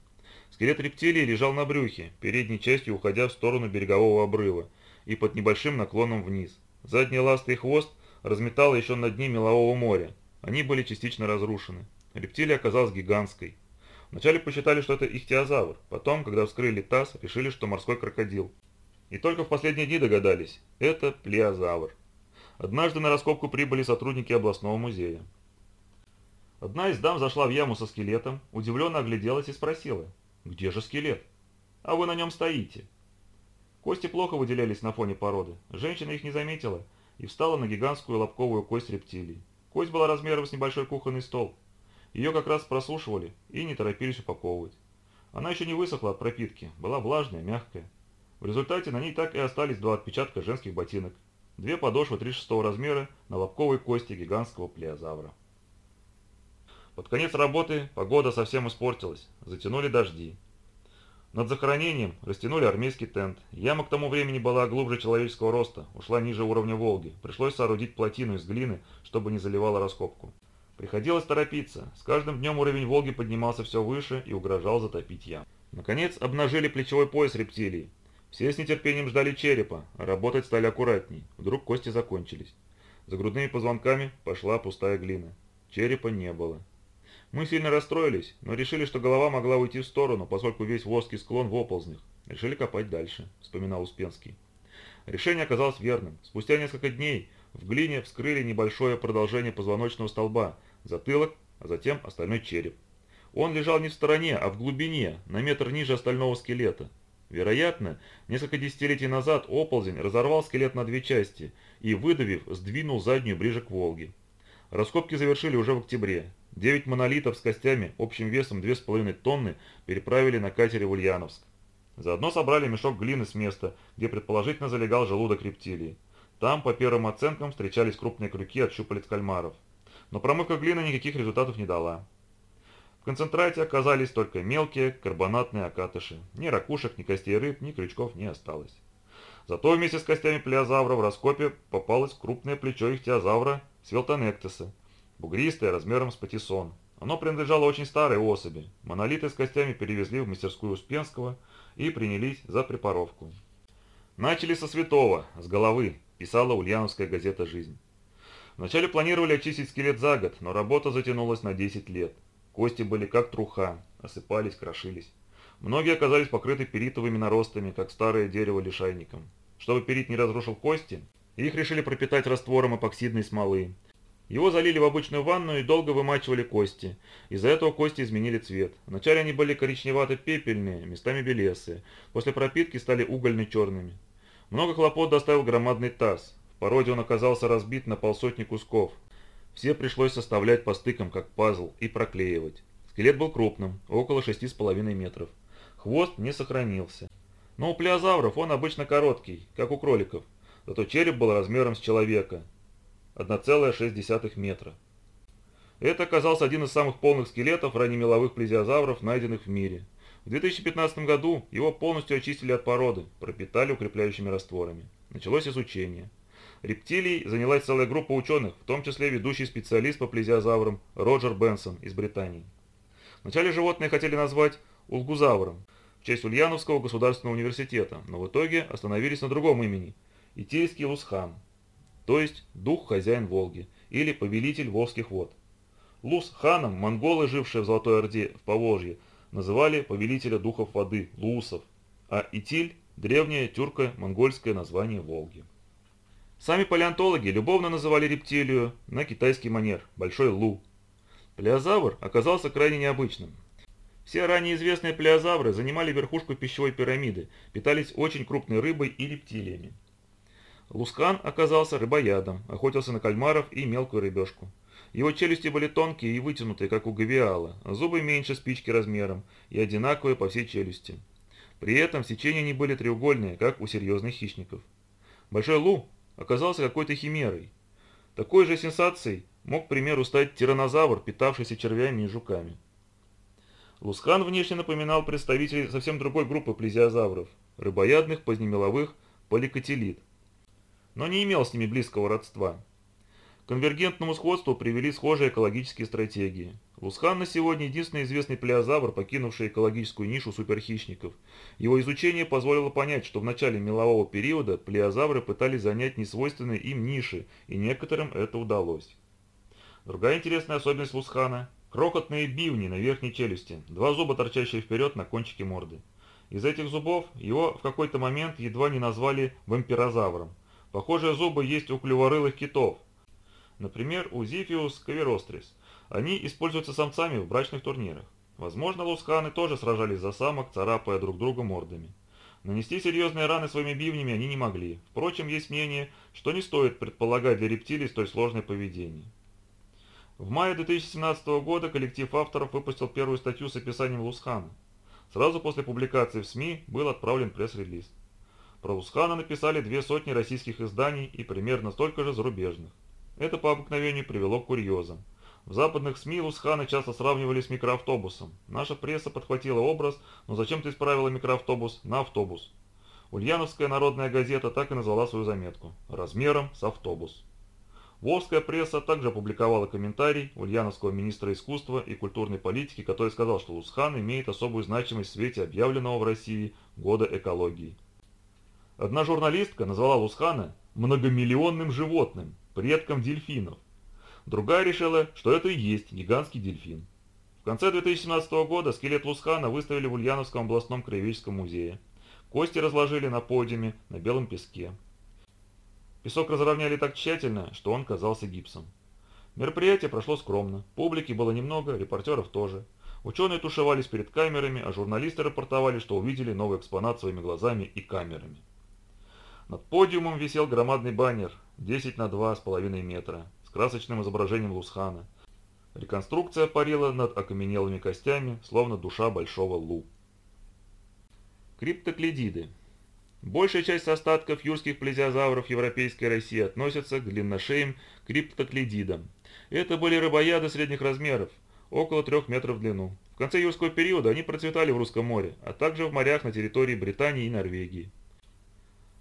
Скелет рептилии лежал на брюхе, передней частью уходя в сторону берегового обрыва и под небольшим наклоном вниз. Задние ласты и хвост разметало еще на дне мелового моря. Они были частично разрушены. Рептилия оказалась гигантской. Вначале посчитали, что это ихтиозавр, потом, когда вскрыли таз, решили, что морской крокодил. И только в последние дни догадались – это плеозавр. Однажды на раскопку прибыли сотрудники областного музея. Одна из дам зашла в яму со скелетом, удивленно огляделась и спросила, «Где же скелет?» «А вы на нем стоите». Кости плохо выделялись на фоне породы. Женщина их не заметила и встала на гигантскую лобковую кость рептилии. Кость была размером с небольшой кухонный стол. Ее как раз просушивали и не торопились упаковывать. Она еще не высохла от пропитки, была влажная, мягкая. В результате на ней так и остались два отпечатка женских ботинок. Две подошвы 36 размера на лобковой кости гигантского плеозавра. Под конец работы погода совсем испортилась, затянули дожди. Над захоронением растянули армейский тент. Яма к тому времени была глубже человеческого роста, ушла ниже уровня Волги. Пришлось соорудить плотину из глины, чтобы не заливала раскопку. Приходилось торопиться. С каждым днем уровень Волги поднимался все выше и угрожал затопить яму. Наконец обнажили плечевой пояс рептилии. Все с нетерпением ждали черепа, а работать стали аккуратней. Вдруг кости закончились. За грудными позвонками пошла пустая глина. Черепа не было. Мы сильно расстроились, но решили, что голова могла уйти в сторону, поскольку весь воский склон в оползнях. Решили копать дальше, вспоминал Успенский. Решение оказалось верным. Спустя несколько дней в глине вскрыли небольшое продолжение позвоночного столба, затылок, а затем остальной череп. Он лежал не в стороне, а в глубине, на метр ниже остального скелета. Вероятно, несколько десятилетий назад оползень разорвал скелет на две части и, выдавив, сдвинул заднюю ближе к Волге. Раскопки завершили уже в октябре. Девять монолитов с костями общим весом 2,5 тонны переправили на катере в Ульяновск. Заодно собрали мешок глины с места, где предположительно залегал желудок рептилии. Там, по первым оценкам, встречались крупные крюки от щупалец кальмаров. Но промывка глины никаких результатов не дала. В концентрате оказались только мелкие карбонатные окатыши. Ни ракушек, ни костей рыб, ни крючков не осталось. Зато вместе с костями плеозавра в раскопе попалось крупное плечо ихтиозавра свелтонектеса, бугристое, размером с патиссон. Оно принадлежало очень старой особи. Монолиты с костями перевезли в мастерскую Успенского и принялись за препаровку. Начали со святого, с головы, писала ульяновская газета «Жизнь». Вначале планировали очистить скелет за год, но работа затянулась на 10 лет. Кости были как труха, осыпались, крошились. Многие оказались покрыты перитовыми наростами, как старое дерево лишайником. Чтобы перит не разрушил кости, их решили пропитать раствором эпоксидной смолы. Его залили в обычную ванну и долго вымачивали кости. Из-за этого кости изменили цвет. Вначале они были коричневато-пепельные, местами белесые. После пропитки стали угольно-черными. Много хлопот доставил громадный таз. В породе он оказался разбит на полсотни кусков. Все пришлось составлять по стыкам, как пазл, и проклеивать. Скелет был крупным, около 6,5 метров. Хвост не сохранился. Но у плеозавров он обычно короткий, как у кроликов. Зато череп был размером с человека, 1,6 метра. Это оказался один из самых полных скелетов раннемеловых плезиозавров, найденных в мире. В 2015 году его полностью очистили от породы, пропитали укрепляющими растворами. Началось изучение. Рептилий занялась целая группа ученых, в том числе ведущий специалист по плезиозаврам Роджер Бенсон из Британии. Вначале животное хотели назвать улгузавром в честь Ульяновского государственного университета, но в итоге остановились на другом имени – Итильский Лусхан – то есть дух-хозяин Волги или повелитель волжских вод. Лус ханом монголы, жившие в Золотой Орде в Поволжье, называли повелителя духов воды – Лусов, а Итиль – древнее тюрко-монгольское название Волги. Сами палеонтологи любовно называли рептилию на китайский манер – большой лу. Плеозавр оказался крайне необычным. Все ранее известные плеозавры занимали верхушку пищевой пирамиды, питались очень крупной рыбой и рептилиями. Лускан оказался рыбоядом, охотился на кальмаров и мелкую рыбешку. Его челюсти были тонкие и вытянутые, как у гавиала, зубы меньше спички размером и одинаковые по всей челюсти. При этом сечения не были треугольные, как у серьезных хищников. Большой Лу оказался какой-то химерой. Такой же сенсацией мог, к примеру, стать тиранозавр, питавшийся червями и жуками. Лускан внешне напоминал представителей совсем другой группы плезиозавров – рыбоядных позднемеловых поликотилид, но не имел с ними близкого родства. К конвергентному сходству привели схожие экологические стратегии. Лусхан на сегодня единственный известный плеозавр, покинувший экологическую нишу суперхищников. Его изучение позволило понять, что в начале мелового периода плеозавры пытались занять несвойственные им ниши, и некоторым это удалось. Другая интересная особенность Лусхана – крохотные бивни на верхней челюсти, два зуба, торчащие вперед на кончике морды. Из этих зубов его в какой-то момент едва не назвали вампирозавром. Похожие зубы есть у клюворылых китов, например, у Зифиус каверострис. Они используются самцами в брачных турнирах. Возможно, лусканы тоже сражались за самок, царапая друг друга мордами. Нанести серьезные раны своими бивнями они не могли. Впрочем, есть мнение, что не стоит предполагать для рептилий столь сложное поведение. В мае 2017 года коллектив авторов выпустил первую статью с описанием Лусхана. Сразу после публикации в СМИ был отправлен пресс-релиз. Про Лусхана написали две сотни российских изданий и примерно столько же зарубежных. Это по обыкновению привело к курьезам. В западных СМИ Лусхана часто сравнивали с микроавтобусом. Наша пресса подхватила образ, но зачем ты исправила микроавтобус на автобус? Ульяновская народная газета так и назвала свою заметку «Размером с автобус». Волжская пресса также опубликовала комментарий ульяновского министра искусства и культурной политики, который сказал, что Лусхан имеет особую значимость в свете объявленного в России года экологии. Одна журналистка назвала Лусхана многомиллионным животным, предком дельфинов. Другая решила, что это и есть гигантский дельфин. В конце 2017 года скелет Лусхана выставили в Ульяновском областном краеведческом музее. Кости разложили на подиуме на белом песке. Песок разровняли так тщательно, что он казался гипсом. Мероприятие прошло скромно, публики было немного, репортеров тоже. Ученые тушевались перед камерами, а журналисты рапортовали, что увидели новый экспонат своими глазами и камерами. Над подиумом висел громадный баннер 10 на 2,5 метра с красочным изображением Лусхана. Реконструкция парила над окаменелыми костями, словно душа большого лу. Криптоклидиды. Большая часть остатков юрских плезиозавров Европейской России относятся к длинношеям криптоклидидам. Это были рыбояды средних размеров, около 3 метров в длину. В конце юрского периода они процветали в Русском море, а также в морях на территории Британии и Норвегии.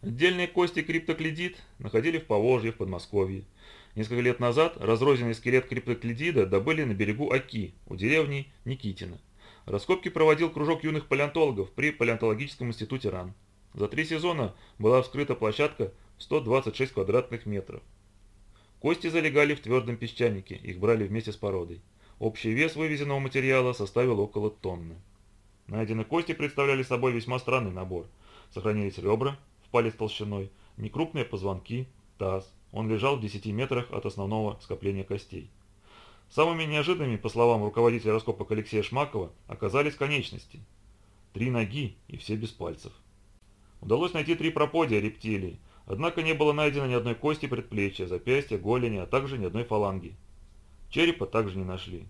Отдельные кости криптоклидид находили в Поволжье, в Подмосковье. Несколько лет назад разрозненный скелет криптоклидида добыли на берегу Оки, у деревни Никитина. Раскопки проводил кружок юных палеонтологов при Палеонтологическом институте РАН. За три сезона была вскрыта площадка 126 квадратных метров. Кости залегали в твердом песчанике, их брали вместе с породой. Общий вес вывезенного материала составил около тонны. Найденные кости представляли собой весьма странный набор. Сохранились ребра, палец толщиной, некрупные позвонки, таз. Он лежал в 10 метрах от основного скопления костей. Самыми неожиданными, по словам руководителя раскопок Алексея Шмакова, оказались конечности. Три ноги и все без пальцев. Удалось найти три проподия рептилий, однако не было найдено ни одной кости предплечья, запястья, голени, а также ни одной фаланги. Черепа также не нашли.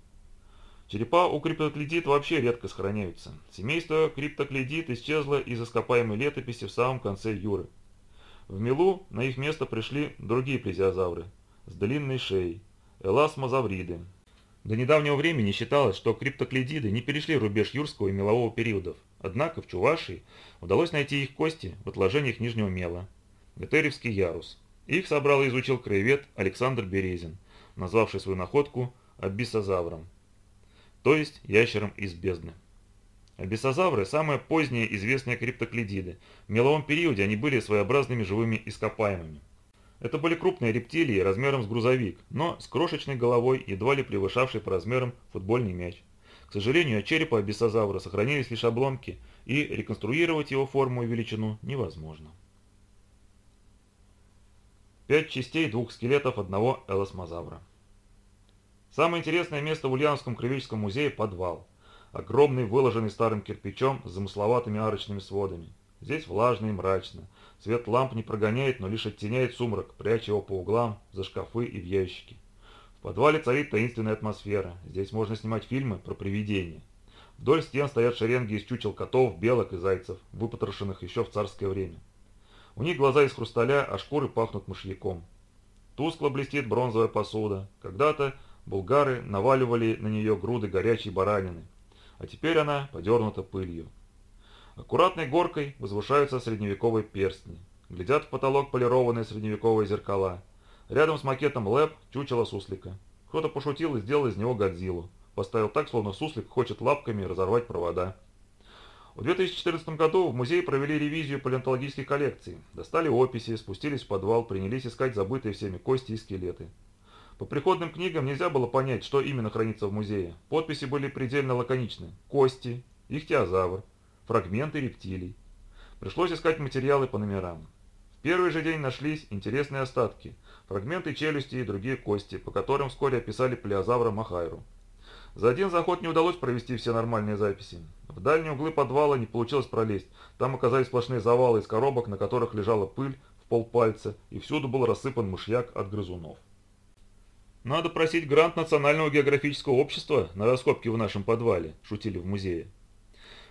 Черепа у криптоклидит вообще редко сохраняются. Семейство криптоклидит исчезло из ископаемой летописи в самом конце Юры. В Милу на их место пришли другие плезиозавры с длинной шеей – эласмозавриды. До недавнего времени считалось, что криптоклидиды не перешли рубеж юрского и мелового периодов. Однако в Чувашии удалось найти их кости в отложениях нижнего мела – Гетеревский ярус. Их собрал и изучил краевед Александр Березин, назвавший свою находку абиссозавром то есть ящером из бездны. Абиссозавры – самые поздние известные криптоклидиды. В меловом периоде они были своеобразными живыми ископаемыми. Это были крупные рептилии размером с грузовик, но с крошечной головой, едва ли превышавшей по размерам футбольный мяч. К сожалению, от черепа абиссозавра сохранились лишь обломки, и реконструировать его форму и величину невозможно. Пять частей двух скелетов одного элосмозавра. Самое интересное место в Ульяновском краеведческом музее – подвал. Огромный, выложенный старым кирпичом с замысловатыми арочными сводами. Здесь влажно и мрачно. Свет ламп не прогоняет, но лишь оттеняет сумрак, пряча его по углам, за шкафы и в ящики. В подвале царит таинственная атмосфера. Здесь можно снимать фильмы про привидения. Вдоль стен стоят шеренги из чучел котов, белок и зайцев, выпотрошенных еще в царское время. У них глаза из хрусталя, а шкуры пахнут мышьяком. Тускло блестит бронзовая посуда. Когда-то булгары наваливали на нее груды горячей баранины, а теперь она подернута пылью. Аккуратной горкой возвышаются средневековые перстни. Глядят в потолок полированные средневековые зеркала. Рядом с макетом Лэп чучело суслика. Кто-то пошутил и сделал из него Годзиллу. Поставил так, словно суслик хочет лапками разорвать провода. В 2014 году в музее провели ревизию палеонтологических коллекций. Достали описи, спустились в подвал, принялись искать забытые всеми кости и скелеты. По приходным книгам нельзя было понять, что именно хранится в музее. Подписи были предельно лаконичны. Кости, ихтиозавр, фрагменты рептилий. Пришлось искать материалы по номерам. В первый же день нашлись интересные остатки, фрагменты челюсти и другие кости, по которым вскоре описали плеозавра Махайру. За один заход не удалось провести все нормальные записи. В дальние углы подвала не получилось пролезть. Там оказались сплошные завалы из коробок, на которых лежала пыль в полпальца, и всюду был рассыпан мышьяк от грызунов. «Надо просить грант Национального географического общества на раскопки в нашем подвале», – шутили в музее.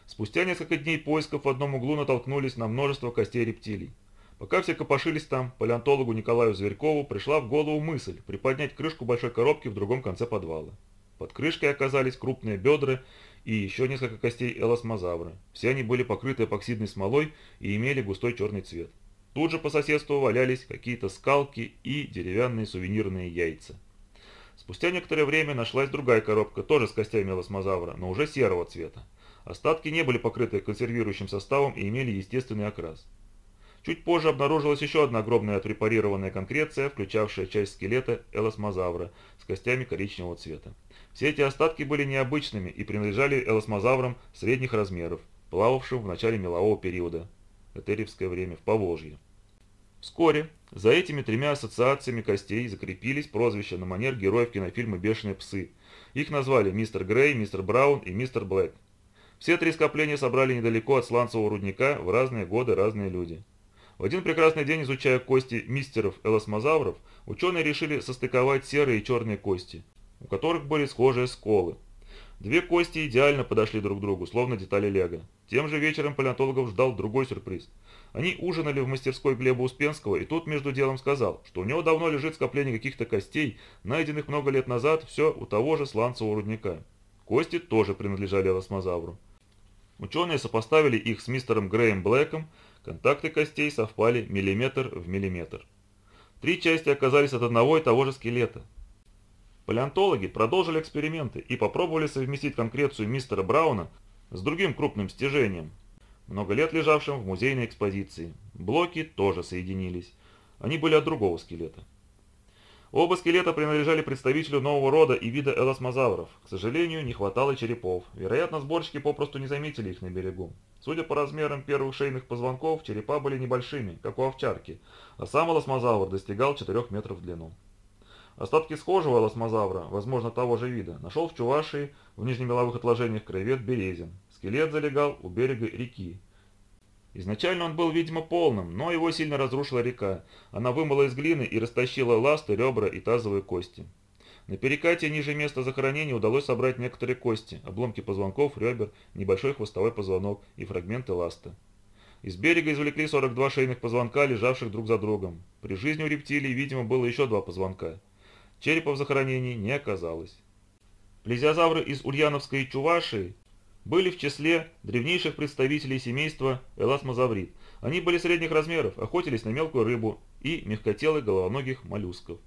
Спустя несколько дней поисков в одном углу натолкнулись на множество костей рептилий. Пока все копошились там, палеонтологу Николаю Зверькову пришла в голову мысль приподнять крышку большой коробки в другом конце подвала. Под крышкой оказались крупные бедра и еще несколько костей элосмозавра. Все они были покрыты эпоксидной смолой и имели густой черный цвет. Тут же по соседству валялись какие-то скалки и деревянные сувенирные яйца. Спустя некоторое время нашлась другая коробка, тоже с костями элосмозавра, но уже серого цвета. Остатки не были покрыты консервирующим составом и имели естественный окрас. Чуть позже обнаружилась еще одна огромная отпрепарированная конкреция, включавшая часть скелета элосмозавра с костями коричневого цвета. Все эти остатки были необычными и принадлежали элосмозаврам средних размеров, плававшим в начале мелового периода, этеревское время, в Поволжье. Вскоре за этими тремя ассоциациями костей закрепились прозвища на манер героев кинофильма «Бешеные псы». Их назвали мистер Грей, мистер Браун и мистер Блэк. Все три скопления собрали недалеко от сланцевого рудника в разные годы разные люди. В один прекрасный день, изучая кости мистеров-элосмозавров, ученые решили состыковать серые и черные кости, у которых были схожие сколы. Две кости идеально подошли друг к другу, словно детали лего. Тем же вечером палеонтологов ждал другой сюрприз. Они ужинали в мастерской Глеба Успенского, и тут между делом сказал, что у него давно лежит скопление каких-то костей, найденных много лет назад, все у того же сланцевого рудника. Кости тоже принадлежали элосмозавру. Ученые сопоставили их с мистером Греем Блэком, контакты костей совпали миллиметр в миллиметр. Три части оказались от одного и того же скелета. Палеонтологи продолжили эксперименты и попробовали совместить конкрецию мистера Брауна с другим крупным стяжением, много лет лежавшим в музейной экспозиции. Блоки тоже соединились. Они были от другого скелета. Оба скелета принадлежали представителю нового рода и вида элосмозавров. К сожалению, не хватало черепов. Вероятно, сборщики попросту не заметили их на берегу. Судя по размерам первых шейных позвонков, черепа были небольшими, как у овчарки, а сам элосмозавр достигал 4 метров в длину. Остатки схожего элосмозавра, возможно того же вида, нашел в Чувашии в нижнемеловых отложениях краевед Березин. Скелет залегал у берега реки. Изначально он был, видимо, полным, но его сильно разрушила река. Она вымыла из глины и растащила ласты, ребра и тазовые кости. На перекате ниже места захоронения удалось собрать некоторые кости, обломки позвонков, ребер, небольшой хвостовой позвонок и фрагменты ласта. Из берега извлекли 42 шейных позвонка, лежавших друг за другом. При жизни у рептилий, видимо, было еще два позвонка. Черепа в захоронении не оказалось. Плезиозавры из Ульяновской Чувашии были в числе древнейших представителей семейства эласмозаврид. Они были средних размеров, охотились на мелкую рыбу и мягкотелых головоногих моллюсков.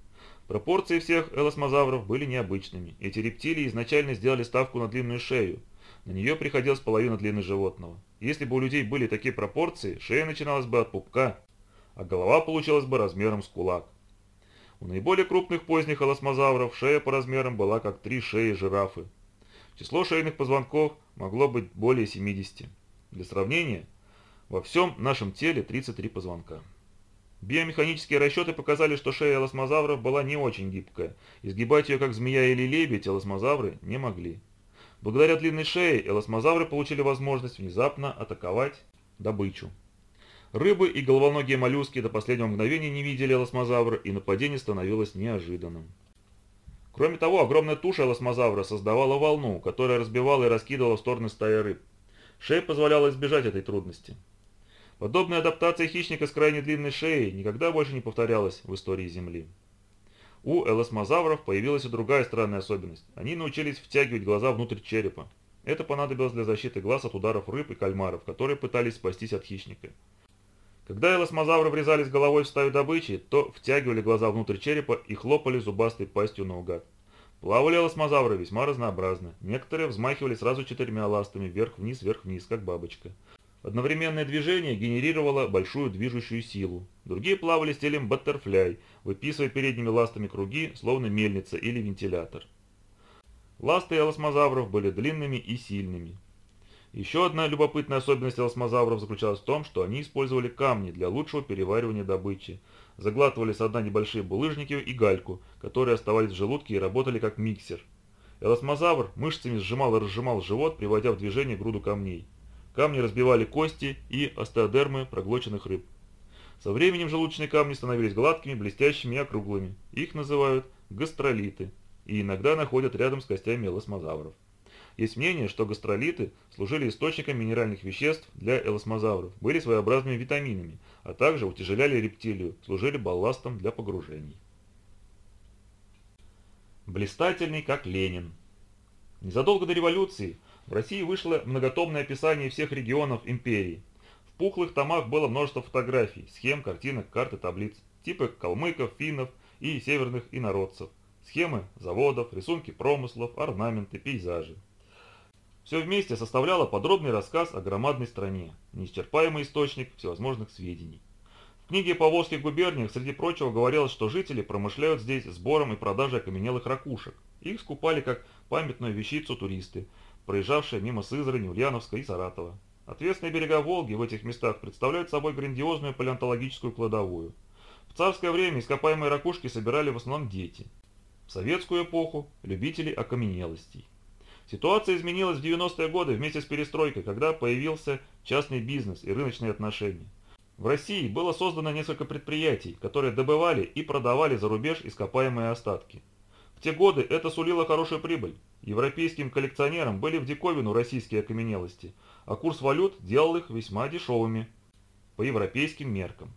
Пропорции всех эласмозавров были необычными. Эти рептилии изначально сделали ставку на длинную шею. На нее приходилась половина длины животного. Если бы у людей были такие пропорции, шея начиналась бы от пупка, а голова получилась бы размером с кулак. У наиболее крупных поздних элосмозавров шея по размерам была как три шеи жирафы. Число шейных позвонков могло быть более 70. Для сравнения, во всем нашем теле 33 позвонка. Биомеханические расчеты показали, что шея элосмозавров была не очень гибкая, и сгибать ее как змея или лебедь элосмозавры не могли. Благодаря длинной шее элосмозавры получили возможность внезапно атаковать добычу. Рыбы и головоногие моллюски до последнего мгновения не видели элосмозавра, и нападение становилось неожиданным. Кроме того, огромная туша элосмозавра создавала волну, которая разбивала и раскидывала в стороны стаи рыб. Шея позволяла избежать этой трудности. Подобная адаптация хищника с крайне длинной шеей никогда больше не повторялась в истории Земли. У элосмозавров появилась и другая странная особенность. Они научились втягивать глаза внутрь черепа. Это понадобилось для защиты глаз от ударов рыб и кальмаров, которые пытались спастись от хищника. Когда элосмозавры врезались головой в стаю добычи, то втягивали глаза внутрь черепа и хлопали зубастой пастью наугад. Плавали элосмозавры весьма разнообразно. Некоторые взмахивали сразу четырьмя ластами вверх-вниз, вверх-вниз, как бабочка. Одновременное движение генерировало большую движущую силу. Другие плавали стилем баттерфляй, выписывая передними ластами круги, словно мельница или вентилятор. Ласты элосмозавров были длинными и сильными. Еще одна любопытная особенность элосмозавров заключалась в том, что они использовали камни для лучшего переваривания добычи, заглатывали со дна небольшие булыжники и гальку, которые оставались в желудке и работали как миксер. Элосмозавр мышцами сжимал и разжимал живот, приводя в движение груду камней. Камни разбивали кости и остеодермы проглоченных рыб. Со временем желудочные камни становились гладкими, блестящими и округлыми. Их называют гастролиты и иногда находят рядом с костями элосмозавров. Есть мнение, что гастролиты служили источником минеральных веществ для элосмозавров, были своеобразными витаминами, а также утяжеляли рептилию, служили балластом для погружений. Блистательный, как Ленин. Незадолго до революции в России вышло многотомное описание всех регионов империи. В пухлых томах было множество фотографий, схем, картинок, карт и таблиц, типы калмыков, финнов и северных инородцев, схемы заводов, рисунки промыслов, орнаменты, пейзажи. Все вместе составляло подробный рассказ о громадной стране, неисчерпаемый источник всевозможных сведений. В книге по Волжских губерниях, среди прочего, говорилось, что жители промышляют здесь сбором и продажей окаменелых ракушек. Их скупали как памятную вещицу туристы – проезжавшая мимо Сызрани, Ульяновска и Саратова. Отвесные берега Волги в этих местах представляют собой грандиозную палеонтологическую кладовую. В царское время ископаемые ракушки собирали в основном дети. В советскую эпоху – любители окаменелостей. Ситуация изменилась в 90-е годы вместе с перестройкой, когда появился частный бизнес и рыночные отношения. В России было создано несколько предприятий, которые добывали и продавали за рубеж ископаемые остатки. В те годы это сулило хорошую прибыль. Европейским коллекционерам были в диковину российские окаменелости, а курс валют делал их весьма дешевыми по европейским меркам.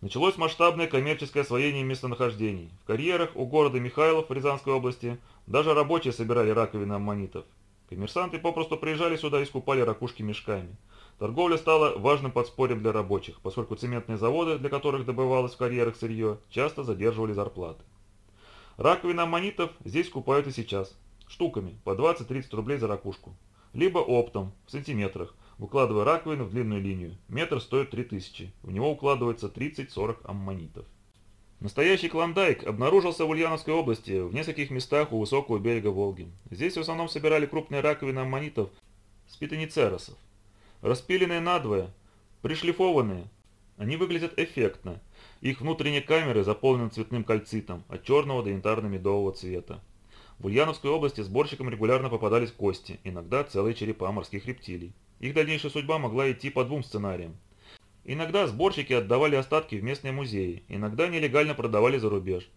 Началось масштабное коммерческое освоение местонахождений. В карьерах у города Михайлов в Рязанской области даже рабочие собирали раковины аммонитов. Коммерсанты попросту приезжали сюда и скупали ракушки мешками. Торговля стала важным подспорьем для рабочих, поскольку цементные заводы, для которых добывалось в карьерах сырье, часто задерживали зарплаты. Раковины аммонитов здесь скупают и сейчас, штуками по 20-30 рублей за ракушку. Либо оптом, в сантиметрах, выкладывая раковину в длинную линию. Метр стоит 3000, в него укладывается 30-40 аммонитов. Настоящий клондайк обнаружился в Ульяновской области, в нескольких местах у высокого берега Волги. Здесь в основном собирали крупные раковины аммонитов спитоницеросов. Распиленные надвое, пришлифованные, они выглядят эффектно. Их внутренние камеры заполнены цветным кальцитом, от черного до янтарно-медового цвета. В Ульяновской области сборщикам регулярно попадались кости, иногда целые черепа морских рептилий. Их дальнейшая судьба могла идти по двум сценариям. Иногда сборщики отдавали остатки в местные музеи, иногда нелегально продавали за рубеж.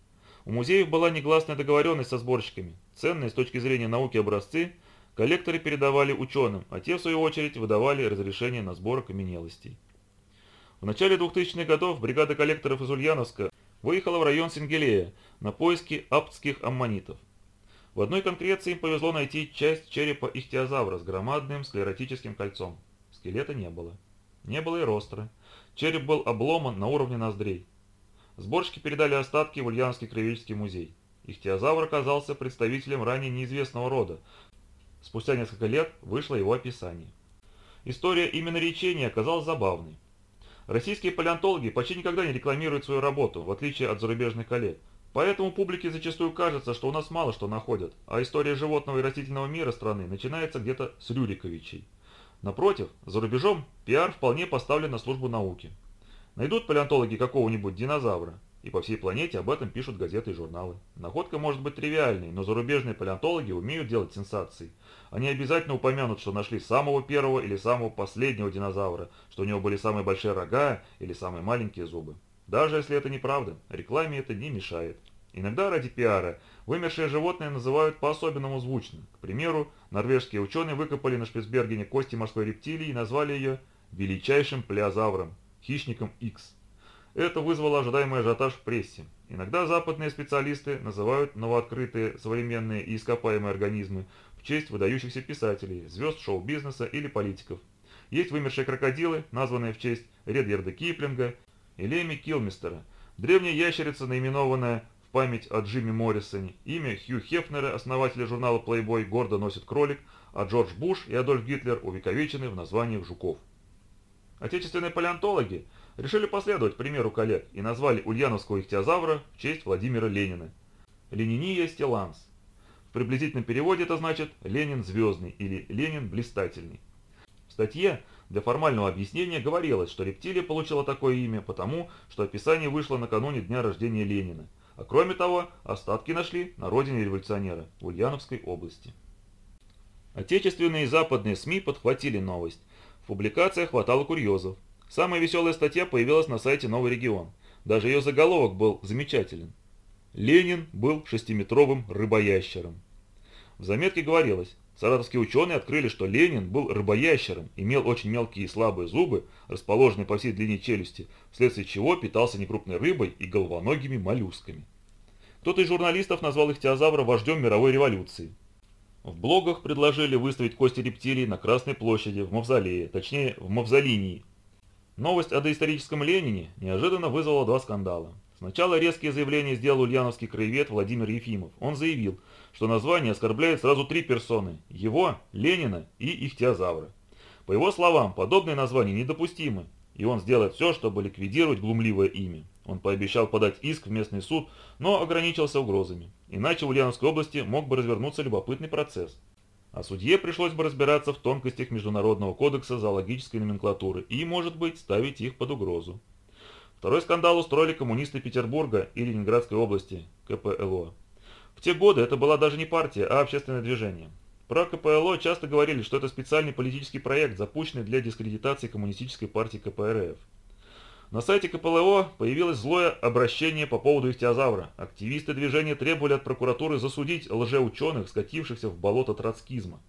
У музеев была негласная договоренность со сборщиками. Ценные с точки зрения науки образцы коллекторы передавали ученым, а те в свою очередь выдавали разрешение на сбор окаменелостей. В начале 2000-х годов бригада коллекторов из Ульяновска выехала в район Сингелея на поиски аптских аммонитов. В одной конкреции им повезло найти часть черепа ихтиозавра с громадным склеротическим кольцом. Скелета не было. Не было и ростры. Череп был обломан на уровне ноздрей. Сборщики передали остатки в Ульяновский краеведческий музей. Ихтиозавр оказался представителем ранее неизвестного рода. Спустя несколько лет вышло его описание. История именно речения оказалась забавной. Российские палеонтологи почти никогда не рекламируют свою работу, в отличие от зарубежных коллег. Поэтому публике зачастую кажется, что у нас мало что находят, а история животного и растительного мира страны начинается где-то с Рюриковичей. Напротив, за рубежом пиар вполне поставлен на службу науки. Найдут палеонтологи какого-нибудь динозавра, и по всей планете об этом пишут газеты и журналы. Находка может быть тривиальной, но зарубежные палеонтологи умеют делать сенсации. Они обязательно упомянут, что нашли самого первого или самого последнего динозавра, что у него были самые большие рога или самые маленькие зубы. Даже если это неправда, рекламе это не мешает. Иногда ради пиара вымершие животные называют по-особенному звучно. К примеру, норвежские ученые выкопали на Шпицбергене кости морской рептилии и назвали ее величайшим плеозавром, хищником X. Это вызвало ожидаемый ажиотаж в прессе. Иногда западные специалисты называют новооткрытые современные и ископаемые организмы в честь выдающихся писателей, звезд шоу-бизнеса или политиков. Есть вымершие крокодилы, названные в честь Редьярда Киплинга и Леми Килмистера, древняя ящерица, наименованная память о Джимми Моррисоне, имя Хью Хефнера, основателя журнала Playboy, гордо носит кролик, а Джордж Буш и Адольф Гитлер увековечены в названиях жуков. Отечественные палеонтологи – решили последовать примеру коллег и назвали ульяновского ихтиозавра в честь Владимира Ленина. Лениния стеланс. В приблизительном переводе это значит «Ленин звездный» или «Ленин блистательный». В статье для формального объяснения говорилось, что рептилия получила такое имя потому, что описание вышло накануне дня рождения Ленина. А кроме того, остатки нашли на родине революционера, в Ульяновской области. Отечественные и западные СМИ подхватили новость. В публикациях хватало курьезов. Самая веселая статья появилась на сайте «Новый регион». Даже ее заголовок был замечателен. Ленин был шестиметровым рыбоящером. В заметке говорилось, саратовские ученые открыли, что Ленин был рыбоящером, имел очень мелкие и слабые зубы, расположенные по всей длине челюсти, вследствие чего питался некрупной рыбой и головоногими моллюсками. Кто-то из журналистов назвал их теозавра вождем мировой революции. В блогах предложили выставить кости рептилий на Красной площади в Мавзолее, точнее в Мавзолинии, Новость о доисторическом Ленине неожиданно вызвала два скандала. Сначала резкие заявления сделал ульяновский краевед Владимир Ефимов. Он заявил, что название оскорбляет сразу три персоны – его, Ленина и ихтиозавра. По его словам, подобные названия недопустимы, и он сделает все, чтобы ликвидировать глумливое имя. Он пообещал подать иск в местный суд, но ограничился угрозами. Иначе в Ульяновской области мог бы развернуться любопытный процесс. А судье пришлось бы разбираться в тонкостях Международного кодекса зоологической номенклатуры и, может быть, ставить их под угрозу. Второй скандал устроили коммунисты Петербурга и Ленинградской области, КПЛО. В те годы это была даже не партия, а общественное движение. Про КПЛО часто говорили, что это специальный политический проект, запущенный для дискредитации коммунистической партии КПРФ. На сайте КПЛО появилось злое обращение по поводу ихтиозавра. Активисты движения требовали от прокуратуры засудить лжеученых, скатившихся в болото троцкизма.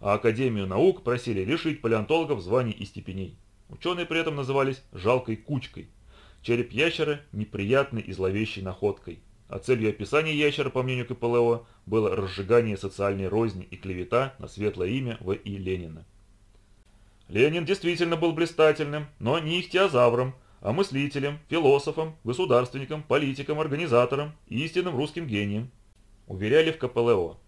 А Академию наук просили лишить палеонтологов званий и степеней. Ученые при этом назывались «жалкой кучкой». Череп ящера – неприятной и зловещей находкой. А целью описания ящера, по мнению КПЛО, было разжигание социальной розни и клевета на светлое имя В.И. Ленина. Ленин действительно был блистательным, но не ихтиозавром, а мыслителем, философом, государственником, политиком, организатором и истинным русским гением, уверяли в КПЛО.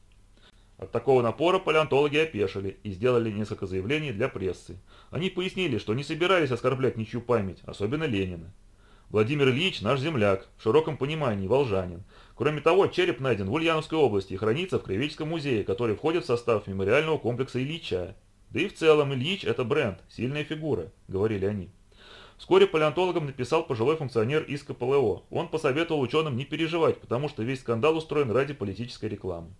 От такого напора палеонтологи опешили и сделали несколько заявлений для прессы. Они пояснили, что не собирались оскорблять ничью память, особенно Ленина. Владимир Ильич наш земляк, в широком понимании волжанин. Кроме того, череп найден в Ульяновской области и хранится в Краеведческом музее, который входит в состав мемориального комплекса Ильича. Да и в целом Ильич – это бренд, сильная фигура, говорили они. Вскоре палеонтологам написал пожилой функционер из КПЛО. Он посоветовал ученым не переживать, потому что весь скандал устроен ради политической рекламы.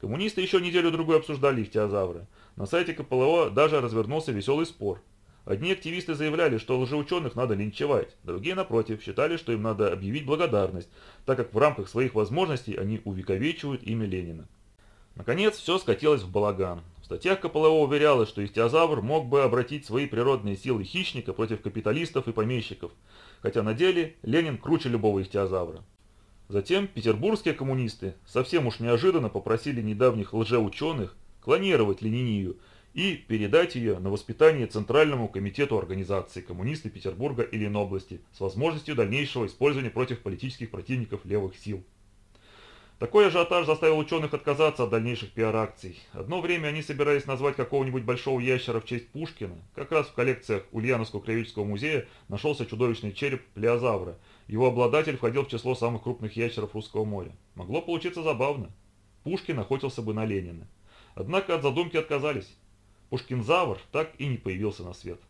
Коммунисты еще неделю-другую обсуждали ихтиозавры. На сайте КПЛО даже развернулся веселый спор. Одни активисты заявляли, что лжеученых надо линчевать, другие, напротив, считали, что им надо объявить благодарность, так как в рамках своих возможностей они увековечивают имя Ленина. Наконец, все скатилось в балаган статьях КПЛО уверялось, что ихтиозавр мог бы обратить свои природные силы хищника против капиталистов и помещиков, хотя на деле Ленин круче любого ихтиозавра. Затем петербургские коммунисты совсем уж неожиданно попросили недавних лжеученых клонировать ленинию и передать ее на воспитание Центральному комитету организации коммунисты Петербурга и Ленобласти с возможностью дальнейшего использования против политических противников левых сил. Такой ажиотаж заставил ученых отказаться от дальнейших пиар-акций. Одно время они собирались назвать какого-нибудь большого ящера в честь Пушкина. Как раз в коллекциях Ульяновского краеведческого музея нашелся чудовищный череп плеозавра. Его обладатель входил в число самых крупных ящеров Русского моря. Могло получиться забавно. Пушкин охотился бы на Ленина. Однако от задумки отказались. Пушкинзавр так и не появился на свет.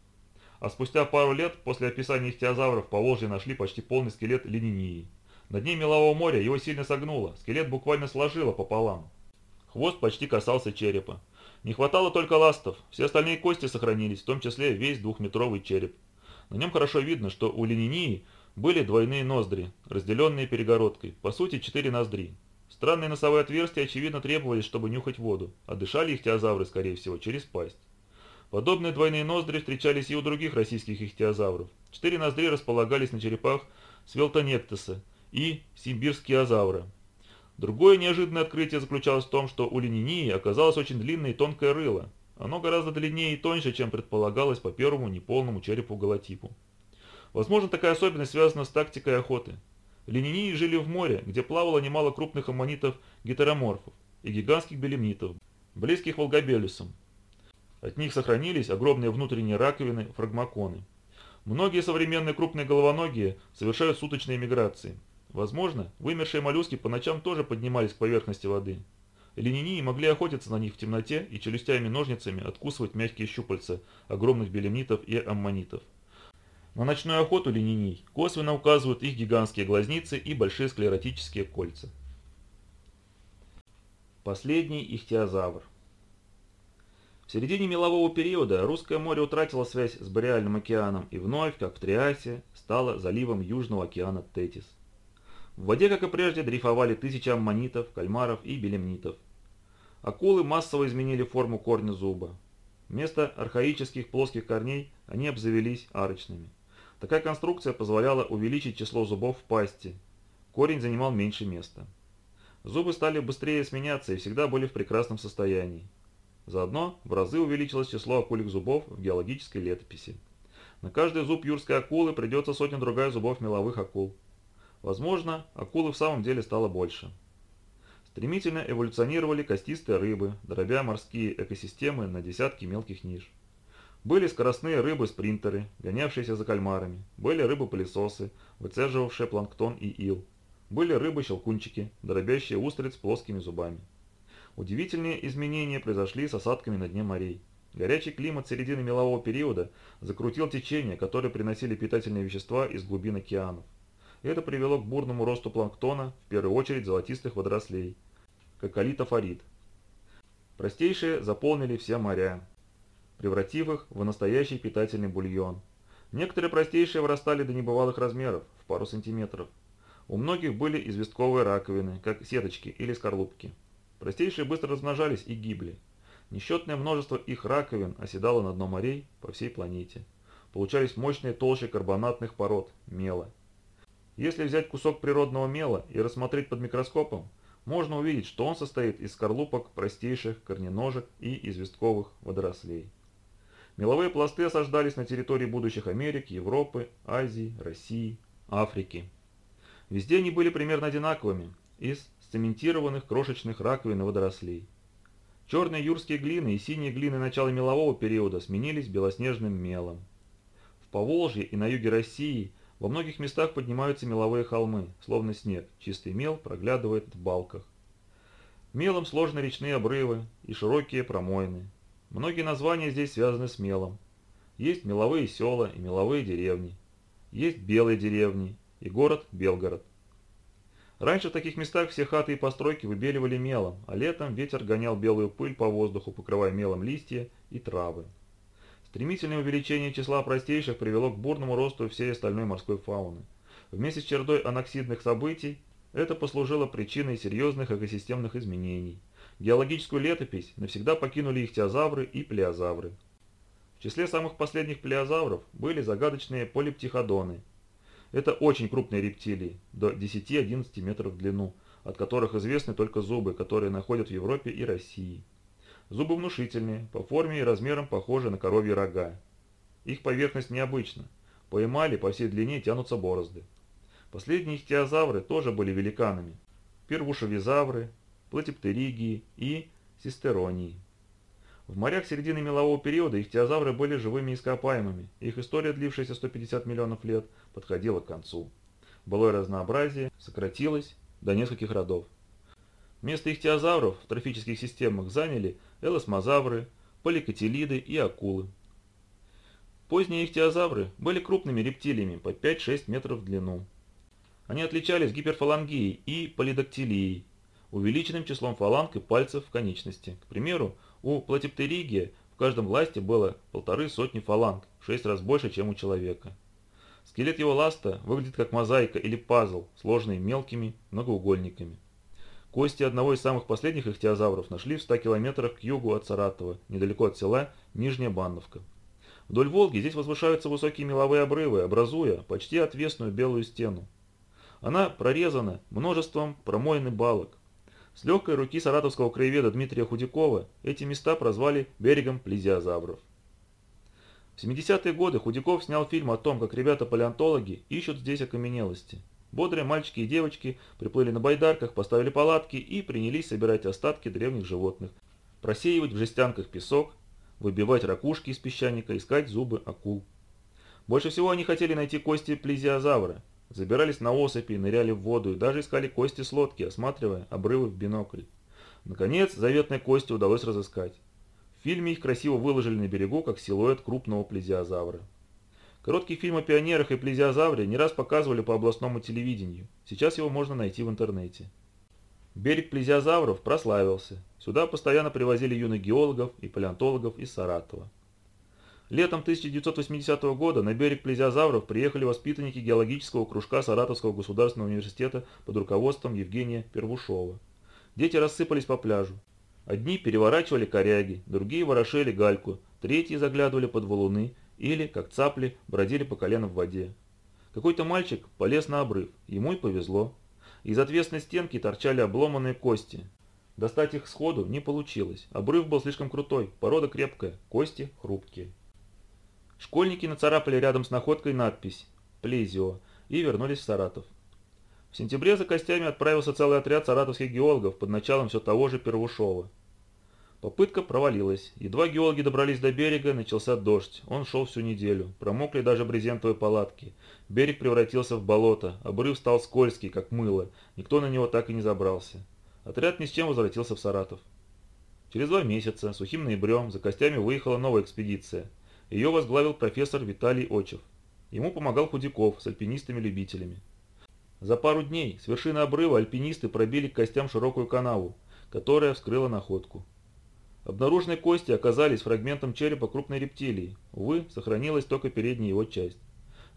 а спустя пару лет после описания ихтиозавров по Волжье нашли почти полный скелет лининии. На дне Мелового моря его сильно согнуло, скелет буквально сложило пополам. Хвост почти касался черепа. Не хватало только ластов, все остальные кости сохранились, в том числе весь двухметровый череп. На нем хорошо видно, что у лининии были двойные ноздри, разделенные перегородкой, по сути четыре ноздри. Странные носовые отверстия очевидно требовались, чтобы нюхать воду, а дышали ихтиозавры, скорее всего, через пасть. Подобные двойные ноздри встречались и у других российских ихтиозавров. Четыре ноздри располагались на черепах свелтонектеса и симбирскиозавра. Другое неожиданное открытие заключалось в том, что у лининии оказалось очень длинное и тонкое рыло. Оно гораздо длиннее и тоньше, чем предполагалось по первому неполному черепу голотипу. Возможно, такая особенность связана с тактикой охоты. Ленинии жили в море, где плавало немало крупных аммонитов-гетероморфов и гигантских белемнитов, близких волгобелюсам. От них сохранились огромные внутренние раковины, фрагмаконы. Многие современные крупные головоногие совершают суточные миграции. Возможно, вымершие моллюски по ночам тоже поднимались к поверхности воды. Ленинии могли охотиться на них в темноте и челюстями-ножницами откусывать мягкие щупальца огромных белемнитов и аммонитов. На ночную охоту лениней косвенно указывают их гигантские глазницы и большие склеротические кольца. Последний ихтиозавр. В середине мелового периода Русское море утратило связь с Бореальным океаном и вновь, как в Триасе, стало заливом Южного океана Тетис. В воде, как и прежде, дрейфовали тысячи аммонитов, кальмаров и белемнитов. Акулы массово изменили форму корня зуба. Вместо архаических плоских корней они обзавелись арочными. Такая конструкция позволяла увеличить число зубов в пасти. Корень занимал меньше места. Зубы стали быстрее сменяться и всегда были в прекрасном состоянии. Заодно в разы увеличилось число акульих зубов в геологической летописи. На каждый зуб юрской акулы придется сотня-другая зубов меловых акул. Возможно, акулы в самом деле стало больше. Стремительно эволюционировали костистые рыбы, дробя морские экосистемы на десятки мелких ниш. Были скоростные рыбы-спринтеры, гонявшиеся за кальмарами. Были рыбы-пылесосы, выцеживавшие планктон и ил. Были рыбы-щелкунчики, дробящие устриц плоскими зубами. Удивительные изменения произошли с осадками на дне морей. Горячий климат середины мелового периода закрутил течения, которые приносили питательные вещества из глубин океанов. Это привело к бурному росту планктона, в первую очередь золотистых водорослей, коколитофорид. Простейшие заполнили все моря, превратив их в настоящий питательный бульон. Некоторые простейшие вырастали до небывалых размеров, в пару сантиметров. У многих были известковые раковины, как сеточки или скорлупки. Простейшие быстро размножались и гибли. Несчетное множество их раковин оседало на дно морей по всей планете. Получались мощные толщи карбонатных пород, мела. Если взять кусок природного мела и рассмотреть под микроскопом, можно увидеть, что он состоит из скорлупок простейших корненожек и известковых водорослей. Меловые пласты осаждались на территории будущих Америк, Европы, Азии, России, Африки. Везде они были примерно одинаковыми, из цементированных крошечных раковин и водорослей. Черные юрские глины и синие глины начала мелового периода сменились белоснежным мелом. В Поволжье и на юге России во многих местах поднимаются меловые холмы, словно снег, чистый мел проглядывает в балках. Мелом сложены речные обрывы и широкие промоины, Многие названия здесь связаны с мелом. Есть меловые села и меловые деревни. Есть белые деревни и город Белгород. Раньше в таких местах все хаты и постройки выбеливали мелом, а летом ветер гонял белую пыль по воздуху, покрывая мелом листья и травы. Стремительное увеличение числа простейших привело к бурному росту всей остальной морской фауны. Вместе с чередой аноксидных событий это послужило причиной серьезных экосистемных изменений – Геологическую летопись навсегда покинули ихтиозавры и плеозавры. В числе самых последних плеозавров были загадочные полиптиходоны. Это очень крупные рептилии, до 10-11 метров в длину, от которых известны только зубы, которые находят в Европе и России. Зубы внушительные, по форме и размерам похожи на коровьи рога. Их поверхность необычна. По эмали по всей длине тянутся борозды. Последние ихтиозавры тоже были великанами. Первушевизавры, платиптеригии и систеронии. В морях середины мелового периода ихтиозавры были живыми ископаемыми, их история, длившаяся 150 миллионов лет, подходила к концу. Былое разнообразие сократилось до нескольких родов. Место ихтиозавров в трофических системах заняли элосмозавры, поликотилиды и акулы. Поздние ихтиозавры были крупными рептилиями по 5-6 метров в длину. Они отличались гиперфалангией и полидактилией, увеличенным числом фаланг и пальцев в конечности. К примеру, у платиптеригия в каждом ласте было полторы сотни фаланг, в 6 раз больше, чем у человека. Скелет его ласта выглядит как мозаика или пазл, сложенный мелкими многоугольниками. Кости одного из самых последних ихтиозавров нашли в 100 километрах к югу от Саратова, недалеко от села Нижняя Банновка. Вдоль Волги здесь возвышаются высокие меловые обрывы, образуя почти отвесную белую стену. Она прорезана множеством промоин балок. С легкой руки саратовского краеведа Дмитрия Худякова эти места прозвали берегом плезиозавров. В 70-е годы Худяков снял фильм о том, как ребята-палеонтологи ищут здесь окаменелости. Бодрые мальчики и девочки приплыли на байдарках, поставили палатки и принялись собирать остатки древних животных, просеивать в жестянках песок, выбивать ракушки из песчаника, искать зубы акул. Больше всего они хотели найти кости плезиозавра, забирались на осыпи, ныряли в воду и даже искали кости с лодки, осматривая обрывы в бинокль. Наконец, заветные кости удалось разыскать. В фильме их красиво выложили на берегу, как силуэт крупного плезиозавра. Короткий фильм о пионерах и плезиозавре не раз показывали по областному телевидению. Сейчас его можно найти в интернете. Берег плезиозавров прославился. Сюда постоянно привозили юных геологов и палеонтологов из Саратова. Летом 1980 года на берег плезиозавров приехали воспитанники геологического кружка Саратовского государственного университета под руководством Евгения Первушова. Дети рассыпались по пляжу. Одни переворачивали коряги, другие ворошили гальку, третьи заглядывали под валуны или, как цапли, бродили по колено в воде. Какой-то мальчик полез на обрыв, ему и повезло. Из отвесной стенки торчали обломанные кости. Достать их сходу не получилось, обрыв был слишком крутой, порода крепкая, кости хрупкие. Школьники нацарапали рядом с находкой надпись «Плезио» и вернулись в Саратов. В сентябре за костями отправился целый отряд саратовских геологов под началом все того же Первушова. Попытка провалилась. Едва геологи добрались до берега, начался дождь. Он шел всю неделю. Промокли даже брезентовые палатки. Берег превратился в болото. Обрыв стал скользкий, как мыло. Никто на него так и не забрался. Отряд ни с чем возвратился в Саратов. Через два месяца, сухим ноябрем, за костями выехала новая экспедиция. Ее возглавил профессор Виталий Очев. Ему помогал Худяков с альпинистами-любителями. За пару дней с вершины обрыва альпинисты пробили к костям широкую канаву, которая вскрыла находку. Обнаруженные кости оказались фрагментом черепа крупной рептилии. Увы, сохранилась только передняя его часть.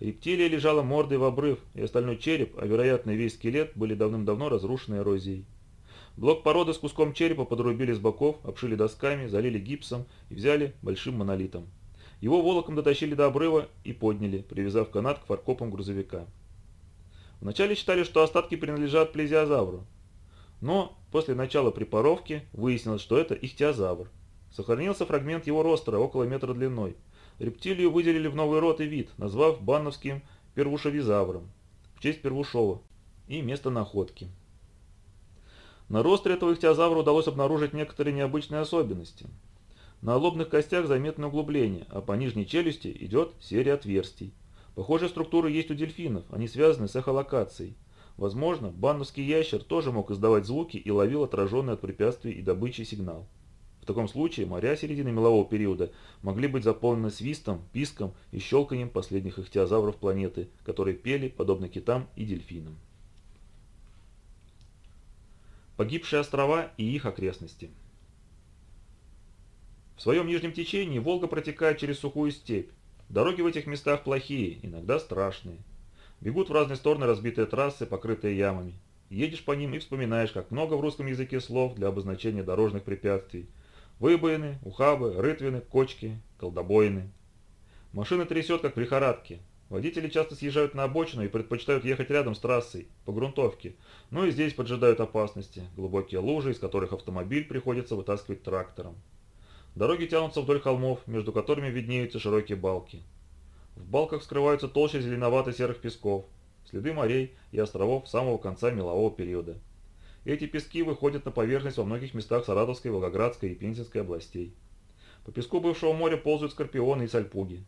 Рептилия лежала мордой в обрыв, и остальной череп, а вероятно и весь скелет, были давным-давно разрушены эрозией. Блок породы с куском черепа подрубили с боков, обшили досками, залили гипсом и взяли большим монолитом. Его волоком дотащили до обрыва и подняли, привязав канат к фаркопам грузовика. Вначале считали, что остатки принадлежат плезиозавру, но после начала препаровки выяснилось, что это ихтиозавр. Сохранился фрагмент его ростра около метра длиной. Рептилию выделили в новый род и вид, назвав банновским первушевизавром в честь Первушова и место находки. На ростре этого ихтиозавра удалось обнаружить некоторые необычные особенности. На лобных костях заметны углубления, а по нижней челюсти идет серия отверстий. Похожие структуры есть у дельфинов, они связаны с эхолокацией. Возможно, банновский ящер тоже мог издавать звуки и ловил отраженный от препятствий и добычи сигнал. В таком случае моря середины мелового периода могли быть заполнены свистом, писком и щелканием последних ихтиозавров планеты, которые пели, подобно китам и дельфинам. Погибшие острова и их окрестности В своем нижнем течении Волга протекает через сухую степь. Дороги в этих местах плохие, иногда страшные. Бегут в разные стороны разбитые трассы, покрытые ямами. Едешь по ним и вспоминаешь, как много в русском языке слов для обозначения дорожных препятствий. Выбоины, ухабы, рытвины, кочки, колдобоины. Машины трясет, как в лихорадке. Водители часто съезжают на обочину и предпочитают ехать рядом с трассой, по грунтовке. Но и здесь поджидают опасности. Глубокие лужи, из которых автомобиль приходится вытаскивать трактором. Дороги тянутся вдоль холмов, между которыми виднеются широкие балки. В балках скрываются толщи зеленовато-серых песков, следы морей и островов самого конца мелового периода. Эти пески выходят на поверхность во многих местах Саратовской, Волгоградской и Пензенской областей. По песку бывшего моря ползают скорпионы и сальпуги.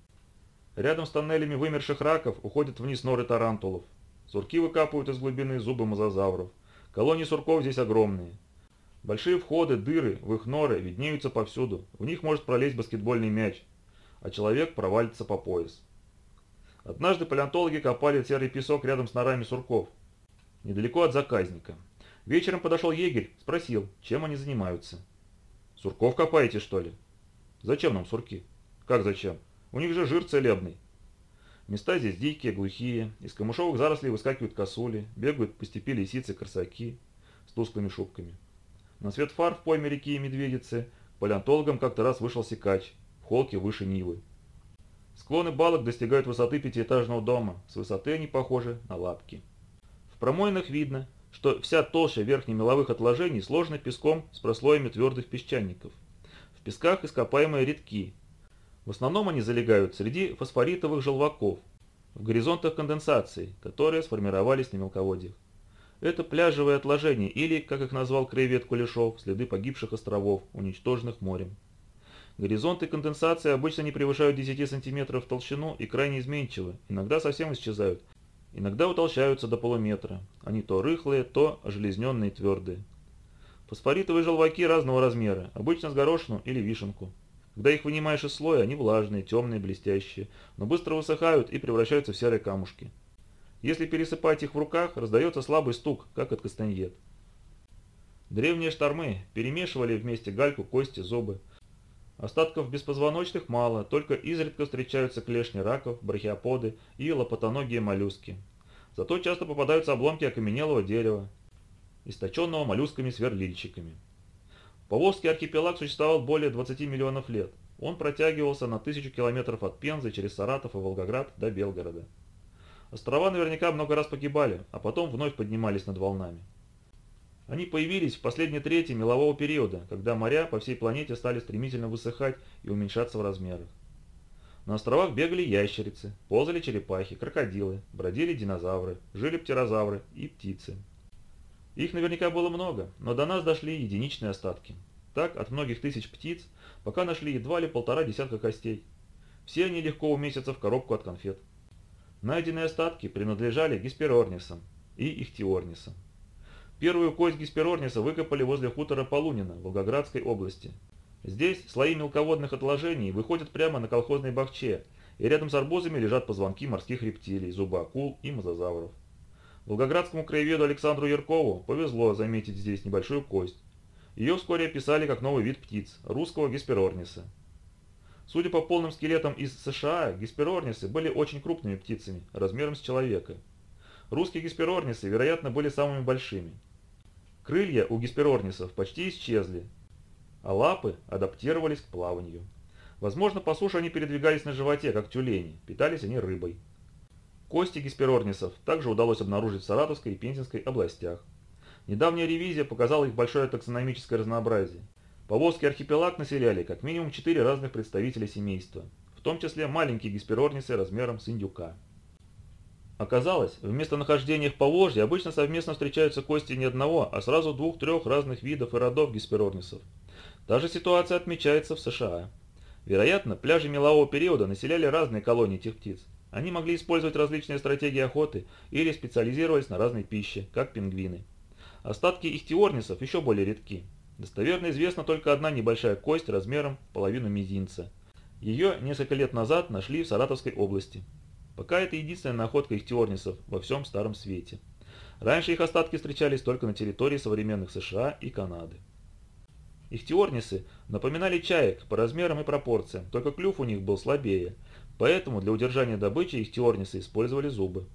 Рядом с тоннелями вымерших раков уходят вниз норы тарантулов. Сурки выкапывают из глубины зубы мозазавров. Колонии сурков здесь огромные. Большие входы, дыры в их норы виднеются повсюду. В них может пролезть баскетбольный мяч – а человек провалится по пояс. Однажды палеонтологи копали серый песок рядом с норами сурков, недалеко от заказника. Вечером подошел егерь, спросил, чем они занимаются. «Сурков копаете, что ли?» «Зачем нам сурки?» «Как зачем? У них же жир целебный». Места здесь дикие, глухие, из камышовых зарослей выскакивают косули, бегают по степи лисицы, корсаки с тусклыми шубками. На свет фар в пойме реки медведицы палеонтологам как-то раз вышел секач, в холке выше Нивы. Склоны балок достигают высоты пятиэтажного дома, с высоты они похожи на лапки. В промоинах видно, что вся толща верхнемеловых отложений сложена песком с прослоями твердых песчаников. В песках ископаемые редки, в основном они залегают среди фосфоритовых желваков, в горизонтах конденсации, которые сформировались на мелководьях. Это пляжевые отложения или, как их назвал краевед Кулешов, следы погибших островов, уничтоженных морем. Горизонты конденсации обычно не превышают 10 см в толщину и крайне изменчивы, иногда совсем исчезают, иногда утолщаются до полуметра. Они то рыхлые, то железненные твердые. Фосфоритовые желваки разного размера, обычно с горошину или вишенку. Когда их вынимаешь из слоя, они влажные, темные, блестящие, но быстро высыхают и превращаются в серые камушки. Если пересыпать их в руках, раздается слабый стук, как от кастаньет. Древние штормы перемешивали вместе гальку, кости, зубы. Остатков беспозвоночных мало, только изредка встречаются клешни раков, брахиоподы и лопатоногие моллюски. Зато часто попадаются обломки окаменелого дерева, источенного моллюсками-сверлильщиками. Поволжский архипелаг существовал более 20 миллионов лет. Он протягивался на тысячу километров от Пензы через Саратов и Волгоград до Белгорода. Острова наверняка много раз погибали, а потом вновь поднимались над волнами. Они появились в последней трети мелового периода, когда моря по всей планете стали стремительно высыхать и уменьшаться в размерах. На островах бегали ящерицы, ползали черепахи, крокодилы, бродили динозавры, жили птерозавры и птицы. Их наверняка было много, но до нас дошли единичные остатки. Так, от многих тысяч птиц, пока нашли едва ли полтора десятка костей. Все они легко уместятся в коробку от конфет. Найденные остатки принадлежали гесперорнисам и ихтиорнисам. Первую кость гесперорниса выкопали возле хутора Полунина в Волгоградской области. Здесь слои мелководных отложений выходят прямо на колхозной бахче, и рядом с арбузами лежат позвонки морских рептилий, зубы акул и мозазавров. Волгоградскому краеведу Александру Яркову повезло заметить здесь небольшую кость. Ее вскоре описали как новый вид птиц – русского гесперорниса. Судя по полным скелетам из США, гесперорнисы были очень крупными птицами, размером с человека. Русские гесперорнисы, вероятно, были самыми большими. Крылья у гесперорнисов почти исчезли, а лапы адаптировались к плаванию. Возможно, по суше они передвигались на животе, как тюлени, питались они рыбой. Кости гесперорнисов также удалось обнаружить в Саратовской и Пензенской областях. Недавняя ревизия показала их большое таксономическое разнообразие. Поволжский архипелаг населяли как минимум четыре разных представителя семейства, в том числе маленькие гесперорнисы размером с индюка. Оказалось, в местонахождениях Поволжья обычно совместно встречаются кости не одного, а сразу двух-трех разных видов и родов гесперорнисов. Та же ситуация отмечается в США. Вероятно, пляжи мелового периода населяли разные колонии этих птиц. Они могли использовать различные стратегии охоты или специализировались на разной пище, как пингвины. Остатки ихтиорнисов еще более редки. Достоверно известна только одна небольшая кость размером половину мизинца. Ее несколько лет назад нашли в Саратовской области. Пока это единственная находка ихтиорнисов во всем Старом Свете. Раньше их остатки встречались только на территории современных США и Канады. Ихтиорнисы напоминали чаек по размерам и пропорциям, только клюв у них был слабее – Поэтому для удержания добычи их теорнисы использовали зубы.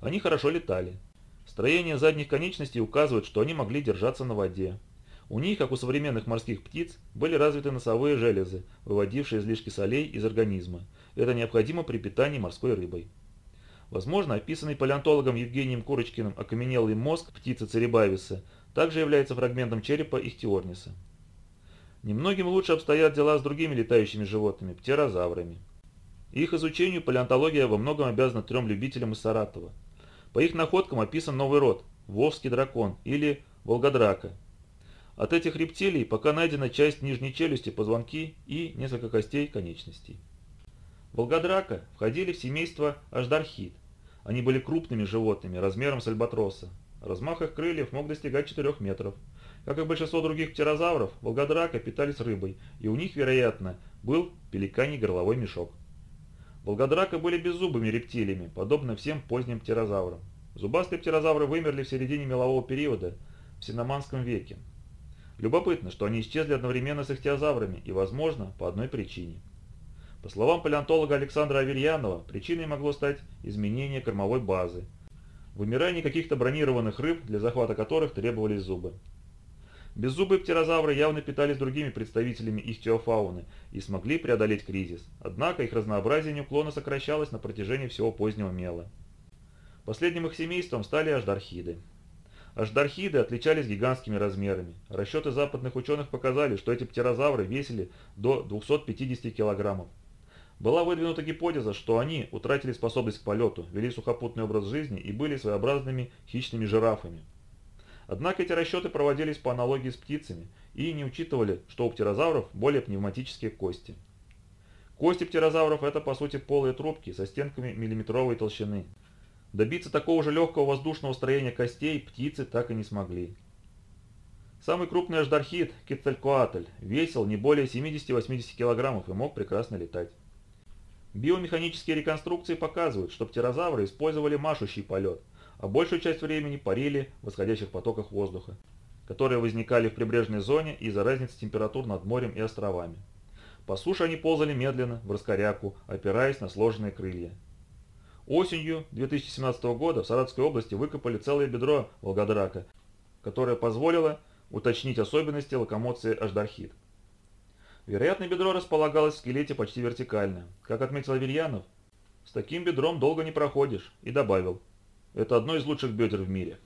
Они хорошо летали. Строение задних конечностей указывает, что они могли держаться на воде. У них, как у современных морских птиц, были развиты носовые железы, выводившие излишки солей из организма. Это необходимо при питании морской рыбой. Возможно, описанный палеонтологом Евгением Курочкиным окаменелый мозг птицы Церебависа также является фрагментом черепа ихтиорниса. Немногим лучше обстоят дела с другими летающими животными – птерозаврами. Их изучению палеонтология во многом обязана трем любителям из Саратова. По их находкам описан новый род – Волжский дракон или Волгодрака. От этих рептилий пока найдена часть нижней челюсти, позвонки и несколько костей конечностей. Волгодрака входили в семейство аждархид. Они были крупными животными, размером с альбатроса. Размах их крыльев мог достигать 4 метров. Как и большинство других птерозавров, волгодрака питались рыбой, и у них, вероятно, был пеликаний горловой мешок. Волгодрака были беззубыми рептилиями, подобно всем поздним птерозаврам. Зубастые птерозавры вымерли в середине мелового периода, в Синоманском веке. Любопытно, что они исчезли одновременно с ихтиозаврами и, возможно, по одной причине. По словам палеонтолога Александра Аверьянова, причиной могло стать изменение кормовой базы, вымирание каких-то бронированных рыб, для захвата которых требовались зубы. Беззубые птерозавры явно питались другими представителями ихтиофауны и смогли преодолеть кризис, однако их разнообразие неуклонно сокращалось на протяжении всего позднего мела. Последним их семейством стали аждархиды. Аждархиды отличались гигантскими размерами. Расчеты западных ученых показали, что эти птерозавры весили до 250 килограммов. Была выдвинута гипотеза, что они утратили способность к полету, вели сухопутный образ жизни и были своеобразными хищными жирафами. Однако эти расчеты проводились по аналогии с птицами и не учитывали, что у птерозавров более пневматические кости. Кости птерозавров – это по сути полые трубки со стенками миллиметровой толщины. Добиться такого же легкого воздушного строения костей птицы так и не смогли. Самый крупный аждархит, Кецалькоатль, весил не более 70-80 кг и мог прекрасно летать. Биомеханические реконструкции показывают, что птерозавры использовали машущий полет, а большую часть времени парили в восходящих потоках воздуха, которые возникали в прибрежной зоне из-за разницы температур над морем и островами. По суше они ползали медленно, в раскоряку, опираясь на сложенные крылья. Осенью 2017 года в Саратовской области выкопали целое бедро волгодрака, которое позволило уточнить особенности локомоции аждархит. Вероятно, бедро располагалось в скелете почти вертикально. Как отметил Аверьянов, с таким бедром долго не проходишь, и добавил – это одно из лучших бедер в мире.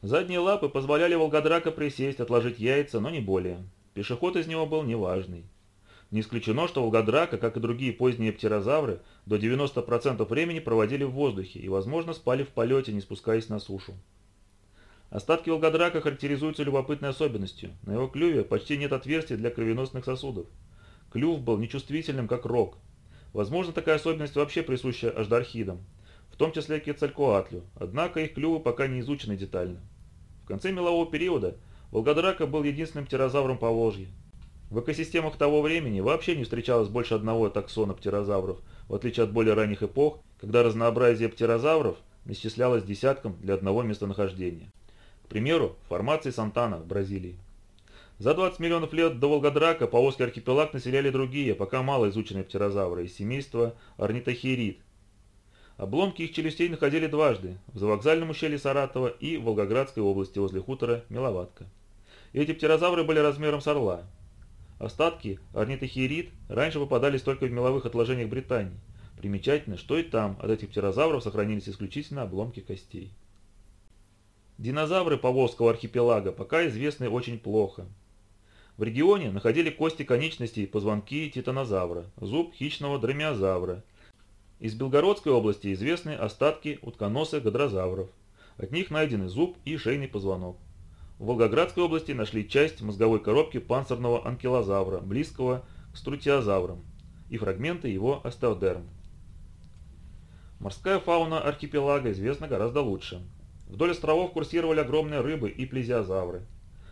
Задние лапы позволяли волгодрака присесть, отложить яйца, но не более. Пешеход из него был неважный. Не исключено, что волгодрака, как и другие поздние птерозавры, до 90% времени проводили в воздухе и, возможно, спали в полете, не спускаясь на сушу. Остатки волгодрака характеризуются любопытной особенностью. На его клюве почти нет отверстий для кровеносных сосудов. Клюв был нечувствительным, как рог. Возможно, такая особенность вообще присуща аждархидам в том числе Кецалькоатлю, однако их клювы пока не изучены детально. В конце мелового периода Волгодрака был единственным птерозавром по Волжье. В экосистемах того времени вообще не встречалось больше одного таксона птерозавров, в отличие от более ранних эпох, когда разнообразие птерозавров исчислялось десятком для одного местонахождения. К примеру, формации Сантана в Бразилии. За 20 миллионов лет до Волгодрака Паоский архипелаг населяли другие, пока мало изученные птерозавры из семейства орнитохирид, Обломки их челюстей находили дважды – в завокзальном ущелье Саратова и в Волгоградской области возле хутора Миловатка. Эти птерозавры были размером с орла. Остатки орнитохирид раньше попадались только в меловых отложениях Британии. Примечательно, что и там от этих птерозавров сохранились исключительно обломки костей. Динозавры Поволжского архипелага пока известны очень плохо. В регионе находили кости конечностей позвонки титанозавра, зуб хищного дромеозавра – из Белгородской области известны остатки утконосых гадрозавров. От них найдены зуб и шейный позвонок. В Волгоградской области нашли часть мозговой коробки панцирного анкилозавра, близкого к струтиозаврам, и фрагменты его остеодерм. Морская фауна архипелага известна гораздо лучше. Вдоль островов курсировали огромные рыбы и плезиозавры.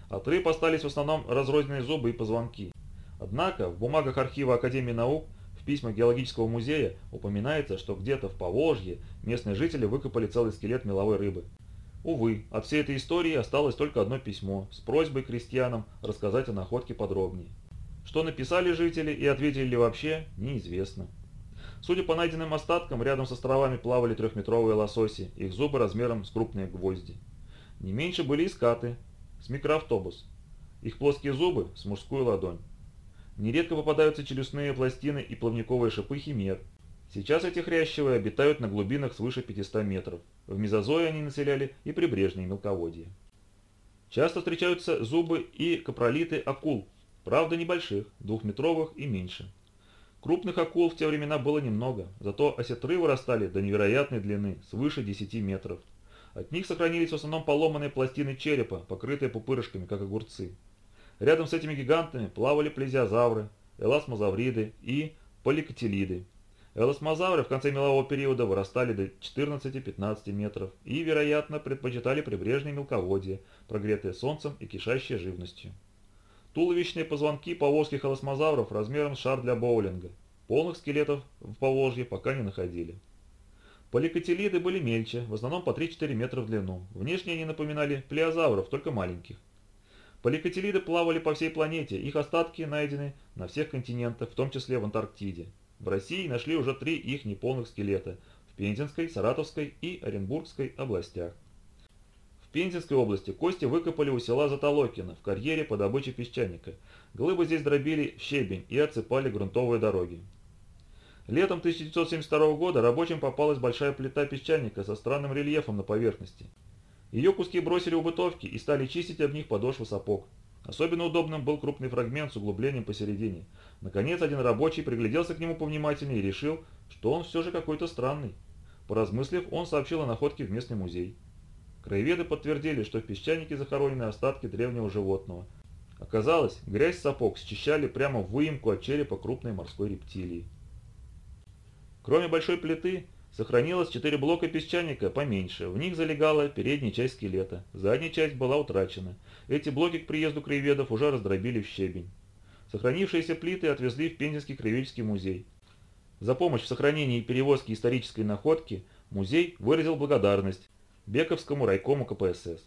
От рыб остались в основном разрозненные зубы и позвонки. Однако в бумагах архива Академии наук в письмах геологического музея упоминается, что где-то в Поволжье местные жители выкопали целый скелет меловой рыбы. Увы, от всей этой истории осталось только одно письмо с просьбой крестьянам рассказать о находке подробнее. Что написали жители и ответили ли вообще, неизвестно. Судя по найденным остаткам, рядом с островами плавали трехметровые лососи, их зубы размером с крупные гвозди. Не меньше были и скаты, с микроавтобус. Их плоские зубы с мужскую ладонь. Нередко попадаются челюстные пластины и плавниковые шипы химер. Сейчас эти хрящевые обитают на глубинах свыше 500 метров. В мезозое они населяли и прибрежные мелководья. Часто встречаются зубы и капролиты акул, правда небольших, двухметровых и меньше. Крупных акул в те времена было немного, зато осетры вырастали до невероятной длины, свыше 10 метров. От них сохранились в основном поломанные пластины черепа, покрытые пупырышками, как огурцы. Рядом с этими гигантами плавали плезиозавры, эласмозавриды и поликотилиды. Эласмозавры в конце мелового периода вырастали до 14-15 метров и, вероятно, предпочитали прибрежные мелководья, прогретые солнцем и кишащие живностью. Туловищные позвонки поволжских холосмозавров размером с шар для боулинга. Полных скелетов в Поволжье пока не находили. Поликотилиды были мельче, в основном по 3-4 метра в длину. Внешне они напоминали плеозавров, только маленьких. Поликотилиды плавали по всей планете, их остатки найдены на всех континентах, в том числе в Антарктиде. В России нашли уже три их неполных скелета в Пензенской, Саратовской и Оренбургской областях. Пензенской области кости выкопали у села Затолокино в карьере по добыче песчаника. Глыбы здесь дробили в щебень и отсыпали грунтовые дороги. Летом 1972 года рабочим попалась большая плита песчаника со странным рельефом на поверхности. Ее куски бросили у бытовки и стали чистить об них подошвы сапог. Особенно удобным был крупный фрагмент с углублением посередине. Наконец, один рабочий пригляделся к нему повнимательнее и решил, что он все же какой-то странный. Поразмыслив, он сообщил о находке в местный музей. Краеведы подтвердили, что в песчанике захоронены остатки древнего животного. Оказалось, грязь сапог счищали прямо в выемку от черепа крупной морской рептилии. Кроме большой плиты, сохранилось четыре блока песчаника поменьше. В них залегала передняя часть скелета. Задняя часть была утрачена. Эти блоки к приезду краеведов уже раздробили в щебень. Сохранившиеся плиты отвезли в Пензенский краеведческий музей. За помощь в сохранении и перевозке исторической находки музей выразил благодарность Бековскому райкому КПСС.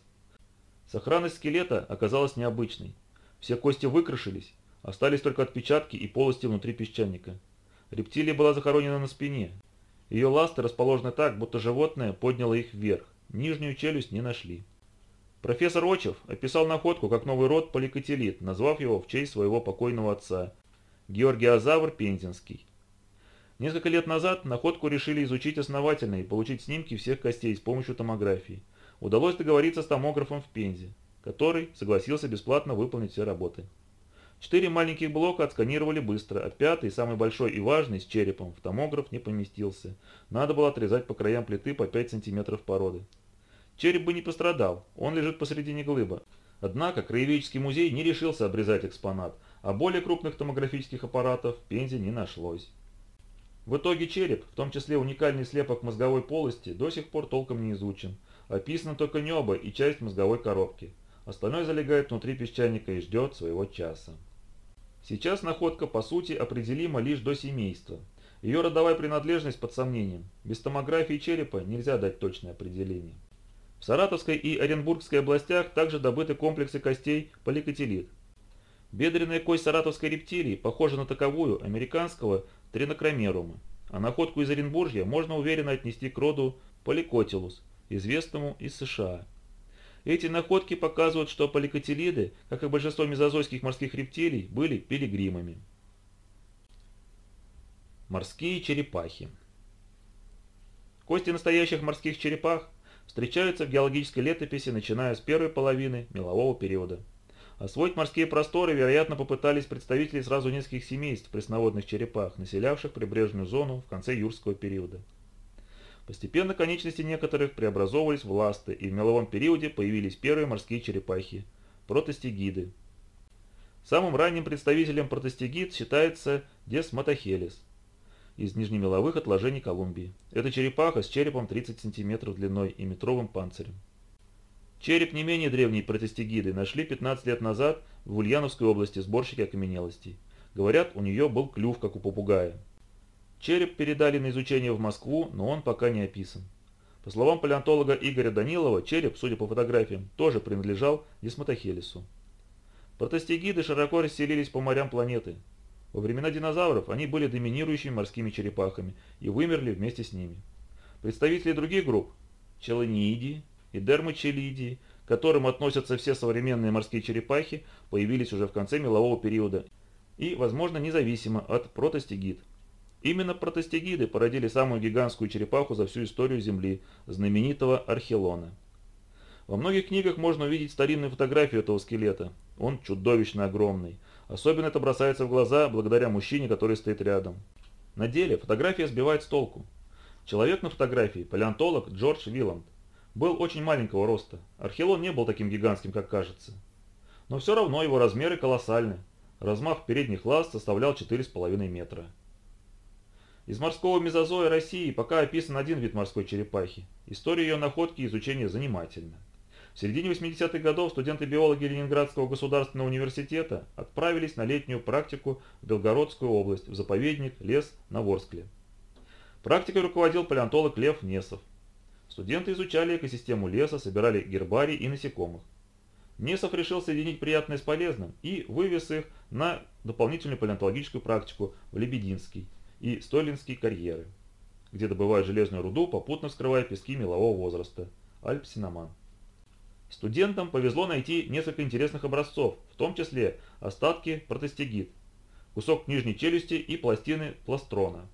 Сохранность скелета оказалась необычной. Все кости выкрашились, остались только отпечатки и полости внутри песчаника. Рептилия была захоронена на спине. Ее ласты расположены так, будто животное подняло их вверх. Нижнюю челюсть не нашли. Профессор Очев описал находку как новый род поликотилит, назвав его в честь своего покойного отца – Георгиозавр Пензенский. Несколько лет назад находку решили изучить основательно и получить снимки всех костей с помощью томографии. Удалось договориться с томографом в Пензе, который согласился бесплатно выполнить все работы. Четыре маленьких блока отсканировали быстро, а пятый, самый большой и важный, с черепом, в томограф не поместился. Надо было отрезать по краям плиты по 5 см породы. Череп бы не пострадал, он лежит посередине глыба. Однако краеведческий музей не решился обрезать экспонат, а более крупных томографических аппаратов в Пензе не нашлось. В итоге череп, в том числе уникальный слепок мозговой полости, до сих пор толком не изучен. Описано только небо и часть мозговой коробки. Остальное залегает внутри песчаника и ждет своего часа. Сейчас находка по сути определима лишь до семейства. Ее родовая принадлежность под сомнением. Без томографии черепа нельзя дать точное определение. В Саратовской и Оренбургской областях также добыты комплексы костей поликотилит. Бедренная кость саратовской рептилии похожа на таковую американского тринокромерума, а находку из Оренбуржья можно уверенно отнести к роду поликотилус, известному из США. Эти находки показывают, что поликотилиды, как и большинство мезозойских морских рептилий, были пилигримами. Морские черепахи Кости настоящих морских черепах встречаются в геологической летописи, начиная с первой половины мелового периода. Освоить морские просторы, вероятно, попытались представители сразу нескольких семейств пресноводных черепах, населявших прибрежную зону в конце юрского периода. Постепенно конечности некоторых преобразовывались в ласты, и в меловом периоде появились первые морские черепахи – протостегиды. Самым ранним представителем протостегид считается Десматохелис из нижнемеловых отложений Колумбии. Это черепаха с черепом 30 см длиной и метровым панцирем. Череп не менее древней протестигиды нашли 15 лет назад в Ульяновской области сборщики окаменелостей. Говорят, у нее был клюв, как у попугая. Череп передали на изучение в Москву, но он пока не описан. По словам палеонтолога Игоря Данилова, череп, судя по фотографиям, тоже принадлежал Десматохелису. Протостегиды широко расселились по морям планеты. Во времена динозавров они были доминирующими морскими черепахами и вымерли вместе с ними. Представители других групп – челониидии, и дермочелидии, к которым относятся все современные морские черепахи, появились уже в конце мелового периода и, возможно, независимо от протостегид. Именно протостегиды породили самую гигантскую черепаху за всю историю Земли, знаменитого Архелона. Во многих книгах можно увидеть старинную фотографию этого скелета. Он чудовищно огромный. Особенно это бросается в глаза благодаря мужчине, который стоит рядом. На деле фотография сбивает с толку. Человек на фотографии – палеонтолог Джордж Виланд был очень маленького роста. Архелон не был таким гигантским, как кажется. Но все равно его размеры колоссальны. Размах передних лаз составлял 4,5 метра. Из морского мезозоя России пока описан один вид морской черепахи. История ее находки и изучения занимательна. В середине 80-х годов студенты-биологи Ленинградского государственного университета отправились на летнюю практику в Белгородскую область, в заповедник лес на Ворскле. Практикой руководил палеонтолог Лев Несов. Студенты изучали экосистему леса, собирали гербарий и насекомых. Несов решил соединить приятное с полезным и вывез их на дополнительную палеонтологическую практику в Лебединский и Стойлинский карьеры, где добывают железную руду, попутно вскрывая пески мелового возраста – Альпсиноман. Студентам повезло найти несколько интересных образцов, в том числе остатки протестегид, кусок нижней челюсти и пластины пластрона.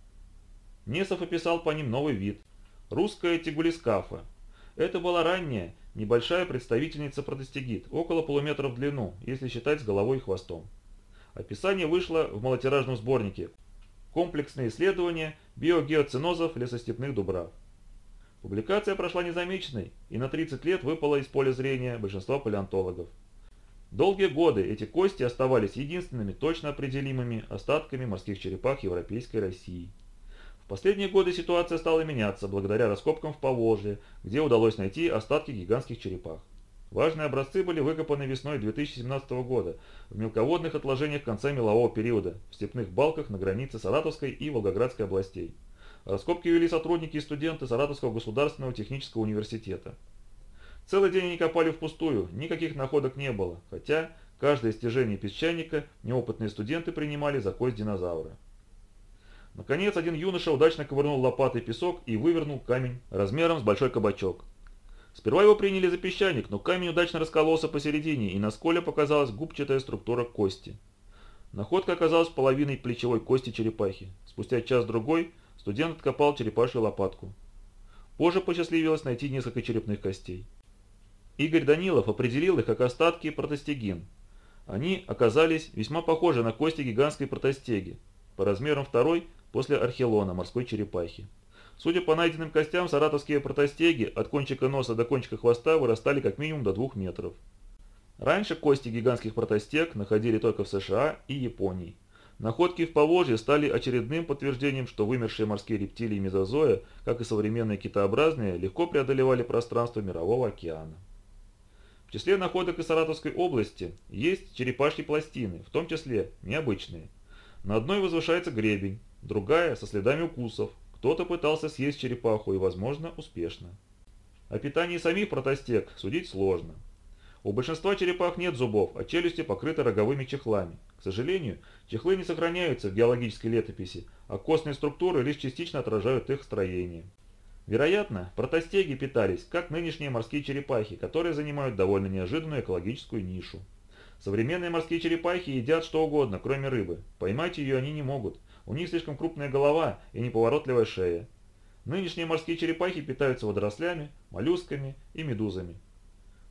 Несов описал по ним новый вид – русская тигулискафа. Это была ранняя, небольшая представительница протестегид, около полуметра в длину, если считать с головой и хвостом. Описание вышло в малотиражном сборнике «Комплексные исследования биогеоцинозов лесостепных дубрав». Публикация прошла незамеченной и на 30 лет выпала из поля зрения большинства палеонтологов. Долгие годы эти кости оставались единственными точно определимыми остатками морских черепах Европейской России. В последние годы ситуация стала меняться благодаря раскопкам в Поволжье, где удалось найти остатки гигантских черепах. Важные образцы были выкопаны весной 2017 года в мелководных отложениях конца мелового периода в степных балках на границе Саратовской и Волгоградской областей. Раскопки вели сотрудники и студенты Саратовского государственного технического университета. Целый день они копали впустую, никаких находок не было, хотя каждое стяжение песчаника неопытные студенты принимали за кость динозавра. Наконец, один юноша удачно ковырнул лопатой песок и вывернул камень размером с большой кабачок. Сперва его приняли за песчаник, но камень удачно раскололся посередине, и на сколе показалась губчатая структура кости. Находка оказалась половиной плечевой кости черепахи. Спустя час-другой Студент откопал черепашью лопатку. Позже посчастливилось найти несколько черепных костей. Игорь Данилов определил их как остатки протостегин. Они оказались весьма похожи на кости гигантской протостеги, по размерам второй после архелона морской черепахи. Судя по найденным костям, саратовские протостеги от кончика носа до кончика хвоста вырастали как минимум до 2 метров. Раньше кости гигантских протостег находили только в США и Японии. Находки в Поволжье стали очередным подтверждением, что вымершие морские рептилии мезозоя, как и современные китообразные, легко преодолевали пространство Мирового океана. В числе находок из Саратовской области есть черепашьи пластины, в том числе необычные. На одной возвышается гребень, другая со следами укусов. Кто-то пытался съесть черепаху и, возможно, успешно. О питании самих протостек судить сложно. У большинства черепах нет зубов, а челюсти покрыты роговыми чехлами. К сожалению, чехлы не сохраняются в геологической летописи, а костные структуры лишь частично отражают их строение. Вероятно, протостеги питались, как нынешние морские черепахи, которые занимают довольно неожиданную экологическую нишу. Современные морские черепахи едят что угодно, кроме рыбы. Поймать ее они не могут. У них слишком крупная голова и неповоротливая шея. Нынешние морские черепахи питаются водорослями, моллюсками и медузами.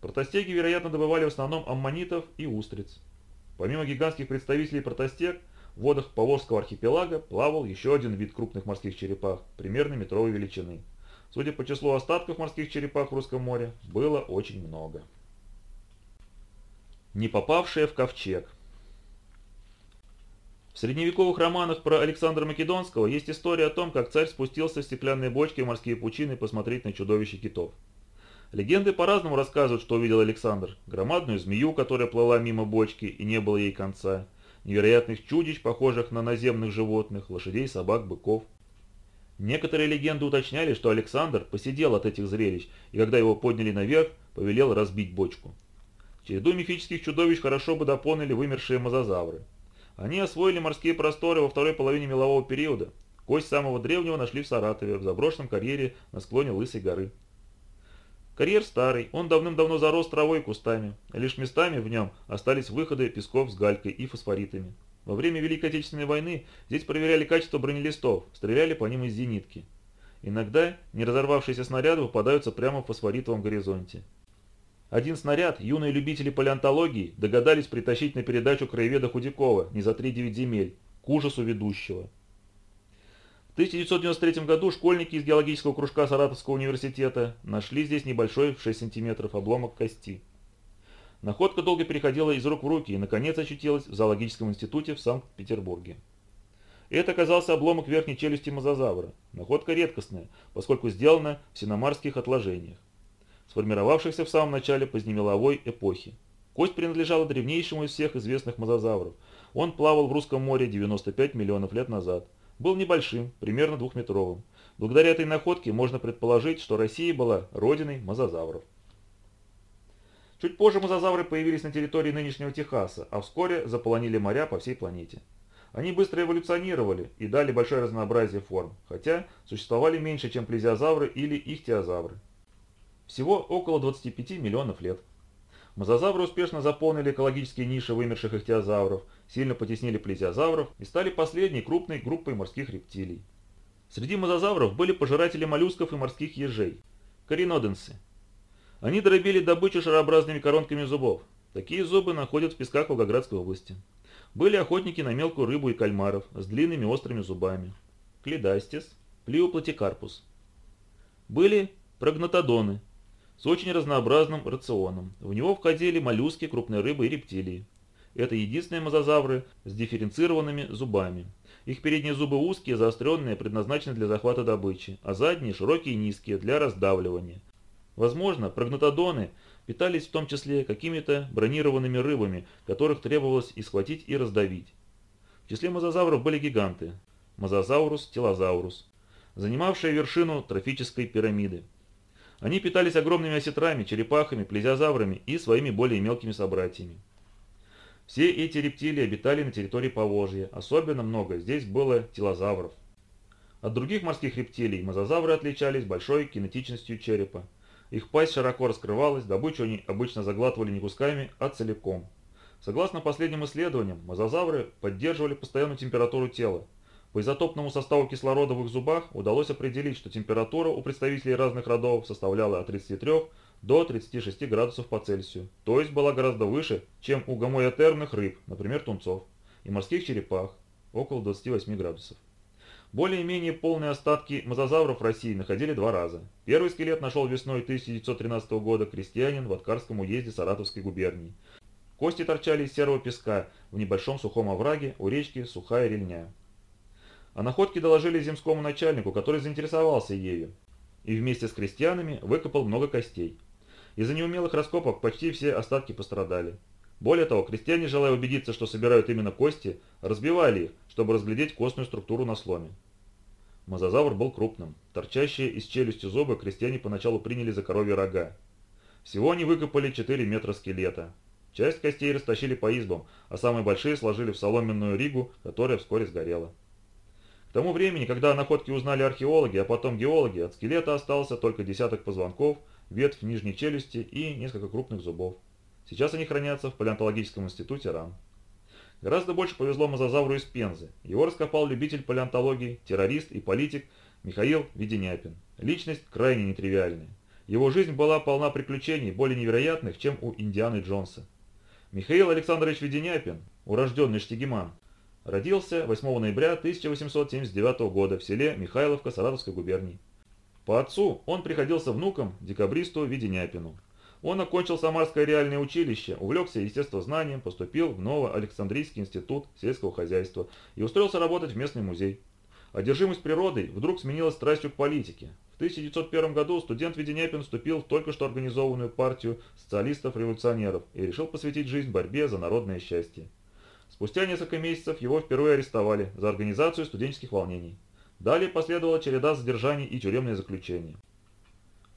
Протостеги, вероятно, добывали в основном аммонитов и устриц. Помимо гигантских представителей протостег, в водах Поволжского архипелага плавал еще один вид крупных морских черепах, примерно метровой величины. Судя по числу остатков морских черепах в Русском море, было очень много. Не попавшие в ковчег В средневековых романах про Александра Македонского есть история о том, как царь спустился в стеклянные бочки в морские пучины посмотреть на чудовище китов. Легенды по-разному рассказывают, что увидел Александр. Громадную змею, которая плыла мимо бочки и не было ей конца. Невероятных чудищ, похожих на наземных животных, лошадей, собак, быков. Некоторые легенды уточняли, что Александр посидел от этих зрелищ, и когда его подняли наверх, повелел разбить бочку. Череду мифических чудовищ хорошо бы дополнили вымершие мозазавры. Они освоили морские просторы во второй половине мелового периода. Кость самого древнего нашли в Саратове, в заброшенном карьере на склоне Лысой горы. Карьер старый, он давным-давно зарос травой и кустами, лишь местами в нем остались выходы песков с галькой и фосфоритами. Во время Великой Отечественной войны здесь проверяли качество бронелистов, стреляли по ним из зенитки. Иногда не разорвавшиеся снаряды попадаются прямо в фосфоритовом горизонте. Один снаряд юные любители палеонтологии догадались притащить на передачу краеведа Худякова не за 3-9 земель, к ужасу ведущего. В 1993 году школьники из геологического кружка Саратовского университета нашли здесь небольшой в 6 сантиметров обломок кости. Находка долго переходила из рук в руки и, наконец, очутилась в зоологическом институте в Санкт-Петербурге. Это оказался обломок верхней челюсти мозазавра. Находка редкостная, поскольку сделана в синомарских отложениях. Сформировавшихся в самом начале позднемеловой эпохи. Кость принадлежала древнейшему из всех известных мозазавров. Он плавал в Русском море 95 миллионов лет назад. Был небольшим, примерно двухметровым. Благодаря этой находке можно предположить, что Россия была родиной мозазавров. Чуть позже мозазавры появились на территории нынешнего Техаса, а вскоре заполонили моря по всей планете. Они быстро эволюционировали и дали большое разнообразие форм, хотя существовали меньше, чем плезиозавры или ихтиозавры. Всего около 25 миллионов лет. Мозазавры успешно заполнили экологические ниши вымерших ихтиозавров, сильно потеснили плезиозавров и стали последней крупной группой морских рептилий. Среди мозазавров были пожиратели моллюсков и морских ежей – кориноденсы, они дробили добычу шарообразными коронками зубов. Такие зубы находят в песках Волгоградской области. Были охотники на мелкую рыбу и кальмаров с длинными острыми зубами. Клидастис, плиоплатикарпус. Были прогнатодоны с очень разнообразным рационом. В него входили моллюски, крупные рыбы и рептилии. Это единственные мозазавры с дифференцированными зубами. Их передние зубы узкие, заостренные, предназначены для захвата добычи, а задние широкие и низкие, для раздавливания. Возможно, прогнатодоны питались в том числе какими-то бронированными рыбами, которых требовалось и схватить, и раздавить. В числе мозазавров были гиганты – мозазаурус, телозаурус, занимавшие вершину трофической пирамиды. Они питались огромными осетрами, черепахами, плезиозаврами и своими более мелкими собратьями. Все эти рептилии обитали на территории Поволжья, особенно много здесь было телозавров. От других морских рептилий мозазавры отличались большой кинетичностью черепа. Их пасть широко раскрывалась, добычу они обычно заглатывали не кусками, а целиком. Согласно последним исследованиям, мозазавры поддерживали постоянную температуру тела. По изотопному составу кислорода в их зубах удалось определить, что температура у представителей разных родов составляла от 33 до 36 градусов по Цельсию, то есть была гораздо выше, чем у гомоэтерных рыб, например, тунцов, и морских черепах, около 28 градусов. Более-менее полные остатки мозазавров в России находили два раза. Первый скелет нашел весной 1913 года крестьянин в Откарском уезде Саратовской губернии. Кости торчали из серого песка в небольшом сухом овраге у речки Сухая Рельня. О находке доложили земскому начальнику, который заинтересовался ею, и вместе с крестьянами выкопал много костей. Из-за неумелых раскопок почти все остатки пострадали. Более того, крестьяне, желая убедиться, что собирают именно кости, разбивали их, чтобы разглядеть костную структуру на сломе. Мозазавр был крупным. Торчащие из челюсти зубы крестьяне поначалу приняли за коровьи рога. Всего они выкопали 4 метра скелета. Часть костей растащили по избам, а самые большие сложили в соломенную ригу, которая вскоре сгорела. К тому времени, когда о находке узнали археологи, а потом геологи, от скелета остался только десяток позвонков, ветвь нижней челюсти и несколько крупных зубов. Сейчас они хранятся в палеонтологическом институте РАН. Гораздо больше повезло мозазавру из Пензы. Его раскопал любитель палеонтологии, террорист и политик Михаил Веденяпин. Личность крайне нетривиальная. Его жизнь была полна приключений, более невероятных, чем у Индианы Джонса. Михаил Александрович Веденяпин, урожденный Штигеман, родился 8 ноября 1879 года в селе Михайловка Саратовской губернии. По отцу он приходился внуком декабристу Веденяпину. Он окончил Самарское реальное училище, увлекся естествознанием, поступил в Ново-Александрийский институт сельского хозяйства и устроился работать в местный музей. Одержимость природой вдруг сменилась страстью к политике. В 1901 году студент Веденяпин вступил в только что организованную партию социалистов-революционеров и решил посвятить жизнь борьбе за народное счастье. Спустя несколько месяцев его впервые арестовали за организацию студенческих волнений. Далее последовала череда задержаний и тюремное заключение.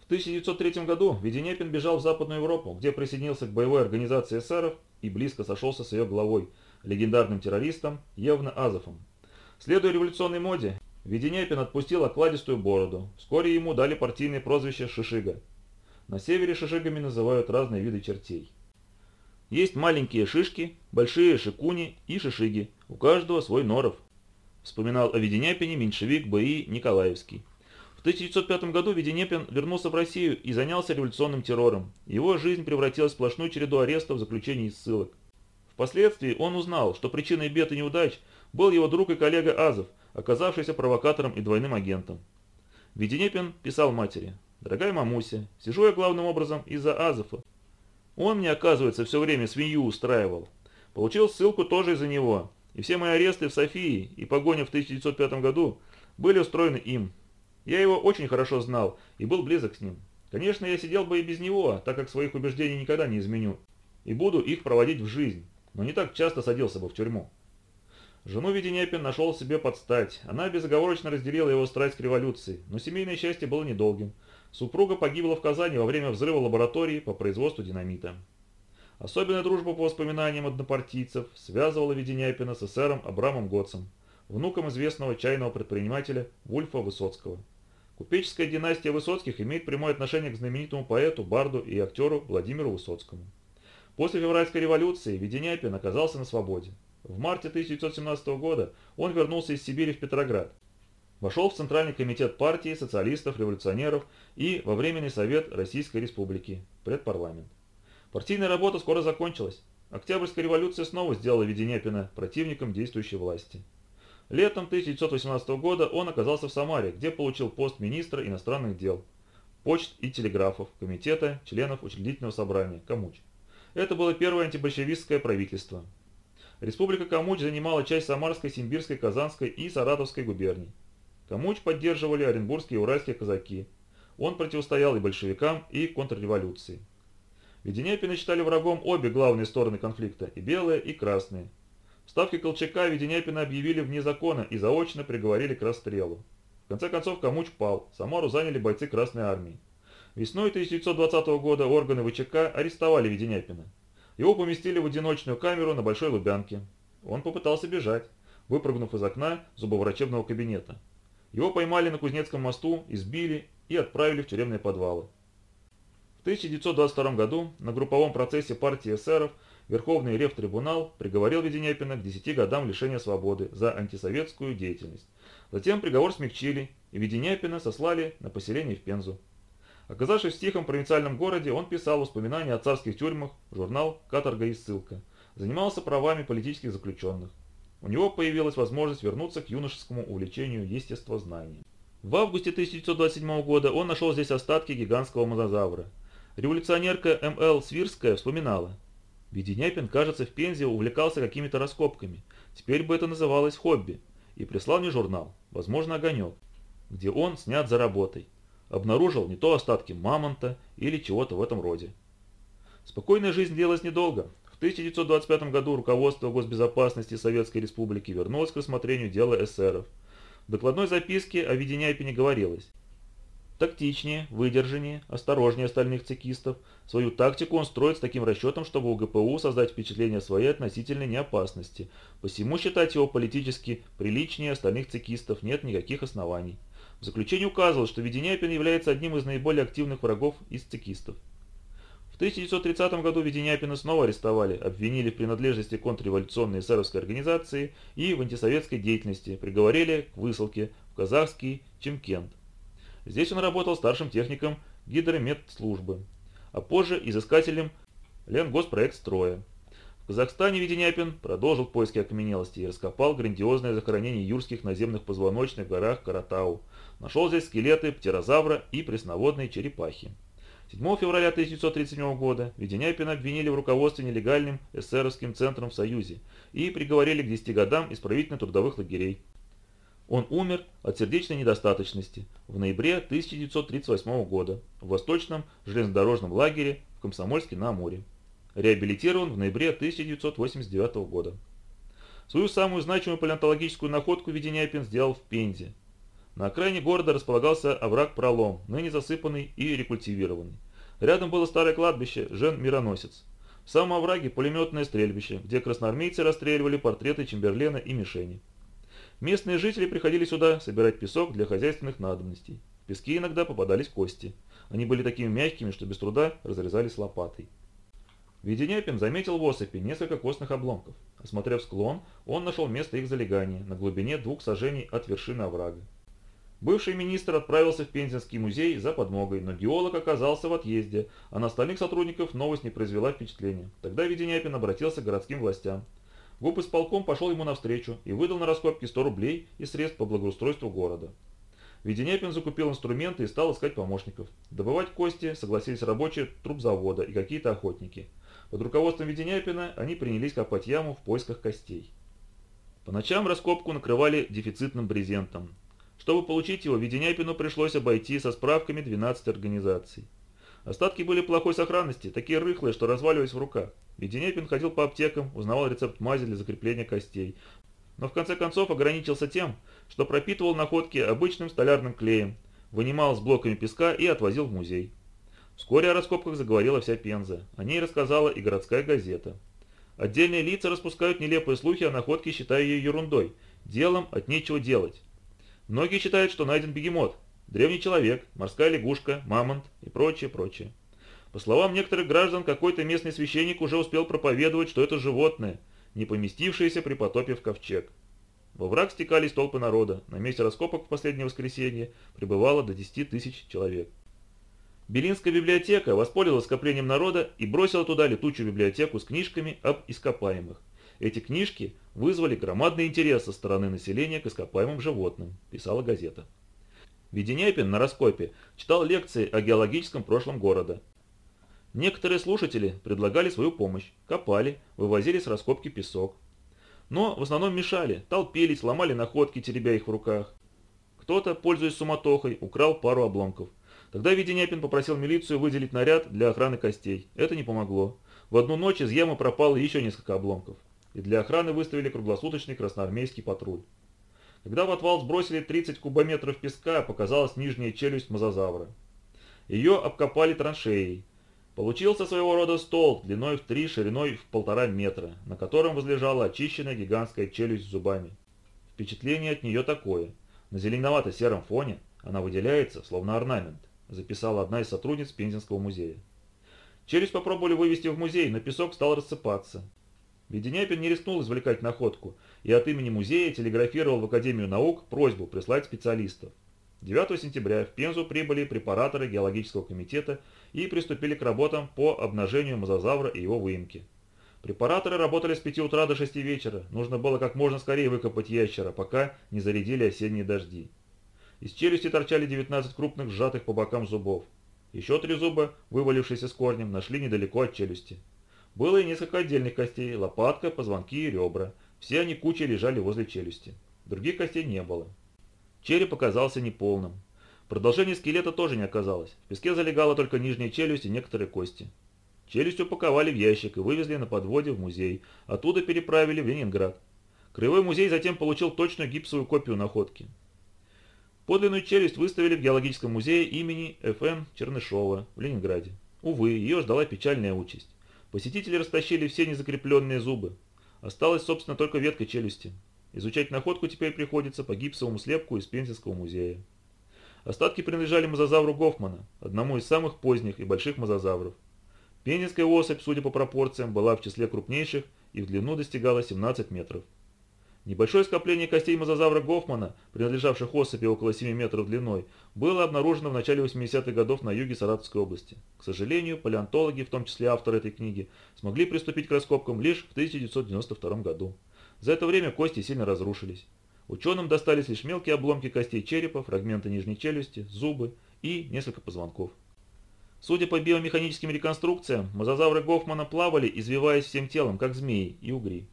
В 1903 году Веденепин бежал в Западную Европу, где присоединился к боевой организации эсеров и близко сошелся с ее главой, легендарным террористом Евно Азовым. Следуя революционной моде, Веденепин отпустил окладистую бороду. Вскоре ему дали партийное прозвище «Шишига». На севере шишигами называют разные виды чертей. Есть маленькие шишки, большие шикуни и шишиги, у каждого свой норов. Вспоминал о Веденяпине меньшевик Б.И. Николаевский. В 1905 году Веденепин вернулся в Россию и занялся революционным террором. Его жизнь превратилась в сплошную череду арестов, заключений и ссылок. Впоследствии он узнал, что причиной бед и неудач был его друг и коллега Азов, оказавшийся провокатором и двойным агентом. Веденепин писал матери, «Дорогая мамуся, сижу я главным образом из-за Азова. Он мне, оказывается, все время свинью устраивал. Получил ссылку тоже из-за него, и все мои аресты в Софии и погоня в 1905 году были устроены им, я его очень хорошо знал и был близок с ним. Конечно, я сидел бы и без него, так как своих убеждений никогда не изменю, и буду их проводить в жизнь, но не так часто садился бы в тюрьму. Жену Веденепин нашел себе подстать. Она безоговорочно разделила его страсть к революции, но семейное счастье было недолгим. Супруга погибла в Казани во время взрыва лаборатории по производству динамита. Особенная дружба по воспоминаниям однопартийцев связывала Веденяпина с эсером Абрамом Готцем, внуком известного чайного предпринимателя Вульфа Высоцкого. Купеческая династия Высоцких имеет прямое отношение к знаменитому поэту, барду и актеру Владимиру Высоцкому. После февральской революции Веденяпин оказался на свободе. В марте 1917 года он вернулся из Сибири в Петроград. Вошел в Центральный комитет партии социалистов-революционеров и во Временный совет Российской Республики, предпарламент. Партийная работа скоро закончилась. Октябрьская революция снова сделала Веденепина противником действующей власти. Летом 1918 года он оказался в Самаре, где получил пост министра иностранных дел, почт и телеграфов, комитета членов учредительного собрания, Камуч. Это было первое антибольшевистское правительство. Республика Камуч занимала часть Самарской, Симбирской, Казанской и Саратовской губерний. Камуч поддерживали оренбургские и уральские казаки. Он противостоял и большевикам, и контрреволюции. Веденепина считали врагом обе главные стороны конфликта, и белые, и красные. В Колчака Веденепина объявили вне закона и заочно приговорили к расстрелу. В конце концов Камуч пал, Самару заняли бойцы Красной Армии. Весной 1920 года органы ВЧК арестовали Веденепина. Его поместили в одиночную камеру на Большой Лубянке. Он попытался бежать, выпрыгнув из окна зубоврачебного кабинета. Его поймали на Кузнецком мосту, избили и отправили в тюремные подвалы. В 1922 году на групповом процессе партии эсеров Верховный Ревтрибунал приговорил Веденепина к 10 годам лишения свободы за антисоветскую деятельность. Затем приговор смягчили, и Веденепина сослали на поселение в Пензу. Оказавшись в тихом провинциальном городе, он писал воспоминания о царских тюрьмах, журнал «Каторга и ссылка». Занимался правами политических заключенных. У него появилась возможность вернуться к юношескому увлечению естествознанием. В августе 1927 года он нашел здесь остатки гигантского мозазавра. Революционерка М.Л. Свирская вспоминала. Веденяпин, кажется, в Пензе увлекался какими-то раскопками. Теперь бы это называлось хобби. И прислал мне журнал, возможно, «Огонек», где он снят за работой обнаружил не то остатки мамонта или чего-то в этом роде. Спокойная жизнь длилась недолго. В 1925 году руководство госбезопасности Советской Республики вернулось к рассмотрению дела эсеров. В докладной записке о Веденяйпине говорилось. Тактичнее, выдержаннее, осторожнее остальных цикистов. Свою тактику он строит с таким расчетом, чтобы у ГПУ создать впечатление своей относительной неопасности. Посему считать его политически приличнее остальных цикистов нет никаких оснований. В заключении указывал, что Веденяпин является одним из наиболее активных врагов из цикистов. В 1930 году Веденяпина снова арестовали, обвинили в принадлежности контрреволюционной эсеровской организации и в антисоветской деятельности, приговорили к высылке в казахский Чемкент. Здесь он работал старшим техником гидрометслужбы, а позже изыскателем Ленгоспроект строя. В Казахстане Веденяпин продолжил поиски окаменелости и раскопал грандиозное захоронение юрских наземных позвоночных в горах Каратау. Нашел здесь скелеты птерозавра и пресноводные черепахи. 7 февраля 1937 года Веденяпина обвинили в руководстве нелегальным эсеровским центром в Союзе и приговорили к 10 годам исправительно-трудовых лагерей. Он умер от сердечной недостаточности в ноябре 1938 года в Восточном железнодорожном лагере в Комсомольске-на-Амуре реабилитирован в ноябре 1989 года. Свою самую значимую палеонтологическую находку Веденяпин сделал в Пензе. На окраине города располагался овраг-пролом, ныне засыпанный и рекультивированный. Рядом было старое кладбище Жен-Мироносец. В самом овраге пулеметное стрельбище, где красноармейцы расстреливали портреты Чемберлена и мишени. Местные жители приходили сюда собирать песок для хозяйственных надобностей. В песке иногда попадались кости. Они были такими мягкими, что без труда разрезались лопатой. Веденепин заметил в осыпи несколько костных обломков. Осмотрев склон, он нашел место их залегания на глубине двух сажений от вершины оврага. Бывший министр отправился в Пензенский музей за подмогой, но геолог оказался в отъезде, а на остальных сотрудников новость не произвела впечатления. Тогда Веденепин обратился к городским властям. ГУП исполком пошел ему навстречу и выдал на раскопки 100 рублей и средств по благоустройству города. Веденепин закупил инструменты и стал искать помощников. Добывать кости согласились рабочие трубзавода и какие-то охотники – под руководством Веденяпина они принялись копать яму в поисках костей. По ночам раскопку накрывали дефицитным брезентом. Чтобы получить его, Веденяпину пришлось обойти со справками 12 организаций. Остатки были плохой сохранности, такие рыхлые, что разваливались в руках. Веденепин ходил по аптекам, узнавал рецепт мази для закрепления костей. Но в конце концов ограничился тем, что пропитывал находки обычным столярным клеем, вынимал с блоками песка и отвозил в музей. Вскоре о раскопках заговорила вся Пенза. О ней рассказала и городская газета. Отдельные лица распускают нелепые слухи о находке, считая ее ерундой, делом от нечего делать. Многие считают, что найден бегемот, древний человек, морская лягушка, мамонт и прочее, прочее. По словам некоторых граждан, какой-то местный священник уже успел проповедовать, что это животное, не поместившееся при потопе в ковчег. Во враг стекались толпы народа, на месте раскопок в последнее воскресенье пребывало до 10 тысяч человек. Белинская библиотека воспользовалась скоплением народа и бросила туда летучую библиотеку с книжками об ископаемых. Эти книжки вызвали громадный интерес со стороны населения к ископаемым животным, писала газета. Веденепин на раскопе читал лекции о геологическом прошлом города. Некоторые слушатели предлагали свою помощь, копали, вывозили с раскопки песок. Но в основном мешали, толпились, ломали находки, теребя их в руках. Кто-то, пользуясь суматохой, украл пару обломков – Тогда Веденепин попросил милицию выделить наряд для охраны костей. Это не помогло. В одну ночь из ямы пропало еще несколько обломков. И для охраны выставили круглосуточный красноармейский патруль. Когда в отвал сбросили 30 кубометров песка, показалась нижняя челюсть мозазавра. Ее обкопали траншеей. Получился своего рода стол, длиной в 3, шириной в полтора метра, на котором возлежала очищенная гигантская челюсть с зубами. Впечатление от нее такое. На зеленовато-сером фоне она выделяется, словно орнамент записала одна из сотрудниц Пензенского музея. Челюсть попробовали вывести в музей, но песок стал рассыпаться. Веденяпин не рискнул извлекать находку и от имени музея телеграфировал в Академию наук просьбу прислать специалистов. 9 сентября в Пензу прибыли препараторы геологического комитета и приступили к работам по обнажению мозазавра и его выемке. Препараторы работали с 5 утра до 6 вечера, нужно было как можно скорее выкопать ящера, пока не зарядили осенние дожди. Из челюсти торчали 19 крупных сжатых по бокам зубов. Еще три зуба, вывалившиеся с корнем, нашли недалеко от челюсти. Было и несколько отдельных костей, лопатка, позвонки и ребра. Все они кучей лежали возле челюсти. Других костей не было. Череп оказался неполным. Продолжение скелета тоже не оказалось. В песке залегала только нижняя челюсть и некоторые кости. Челюсть упаковали в ящик и вывезли на подводе в музей. Оттуда переправили в Ленинград. Краевой музей затем получил точную гипсовую копию находки. Подлинную челюсть выставили в геологическом музее имени Ф.Н. Чернышова в Ленинграде. Увы, ее ждала печальная участь. Посетители растащили все незакрепленные зубы. Осталась, собственно, только ветка челюсти. Изучать находку теперь приходится по гипсовому слепку из Пензенского музея. Остатки принадлежали мозазавру Гофмана, одному из самых поздних и больших мозазавров. Пензенская особь, судя по пропорциям, была в числе крупнейших и в длину достигала 17 метров. Небольшое скопление костей мозазавра Гофмана, принадлежавших особи около 7 метров длиной, было обнаружено в начале 80-х годов на юге Саратовской области. К сожалению, палеонтологи, в том числе автор этой книги, смогли приступить к раскопкам лишь в 1992 году. За это время кости сильно разрушились. Ученым достались лишь мелкие обломки костей черепа, фрагменты нижней челюсти, зубы и несколько позвонков. Судя по биомеханическим реконструкциям, мозазавры Гофмана плавали, извиваясь всем телом, как змеи и угри.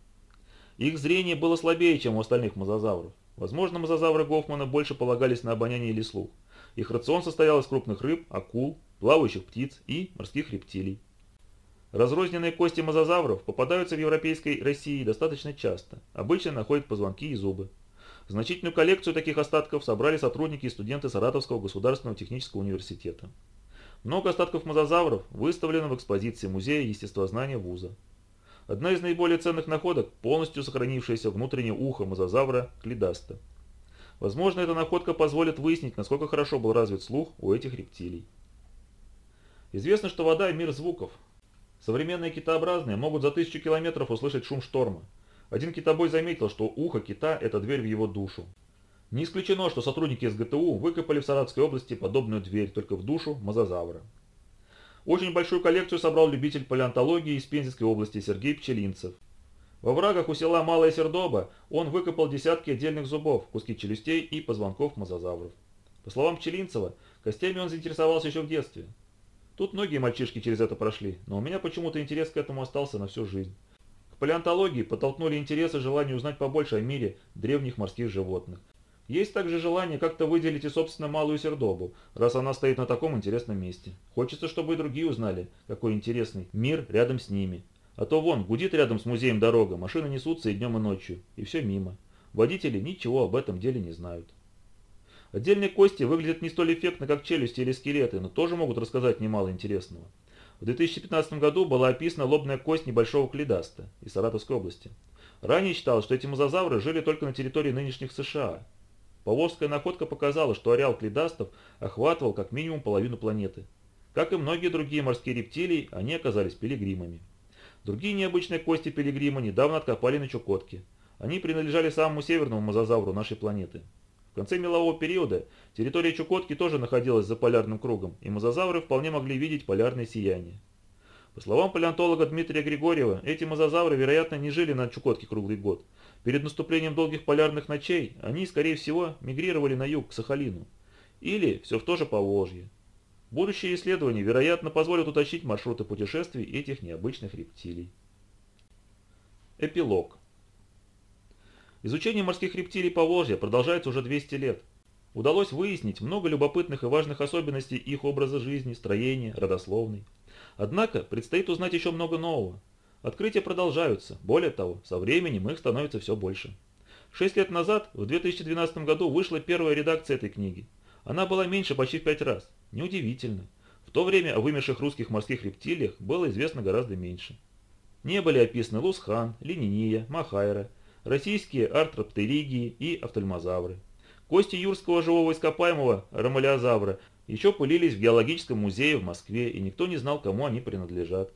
Их зрение было слабее, чем у остальных мозазавров. Возможно, мозазавры Гофмана больше полагались на обоняние или слух. Их рацион состоял из крупных рыб, акул, плавающих птиц и морских рептилий. Разрозненные кости мозазавров попадаются в европейской России достаточно часто. Обычно находят позвонки и зубы. Значительную коллекцию таких остатков собрали сотрудники и студенты Саратовского государственного технического университета. Много остатков мозазавров выставлено в экспозиции Музея естествознания вуза. Одна из наиболее ценных находок – полностью сохранившееся внутреннее ухо мозазавра клидаста. Возможно, эта находка позволит выяснить, насколько хорошо был развит слух у этих рептилий. Известно, что вода – мир звуков. Современные китообразные могут за тысячу километров услышать шум шторма. Один китобой заметил, что ухо кита – это дверь в его душу. Не исключено, что сотрудники СГТУ выкопали в Саратовской области подобную дверь, только в душу мозазавра. Очень большую коллекцию собрал любитель палеонтологии из Пензенской области Сергей Пчелинцев. Во врагах у села Малая Сердоба он выкопал десятки отдельных зубов, куски челюстей и позвонков мозазавров. По словам Пчелинцева, костями он заинтересовался еще в детстве. Тут многие мальчишки через это прошли, но у меня почему-то интерес к этому остался на всю жизнь. К палеонтологии подтолкнули интерес и желание узнать побольше о мире древних морских животных. Есть также желание как-то выделить и собственно малую Сердобу, раз она стоит на таком интересном месте. Хочется, чтобы и другие узнали, какой интересный мир рядом с ними. А то вон, гудит рядом с музеем дорога, машины несутся и днем, и ночью, и все мимо. Водители ничего об этом деле не знают. Отдельные кости выглядят не столь эффектно, как челюсти или скелеты, но тоже могут рассказать немало интересного. В 2015 году была описана лобная кость небольшого клидаста из Саратовской области. Ранее считалось, что эти мозазавры жили только на территории нынешних США. Поволжская находка показала, что ареал клидастов охватывал как минимум половину планеты. Как и многие другие морские рептилии, они оказались пилигримами. Другие необычные кости пилигрима недавно откопали на Чукотке. Они принадлежали самому северному мозазавру нашей планеты. В конце мелового периода территория Чукотки тоже находилась за полярным кругом, и мозазавры вполне могли видеть полярное сияние. По словам палеонтолога Дмитрия Григорьева, эти мозазавры, вероятно, не жили на Чукотке круглый год. Перед наступлением долгих полярных ночей они, скорее всего, мигрировали на юг, к Сахалину. Или все в то же Поволжье. Будущие исследования, вероятно, позволят уточнить маршруты путешествий этих необычных рептилий. Эпилог. Изучение морских рептилий Поволжья продолжается уже 200 лет. Удалось выяснить много любопытных и важных особенностей их образа жизни, строения, родословной. Однако предстоит узнать еще много нового. Открытия продолжаются, более того, со временем их становится все больше. Шесть лет назад, в 2012 году, вышла первая редакция этой книги. Она была меньше почти в пять раз. Неудивительно. В то время о вымерших русских морских рептилиях было известно гораздо меньше. Не были описаны лусхан, лининия, махайра, российские артроптеригии и офтальмозавры. Кости юрского живого ископаемого ромалиозавра еще пылились в геологическом музее в Москве, и никто не знал, кому они принадлежат.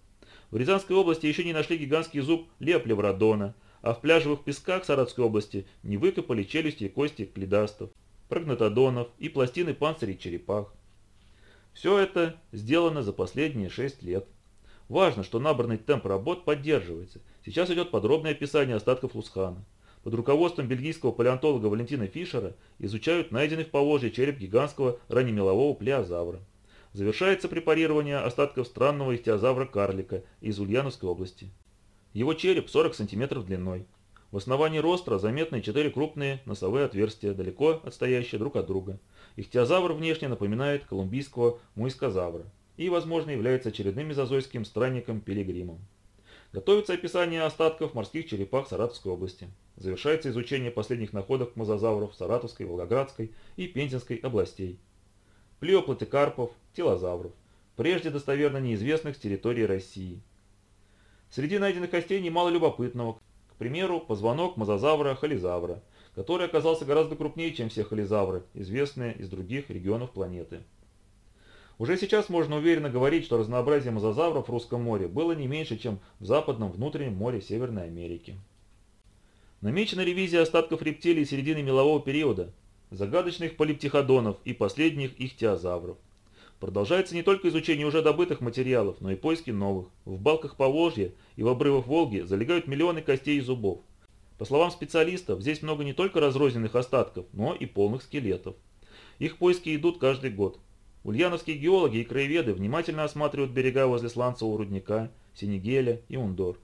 В Рязанской области еще не нашли гигантский зуб леоплевродона, а в пляжевых песках Саратовской области не выкопали челюсти и кости клидастов, прогнатодонов и пластины панцирей черепах. Все это сделано за последние 6 лет. Важно, что набранный темп работ поддерживается. Сейчас идет подробное описание остатков Лусхана. Под руководством бельгийского палеонтолога Валентина Фишера изучают найденный в Поволжье череп гигантского раннемелового плеозавра. Завершается препарирование остатков странного ихтиозавра-карлика из Ульяновской области. Его череп 40 см длиной. В основании ростра заметны четыре крупные носовые отверстия, далеко отстоящие друг от друга. Ихтиозавр внешне напоминает колумбийского муискозавра и, возможно, является очередным мезозойским странником-пилигримом. Готовится описание остатков морских черепах Саратовской области. Завершается изучение последних находок мозазавров Саратовской, Волгоградской и Пензенской областей. Плеоплатикарпов, телозавров, прежде достоверно неизвестных с территории России. Среди найденных костей немало любопытного, к примеру, позвонок мозазавра холизавра, который оказался гораздо крупнее, чем все холизавры, известные из других регионов планеты. Уже сейчас можно уверенно говорить, что разнообразие мозазавров в Русском море было не меньше, чем в западном внутреннем море Северной Америки. Намечена ревизия остатков рептилий середины мелового периода, загадочных полиптиходонов и последних ихтиозавров. Продолжается не только изучение уже добытых материалов, но и поиски новых. В балках Поволжья и в обрывах Волги залегают миллионы костей и зубов. По словам специалистов, здесь много не только разрозненных остатков, но и полных скелетов. Их поиски идут каждый год. Ульяновские геологи и краеведы внимательно осматривают берега возле сланцевого рудника, Синегеля и Ундор.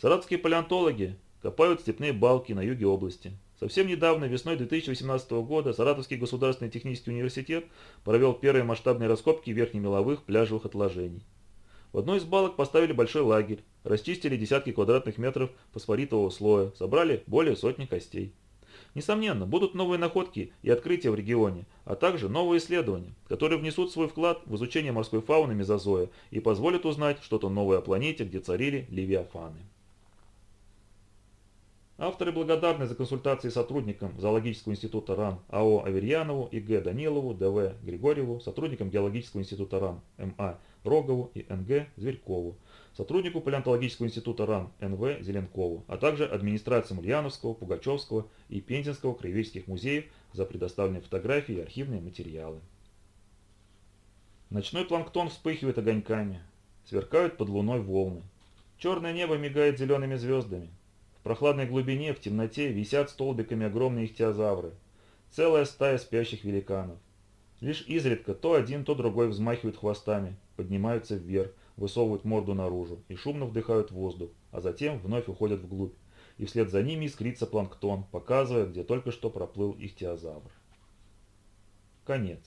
Саратовские палеонтологи копают степные балки на юге области. Совсем недавно, весной 2018 года, Саратовский государственный технический университет провел первые масштабные раскопки верхнемеловых пляжевых отложений. В одной из балок поставили большой лагерь, расчистили десятки квадратных метров фосфоритового слоя, собрали более сотни костей. Несомненно, будут новые находки и открытия в регионе, а также новые исследования, которые внесут свой вклад в изучение морской фауны мезозоя и позволят узнать что-то новое о планете, где царили левиафаны. Авторы благодарны за консультации сотрудникам Зоологического института РАН АО Аверьянову и Г. Данилову, ДВ Григорьеву, сотрудникам Геологического института РАН МА Рогову и НГ Зверькову, сотруднику Палеонтологического института РАН НВ Зеленкову, а также администрациям Ульяновского, Пугачевского и Пензенского краеведческих музеев за предоставленные фотографии и архивные материалы. Ночной планктон вспыхивает огоньками, сверкают под луной волны. Черное небо мигает зелеными звездами, прохладной глубине, в темноте, висят столбиками огромные ихтиозавры. Целая стая спящих великанов. Лишь изредка то один, то другой взмахивают хвостами, поднимаются вверх, высовывают морду наружу и шумно вдыхают воздух, а затем вновь уходят вглубь. и вслед за ними искрится планктон, показывая, где только что проплыл ихтиозавр. Конец.